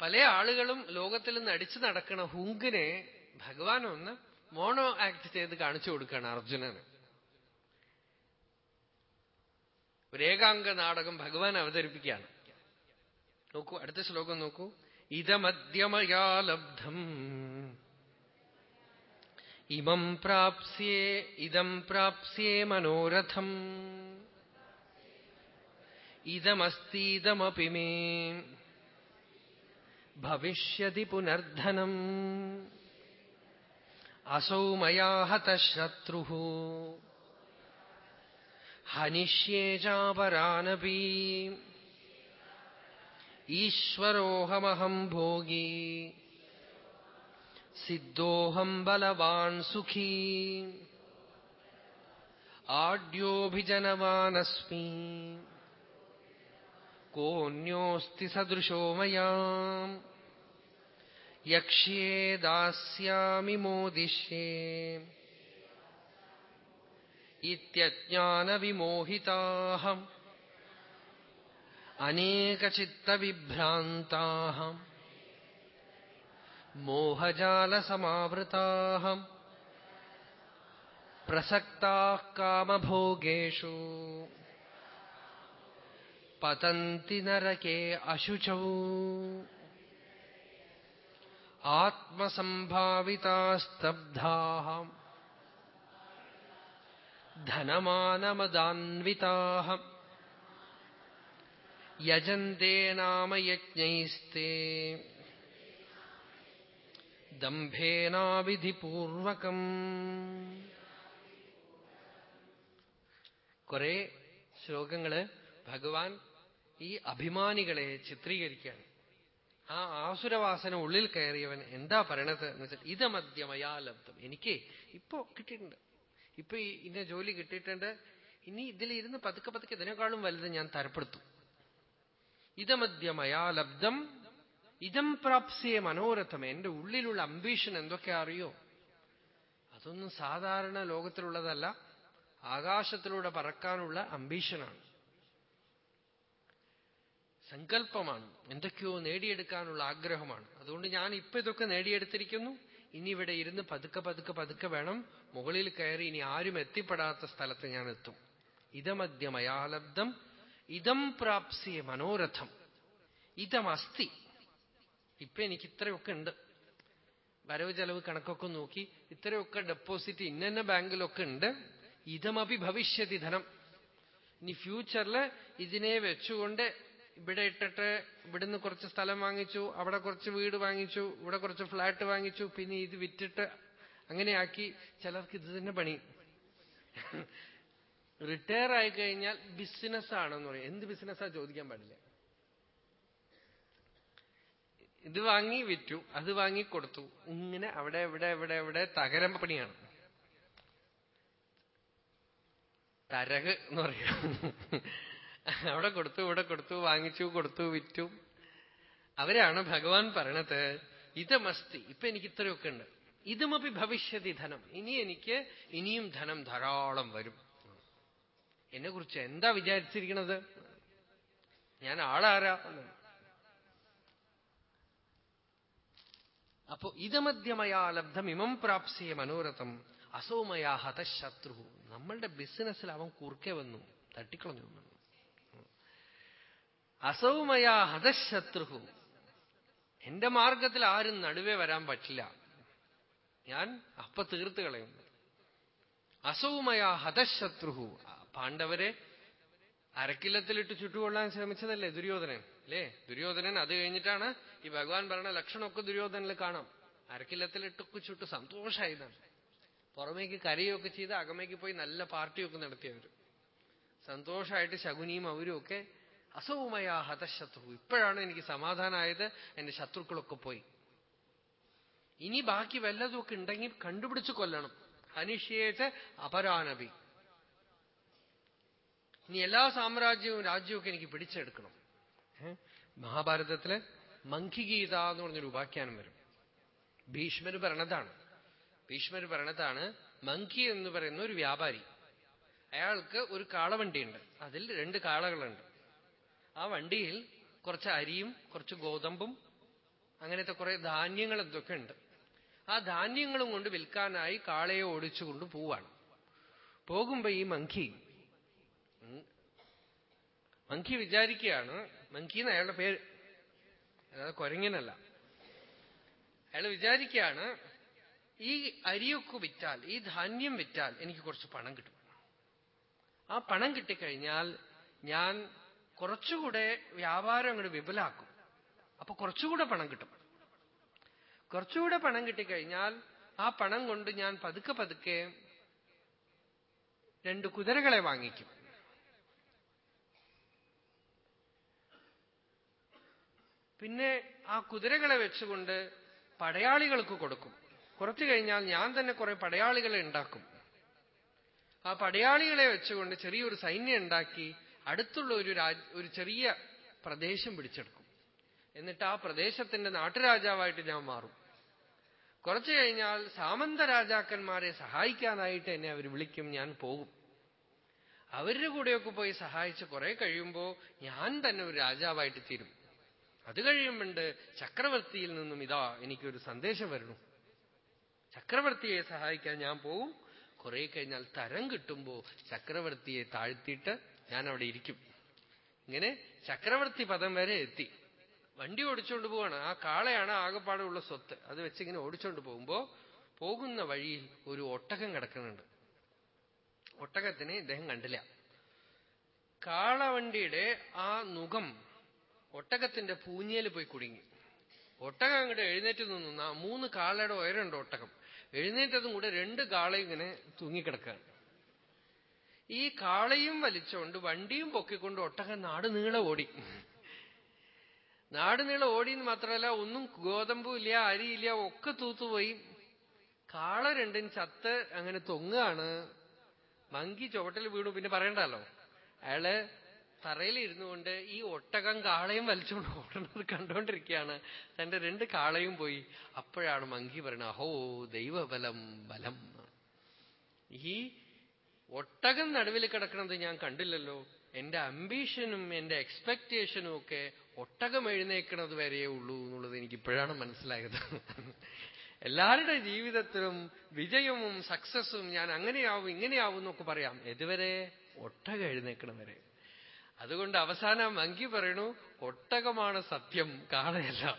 പല ആളുകളും ലോകത്തിൽ നിന്ന് അടിച്ചു നടക്കണ ഹുങ്കിനെ ഭഗവാൻ ഒന്ന് മോണോ ആക്ട് ചെയ്ത് കാണിച്ചു കൊടുക്കുകയാണ് അർജുനന്. ഒരു ഏകാംഗ നാടകം ഭഗവാൻ അവതരിപ്പിക്കുകയാണ്. നോക്കൂ അടുത്ത ശ്ലോകം നോക്കൂ. ഇതമദ്യമയാ ലബ്ധം ഇമം പ്രാപ്സ്യേ ഇതം പ്രാപ്സ്യേ മനോരഥം. ഇതമസ്തീതമപി മേ. ഭവിഷ്യതി പുനർധനം. असौ मया हतः शत्रुः हनिष्ये चापरानपि ईश्वरोऽहमहम् भोगी। सिद्धोऽहम् बलवान् सुखी। आड्योऽभिजनवानस्मि कोऽन्योऽस्ति सदृशो मया। यक्ष्ये दास्यामि मोदिष्ये। इत्यज्ञानविमोहिताहम्। अनेकचित्तविभ्रान्ताहम्। मोहजालसमावृताहम्। प्रसक्ताः कामभोगेषु। पतन्ति नरके अशुचौ। ആത്മസംഭാവിതസ്തബ്ധാഹ. ധനമാനമദാൻവിതാഹ. യജന്തേ നാമ യജ്ഞൈസ്തേ. ദംഭേനാവിധിപൂർവകം. കുറെ ശ്ലോകങ്ങൾ ഭഗവാൻ ഈ അഭിമാനികളെ ചിത്രീകരിക്കുകയാണ്. ആ ആസുരവാസന ഉള്ളിൽ കയറിയവൻ എന്താ പറയണത് എന്ന് വെച്ചാൽ ഇതമദ്യമയാ ലബ്ധം. എനിക്ക് ഇപ്പോ കിട്ടിയിട്ടുണ്ട്. ഇപ്പൊ ഇന്ന ജോലി കിട്ടിയിട്ടുണ്ട്. ഇനി ഇതിലിരുന്ന് പതുക്കെ പതുക്കെ ഇതിനേക്കാളും വലുത് ഞാൻ തരപ്പെടുത്തും. ഇതമദ്യമയാ ലബ്ധം. ഇതം പ്രാപ്സിയെ മനോരഥം. എന്റെ ഉള്ളിലുള്ള അംബീഷൻ എന്തൊക്കെ അറിയോ? അതൊന്നും സാധാരണ ലോകത്തിലുള്ളതല്ല. ആകാശത്തിലൂടെ പറക്കാനുള്ള അംബീഷനാണ്. സങ്കല്പമാണ്. എന്തൊക്കെയോ നേടിയെടുക്കാനുള്ള ആഗ്രഹമാണ്. അതുകൊണ്ട് ഞാൻ ഇപ്പൊ ഇതൊക്കെ നേടിയെടുത്തിരിക്കുന്നു. ഇനി ഇവിടെ ഇരുന്ന് പതുക്കെ പതുക്കെ പതുക്കെ വേണം. മുകളിൽ കയറി ഇനി ആരും എത്തിപ്പെടാത്ത സ്ഥലത്ത് ഞാൻ എത്തും. ഇതമദ്യമയാലബ്ധം ഇതം പ്രാപ്സിയ മനോരഥം. ഇതമസ്തി. ഇപ്പൊ എനിക്ക് ഇത്രയൊക്കെ ഉണ്ട്. വരവ് ചെലവ് കണക്കൊക്കെ നോക്കി ഇത്രയൊക്കെ ഡെപ്പോസിറ്റ് ഇന്ന ബാങ്കിലൊക്കെ ഉണ്ട്. ഇതമപി ഭവിഷ്യതി ധനം. ഇനി ഫ്യൂച്ചറിൽ ഇതിനെ വെച്ചുകൊണ്ട് ഇവിടെ ഇട്ടിട്ട് ഇവിടുന്ന് കുറച്ച് സ്ഥലം വാങ്ങിച്ചു അവിടെ കുറച്ച് വീട് വാങ്ങിച്ചു ഇവിടെ കുറച്ച് ഫ്ലാറ്റ് വാങ്ങിച്ചു പിന്നെ ഇത് വിറ്റിട്ട് അങ്ങനെയാക്കി. ചിലർക്ക് ഇത് തന്നെ പണി. റിട്ടയർ ആയി കഴിഞ്ഞാൽ ബിസിനസ് ആണെന്ന് പറയും. എന്ത് ബിസിനസ്സാ ചോദിക്കാൻ പാടില്ല. ഇത് വാങ്ങി വിറ്റു അത് വാങ്ങി കൊടുത്തു. ഇങ്ങനെ അവിടെ ഇവിടെ ഇവിടെ ഇവിടെ തകരം പണിയാണ്. തരക് എന്ന് പറയാം. അവിടെ കൊടുത്തു ഇവിടെ കൊടുത്തു വാങ്ങിച്ചു കൊടുത്തു വിറ്റു. അവരാണ് ഭഗവാൻ പറയണത് ഇതമസ്തി. ഇപ്പൊ എനിക്ക് ഇത്രയൊക്കെ ഉണ്ട്. ഇതുമപ്പി ഭവിഷ്യതി ധനം. ഇനി എനിക്ക് ഇനിയും ധനം ധാരാളം വരും. എന്നെ കുറിച്ച് എന്താ വിചാരിച്ചിരിക്കണത്? ഞാൻ ആളാരാ? അപ്പോ ഇതമധ്യമയാ ലബ്ധം ഇമം പ്രാപ്സിയ മനോരഥം അസോമയാ ഹതശത്രു നമ്മളുടെ ബിസിനസ്സിൽ അവൻ കുറുക്കെ വന്നു തട്ടിക്കളഞ്ഞു. അസൗമയാ ഹതശത്രുഹു. എന്റെ മാർഗത്തിൽ ആരും നടുവേ വരാൻ പറ്റില്ല. ഞാൻ അപ്പ തീർത്ത് കളയുന്നു. അസൗമയാ ഹതശത്രുഹു. പാണ്ഡവരെ അരക്കില്ലത്തിലിട്ട് ചുട്ടുകൊള്ളാൻ ശ്രമിച്ചതല്ലേ ദുര്യോധനൻ അല്ലേ? ദുര്യോധനൻ അത് കഴിഞ്ഞിട്ടാണ് ഈ ഭഗവാൻ പറഞ്ഞ ലക്ഷണമൊക്കെ ദുര്യോധനിൽ കാണാം. അരക്കില്ലത്തിലിട്ടൊക്കെ ചുട്ട് സന്തോഷമായതാണ് പുറമേക്ക് കരയൊക്കെ ചെയ്ത് അകമേക്ക് പോയി നല്ല പാർട്ടിയൊക്കെ നടത്തിയവർ സന്തോഷമായിട്ട് ശകുനിയും അവരും ഒക്കെ അസൗമയ ഹതശത്രു. ഇപ്പോഴാണ് എനിക്ക് സമാധാനമായത് എന്റെ ശത്രുക്കളൊക്കെ പോയി. ഇനി ബാക്കി വല്ലതുമൊക്കെ ഉണ്ടെങ്കിൽ കണ്ടുപിടിച്ച് കൊല്ലണം. അനിഷ്യേച്ച് അപരാനബി ഇനി എല്ലാ സാമ്രാജ്യവും രാജ്യവും എനിക്ക് പിടിച്ചെടുക്കണം. മഹാഭാരതത്തിൽ മങ്കിഗീത എന്ന് പറഞ്ഞൊരു ഉപാഖ്യാനം വരും. ഭീഷ്മർ പറഞ്ഞതാണ് ഭീഷ്മർ പറഞ്ഞതാണ് മങ്കി എന്ന് പറയുന്ന ഒരു വ്യാപാരി. അയാൾക്ക് ഒരു കാളവണ്ടിയുണ്ട്. അതിൽ രണ്ട് കാളകളുണ്ട്. ആ വണ്ടിയിൽ കുറച്ച് അരിയും കുറച്ച് ഗോതമ്പും അങ്ങനത്തെ കുറെ ധാന്യങ്ങൾ എന്തൊക്കെ ഉണ്ട്. ആ ധാന്യങ്ങളും കൊണ്ട് വിൽക്കാനായി കാളയെ ഓടിച്ചുകൊണ്ട് പോവാണ്. പോകുമ്പോ ഈ മങ്കി മങ്കി വിചാരിക്കുകയാണ് മങ്കി എന്ന് അയാളുടെ പേര്? അതായത് കൊരങ്ങനല്ല. അയാൾ വിചാരിക്കുകയാണ് ഈ അരിയൊക്കെ വിറ്റാൽ ഈ ധാന്യം വിറ്റാൽ എനിക്ക് കുറച്ച് പണം കിട്ടും. ആ പണം കിട്ടിക്കഴിഞ്ഞാൽ ഞാൻ കുറച്ചുകൂടെ വ്യാപാരം അങ്ങോട്ട് വിപുലാക്കും. അപ്പൊ കുറച്ചുകൂടെ പണം കിട്ടും. കുറച്ചുകൂടെ പണം കിട്ടിക്കഴിഞ്ഞാൽ ആ പണം കൊണ്ട് ഞാൻ പതുക്കെ പതുക്കെ രണ്ട് കുതിരകളെ വാങ്ങിക്കും. പിന്നെ ആ കുതിരകളെ വെച്ചുകൊണ്ട് പടയാളികൾക്ക് കൊടുക്കും. കുറച്ചു കഴിഞ്ഞാൽ ഞാൻ തന്നെ കുറെ പടയാളികളെ ഉണ്ടാക്കും. ആ പടയാളികളെ വെച്ചുകൊണ്ട് ചെറിയൊരു സൈന്യം ഉണ്ടാക്കി അടുത്തുള്ള ഒരു ഒരു ചെറിയ പ്രദേശം പിടിച്ചെടുക്കും. എന്നിട്ട് ആ പ്രദേശത്തിന്റെ നാട്ടുരാജാവായിട്ട് ഞാൻ മാറും. കുറച്ചു കഴിഞ്ഞാൽ സാമന്ത രാജാക്കന്മാരെ സഹായിക്കാനായിട്ട് എന്നെ അവർ വിളിക്കും ഞാൻ പോകും. അവരുടെ കൂടെയൊക്കെ പോയി സഹായിച്ച് കുറെ കഴിയുമ്പോ ഞാൻ തന്നെ ഒരു രാജാവായിട്ട് തീരും. അത് കഴിയുമ്പോണ്ട് ചക്രവർത്തിയിൽ നിന്നും ഇതാ എനിക്കൊരു സന്ദേശം വരണം. ചക്രവർത്തിയെ സഹായിക്കാൻ ഞാൻ പോവും. കുറെ കഴിഞ്ഞാൽ തരം കിട്ടുമ്പോ ചക്രവർത്തിയെ താഴ്ത്തിയിട്ട് ഞാൻ അവിടെ ഇരിക്കും. ഇങ്ങനെ ചക്രവർത്തി പദം വരെ എത്തി. വണ്ടി ഓടിച്ചുകൊണ്ട് പോവാണ്. ആ കാളയാണ് ആകെപ്പാടുള്ള സ്വത്ത്. അത് വെച്ചിങ്ങനെ ഓടിച്ചുകൊണ്ട് പോകുമ്പോ പോകുന്ന വഴിയിൽ ഒരു ഒട്ടകം കിടക്കുന്നുണ്ട്. ഒട്ടകത്തിനെ ഇദ്ദേഹം കണ്ടില്ല. കാളവണ്ടിയുടെ ആ നുഖം ഒട്ടകത്തിന്റെ പൂഞ്ഞിയൽ പോയി കുടുങ്ങി. ഒട്ടകം അങ്ങോട്ട് എഴുന്നേറ്റ് നിന്നു. മൂന്ന് കാളയുടെ ഉയരമുണ്ട് ഒട്ടകം. എഴുന്നേറ്റതും കൂടെ രണ്ട് കാളയും ഇങ്ങനെ തൂങ്ങിക്കിടക്കുകയാണ്. ഈ കാളയും വലിച്ചുകൊണ്ട് വണ്ടിയും പൊക്കിക്കൊണ്ട് ഒട്ടകം നാട് നീളെ ഓടി. നാട് നീളെ ഓടിയെന്ന് മാത്രമല്ല ഒന്നും ഗോതമ്പും ഇല്ല അരിയില്ല ഒക്കെ തൂത്തുപോയി. കാള രണ്ടും ചത്ത് അങ്ങനെ തൊങ്ങാണ്. മങ്കി ചുവട്ടിൽ വീണു പിന്നെ പറയണ്ടല്ലോ. അയാൾ തറയിൽ ഇരുന്നുകൊണ്ട് ഈ ഒട്ടകം കാളയും വലിച്ചുകൊണ്ട് ഓടുന്നത് കണ്ടുകൊണ്ടിരിക്കുകയാണ് തന്റെ രണ്ട് കാളയും പോയി. അപ്പോഴാണ് മങ്കി പറയുന്നത് അഹോ ദൈവബലം ബലം. ഈ ഒട്ടകം നടുവിൽ കിടക്കുന്നത് ഞാൻ കണ്ടില്ലല്ലോ. എന്റെ അംബീഷനും എന്റെ എക്സ്പെക്ടേഷനും ഒക്കെ ഒട്ടകം എഴുന്നേക്കുന്നത് വരെയേ ഉള്ളൂ എന്നുള്ളത് എനിക്ക് ഇപ്പോഴാണ് മനസ്സിലായത്. എല്ലാവരുടെ ജീവിതത്തിലും വിജയവും സക്സസും ഞാൻ അങ്ങനെയാവും ഇങ്ങനെയാവും എന്നൊക്കെ പറയാം. ഇതുവരെ ഒട്ടകം എഴുന്നേക്കണം വരെ. അതുകൊണ്ട് അവസാനം അങ്കി പറയണു ഒട്ടകമാണ് സത്യം കാണയല്ല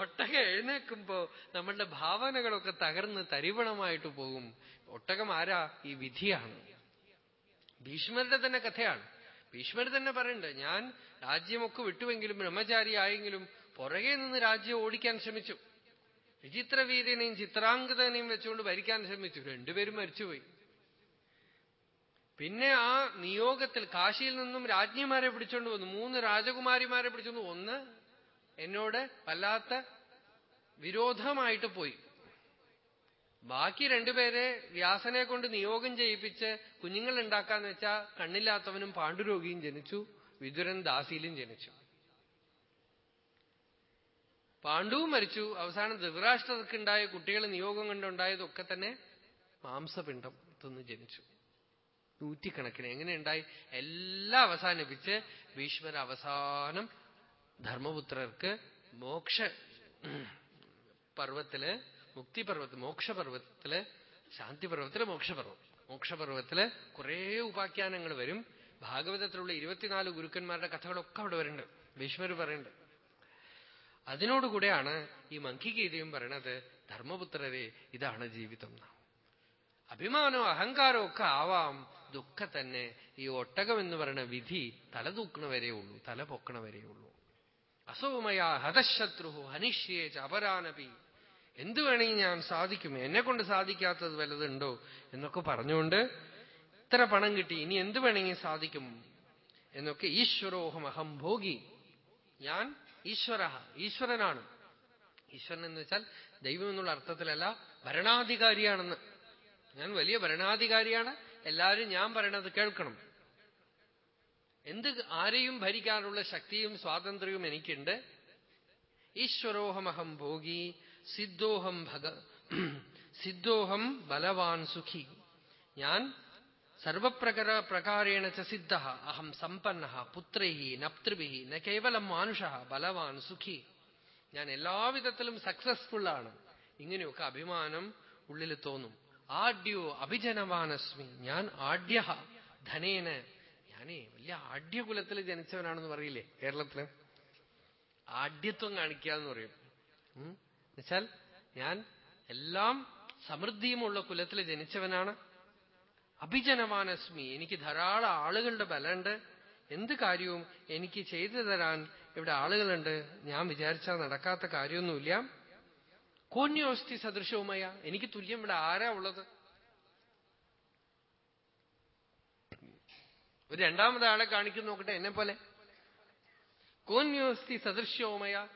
ഒട്ടക എഴുന്നേക്കുമ്പോ നമ്മളുടെ ഭാവനകളൊക്കെ തകർന്ന് തരിവണമായിട്ട് പോകും. ഒട്ടകം ആരാ ഈ വിധിയാണ്. ഭീഷ്മരുടെ തന്നെ കഥയാണ്. ഭീഷ്മർ തന്നെ പറയുന്നുണ്ട് ഞാൻ രാജ്യമൊക്കെ വിട്ടുവെങ്കിലും ബ്രഹ്മചാരി ആയെങ്കിലും പുറകെ നിന്ന് രാജ്യം ഓടിക്കാൻ ശ്രമിച്ചു. വിചിത്രവീര്യനെയും ചിത്രാംഗതനെയും വെച്ചുകൊണ്ട് ഭരിക്കാൻ ശ്രമിച്ചു. രണ്ടുപേരും മരിച്ചുപോയി. പിന്നെ ആ നിയോഗത്തിൽ കാശിയിൽ നിന്നും രാജ്ഞിമാരെ പിടിച്ചോണ്ട് വന്നു. മൂന്ന് രാജകുമാരിമാരെ പിടിച്ചോണ്ട് ഒന്ന് എന്നോട് വല്ലാത്ത വിരോധമായിട്ട് പോയി. ബാക്കി രണ്ടുപേരെ വ്യാസനെ കൊണ്ട് നിയോഗം ചെയ്യിപ്പിച്ച് കുഞ്ഞുങ്ങൾ ഉണ്ടാക്കാന്ന് വെച്ചാ കണ്ണില്ലാത്തവനും പാണ്ഡുരോഗിയും ജനിച്ചു വിദുരൻ ദാസിയിലും ജനിച്ചു. പാണ്ഡുവും മരിച്ചു. അവസാനം ധൃതരാഷ്ട്രർക്കുണ്ടായ കുട്ടികൾ നിയോഗം കൊണ്ടുണ്ടായതൊക്കെ തന്നെ മാംസപിണ്ഡം തിന്ന് ജനിച്ചു. നൂറ്റിക്കണക്കിന് എങ്ങനെയുണ്ടായി? എല്ലാം അവസാനിപ്പിച്ച് ഭീഷ്മർ അവസാനം ധർമ്മപുത്രർക്ക് മോക്ഷ പർവത്തിൽ മുക്തിപർവത്ത് മോക്ഷപർവത്തിൽ ശാന്തിപർവത്തിൽ മോക്ഷപർവം മോക്ഷപർവത്തിൽ കുറേ ഉപാഖ്യാനങ്ങൾ വരും. ഭാഗവതത്തിലുള്ള ഇരുപത്തിനാല് ഗുരുക്കന്മാരുടെ കഥകളൊക്കെ അവിടെ വരുന്നുണ്ട് ഭീഷ്മർ പറയുന്നുണ്ട് അതിനോടുകൂടെയാണ് ഈ മങ്കിഗീതയും പറയണത് ധർമ്മപുത്രരെ ഇതാണ് ജീവിതം അഭിമാനോ അഹങ്കാരോ ഒക്കെ ആവാം ദുഃഖ തന്നെ ഈ ഒട്ടകം എന്ന് പറയുന്ന വിധി തല ഉള്ളൂ തല പൊക്കണ വരേ ഉള്ളൂ. അസോമയ ഹതശത്രു ഹനിഷ്യേ ചപരാനപി എന്തു വേണമെങ്കിൽ ഞാൻ സാധിക്കും? എന്നെ കൊണ്ട് സാധിക്കാത്തത് വല്ലതുണ്ടോ എന്നൊക്കെ പറഞ്ഞുകൊണ്ട് ഇത്ര പണം കിട്ടി. ഇനി എന്ത് വേണമെങ്കിൽ സാധിക്കും എന്നൊക്കെ ഈശ്വരോഹം അഹം ഭോഗി. ഞാൻ ഈശ്വര ഈശ്വരനാണ്. ഈശ്വരൻ എന്ന് വെച്ചാൽ ദൈവം എന്നുള്ള അർത്ഥത്തിലല്ല ഭരണാധികാരിയാണെന്ന്. ഞാൻ വലിയ ഭരണാധികാരിയാണ്. എല്ലാവരും ഞാൻ പറയണത് കേൾക്കണം. എന്ത് ആരെയും ഭരിക്കാനുള്ള ശക്തിയും സ്വാതന്ത്ര്യവും എനിക്കുണ്ട്. ഈശ്വരോഹമഹം ഭോഗി. സിദ്ധോഹം ഭഗ സിദ്ധോഹം ബലവാൻ സുഖി. ഞാൻ സർവപ്രകര പ്രകാരേണ ച സിദ്ധ അഹം സമ്പന്ന പുത്രൈ നപ്തൃഭി ന കേവലം മാനുഷ ബലവാൻ സുഖി. ഞാൻ എല്ലാവിധത്തിലും സക്സസ്ഫുൾ ആണ്. ഇങ്ങനെയൊക്കെ അഭിമാനം ഉള്ളിൽ തോന്നും. ആഡ്യോ അഭിജനവാനസ്മി ഞാൻ ആഡ്യ ധനേന. ഞാനേ വലിയ ആഡ്യകുലത്തിൽ ജനിച്ചവനാണെന്ന് പറയില്ലേ കേരളത്തിൽ? ആഡ്യത്വം കാണിക്കുക എന്ന് പറയും എന്നുവെച്ചാൽ ഞാൻ എല്ലാം സമൃദ്ധിയുമുള്ള കുലത്തിൽ ജനിച്ചവനാണ്. അഭിജനവാനസ്മി. എനിക്ക് ധാരാളം ആളുകളുടെ ബലമുണ്ട്. എന്ത് കാര്യവും എനിക്ക് ചെയ്തു തരാൻ ഇവിടെ ആളുകളുണ്ട്. ഞാൻ വിചാരിച്ചാൽ നടക്കാത്ത കാര്യമൊന്നുമില്ല. കോന്യോസ്തി സദൃശവുമായ. എനിക്ക് തുല്യം ഇവിടെ ആരാ ഉള്ളത്? ഒരു രണ്ടാമത് ആളെ കാണിക്കുന്നു നോക്കട്ടെ എന്നെ പോലെ കോന്യോസ്തി സദൃശ്യവുമയ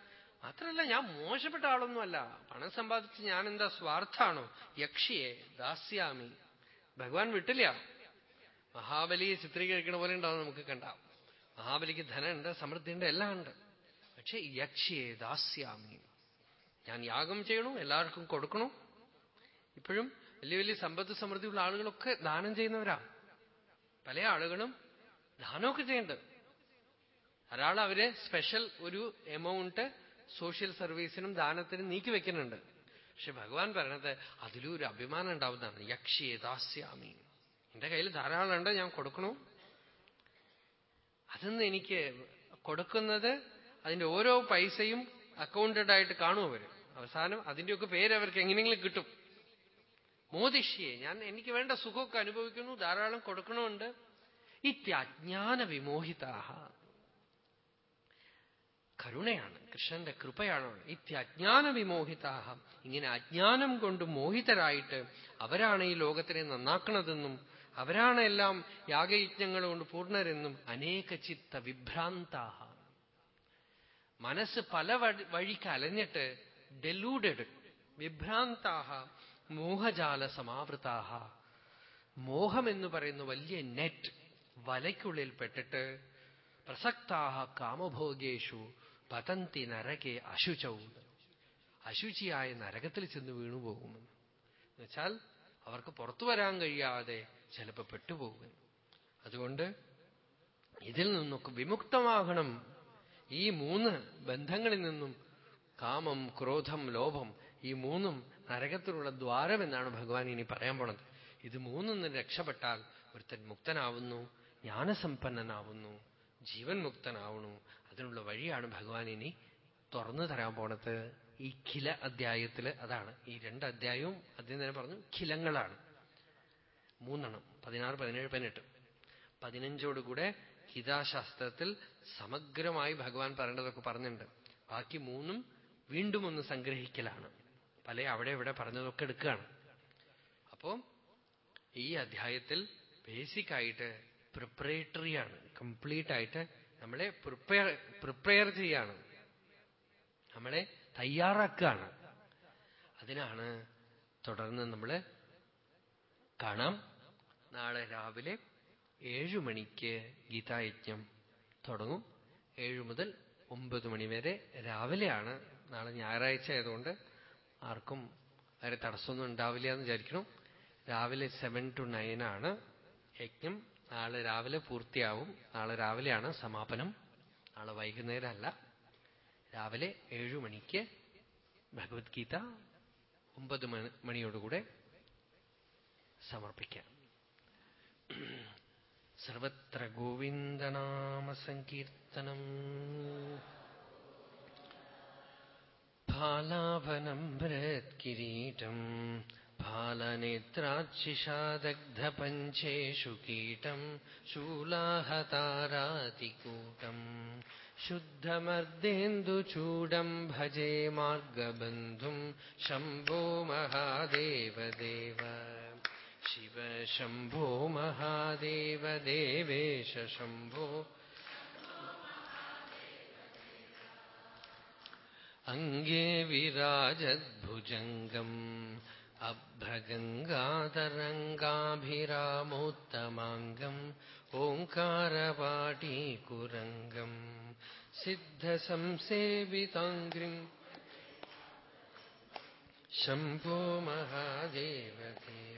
മാത്രമല്ല ഞാൻ മോശപ്പെട്ട ആളൊന്നുമല്ല. പണം സമ്പാദിച്ച് ഞാൻ എന്താ സ്വാർത്ഥാണോ? യക്ഷിയെ ദാസ്യാമി. ഭഗവാൻ വിട്ടില്ല. മഹാബലിയെ ചിത്രീകരിക്കണ പോലെ ഉണ്ടാവും നമുക്ക് കണ്ടാം. മഹാബലിക്ക് ധനമുണ്ട് സമൃദ്ധിയുണ്ട് എല്ലാം ഉണ്ട് പക്ഷെ യക്ഷിയെ ദാസ്യാമി. ഞാൻ യാഗം ചെയ്യണു എല്ലാവർക്കും കൊടുക്കണു. ഇപ്പോഴും വലിയ വലിയ സമ്പത്ത് സമൃദ്ധിയുള്ള ആളുകളൊക്കെ ദാനം ചെയ്യുന്നവരാ. പല ആളുകളും ദാനമൊക്കെ ചെയ്യുന്നുണ്ട്. ഒരാൾ അവർ സ്പെഷ്യൽ ഒരു എമൗണ്ട് സോഷ്യൽ സർവീസിനും ദാനത്തിനും നീക്കി വെക്കുന്നുണ്ട്. പക്ഷെ ഭഗവാൻ പറയണത് അതിലും ഒരു അഭിമാനം ഉണ്ടാവുന്നതാണ്. യക്ഷിയെ ദാസ്യാമി എന്റെ കയ്യിൽ ധാരാളം ഉണ്ട് ഞാൻ കൊടുക്കണു. അതിന്ന് എനിക്ക് കൊടുക്കുന്നത് അതിന്റെ ഓരോ പൈസയും അക്കൗണ്ടഡ് ആയിട്ട് കാണും അവർ. അവസാനം അതിന്റെയൊക്കെ പേര് അവർക്ക് എങ്ങനെയെങ്കിലും കിട്ടും. മോദിഷ്യെ ഞാൻ എനിക്ക് വേണ്ട സുഖമൊക്കെ അനുഭവിക്കുന്നു ധാരാളം കൊടുക്കണമുണ്ട് ഇത്യജ്ഞാന വിമോഹിതാഹ കരുണയാണ് കൃഷ്ണന്റെ കൃപയാണ് ഇത്യജ്ഞാന വിമോഹിതാഹ ഇങ്ങനെ അജ്ഞാനം കൊണ്ട് മോഹിതരായിട്ട് അവരാണ് ഈ ലോകത്തിനെ നന്നാക്കണതെന്നും അവരാണ് എല്ലാം യാഗയജ്ഞങ്ങൾ കൊണ്ട് പൂർണരെന്നും അനേക ചിത്ത വിഭ്രാന്താഹ. മനസ്സ് പല വഴിക്ക് അലഞ്ഞിട്ട് ഡെലൂഡഡ് വിഭ്രാന്താഹ മോഹജാല സമാവൃതാഹ. മോഹം എന്ന് പറയുന്ന വലിയ നെറ്റ് വലയ്ക്കുള്ളിൽ പെട്ടിട്ട് പ്രസക്താഹ കാമഭോഗേഷു പതന്തി നരകെ അശുചൗ. അശുചിയായ നരകത്തിൽ ചെന്ന് വീണുപോകുമെന്ന് എന്നുവെച്ചാൽ അവർക്ക് പുറത്തു വരാൻ കഴിയാതെ ചിലപ്പോൾ പെട്ടുപോകും. അതുകൊണ്ട് ഇതിൽ നിന്നൊക്കെ വിമുക്തമാകണം. ഈ മൂന്ന് ബന്ധങ്ങളിൽ നിന്നും കാമം ക്രോധം ലോഭം ഈ മൂന്നും നരകത്തിലുള്ള ദ്വാരം എന്നാണ് ഭഗവാൻ ഇനി പറയാൻ പോണത്. ഇത് മൂന്നും രക്ഷപ്പെട്ടാൽ ഒരുത്തൻ മുക്തനാവുന്നു ജ്ഞാനസമ്പന്നനാവുന്നു ജീവൻ മുക്തനാവണു അതിനുള്ള വഴിയാണ് ഭഗവാൻ ഇനി തുറന്നു തരാൻ പോണത്. ഈ ഖില അധ്യായത്തിൽ അതാണ്. ഈ രണ്ട് അധ്യായവും അദ്ദേഹം തന്നെ പറഞ്ഞു ഖിലങ്ങളാണ്. മൂന്നെണ്ണം പതിനാറ് പതിനേഴ് പതിനെട്ട്. പതിനഞ്ചോടുകൂടെ ഗീതാശാസ്ത്രത്തിൽ സമഗ്രമായി ഭഗവാൻ പറയേണ്ടതൊക്കെ പറഞ്ഞിട്ടുണ്ട്. ബാക്കി മൂന്നും വീണ്ടും ഒന്ന് സംഗ്രഹിക്കലാണ്. പല അവിടെ ഇവിടെ പറഞ്ഞതൊക്കെ എടുക്കുകയാണ്. അപ്പോ ഈ അധ്യായത്തിൽ പ്രിപ്പറേറ്ററി ആണ് കംപ്ലീറ്റ് ആയിട്ട് നമ്മളെ പ്രിപ്പയർ പ്രിപ്പയർ ചെയ്യാണ്. നമ്മളെ തയ്യാറാക്കുകയാണ് അതിനാണ് തുടർന്ന് നമ്മൾ കാണാം. നാളെ രാവിലെ ഏഴു മണിക്ക് ഗീതായജ്ഞം തുടങ്ങും. ഏഴു മുതൽ ഒമ്പത് മണി വരെ രാവിലെയാണ്. നാളെ ഞായറാഴ്ച ആയതുകൊണ്ട് ആർക്കും വരെ തടസ്സമൊന്നും ഉണ്ടാവില്ല എന്ന് വിചാരിക്കണം രാവിലെ സെവൻ ടു നയൻ ആണ് യജ്ഞം. നാളെ രാവിലെ പൂർത്തിയാവും. നാളെ രാവിലെയാണ് സമാപനം. നാളെ വൈകുന്നേരമല്ല. രാവിലെ ഏഴു മണിക്ക് ഭഗവത്ഗീത ഒമ്പത് മണിയോടുകൂടെ സമർപ്പിക്കാം. സർവത്ര ഗോവിന്ദനാമ സങ്കീർത്തനം ഫാലാഭനം ഭരത്കിരീടം. फालनेत्राच्छिषादग्धपञ्चेषु कीटम् शूलाहतारातिकूटम् शुद्धमर्देन्दुचूडम् भजे मार्गबन्धुम् शम्भो महादेवदेव शिव शम्भो महादेव देवेश शम्भो अङ्गे विराजद्भुजङ्गम् अभ्रगङ्गातरङ्गाभिरामोत्तमाङ्गम् ओङ्कारपाटीकुरङ्गम् सिद्धसंसेविताङ्घ्रिम् शम्भो महादेवदेव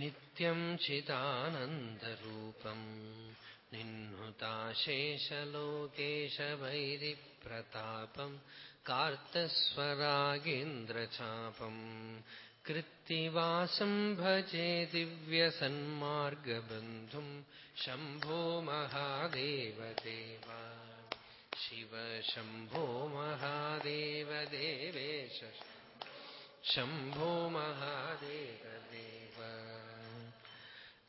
नित्यम् चिदानन्दरूपम् निह्नुताशेषलोकेशवैरिप्रतापम् कार्तस्वरागेन्द्रचापम् कृत्तिवासम् भजे दिव्यसन्मार्गबन्धुम् शम्भो महादेवदेव शिव शम्भो महादेवदेवेश शम्भो महादेवदेव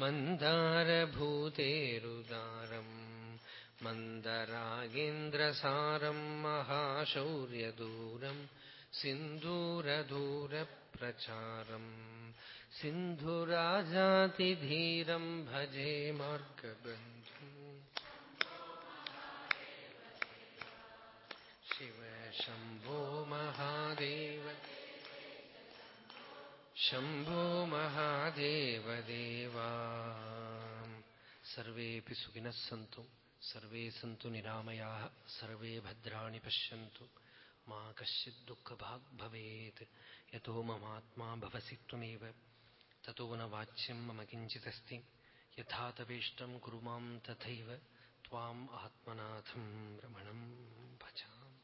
मन्दारभूतेरुदारम् मन्दरागेन्द्रसारम् महाशौर्यदूरम् सिन्दूरदूरप्रचारम् सिन्धुराजातिधीरम् भजे मार्गबन्धुम् शिव शम्भो महादेव శంభో మహాదేవదేవా సర్వేపి సుఖిన సంతు సర్వే సంతు నిరామయా సర్వే భద్రాణి పశ్యంతు మా కశ్చిద్ దుఃఖభాగ్ భవేత్ యతో మమాత్మా భవసి త్వమేవ తతో న వాచ్యం మమ కించిదస్తి యథా తవేష్టం కురు మాం తథైవ త్వాం ఆత్మనాథం రమణం భజామి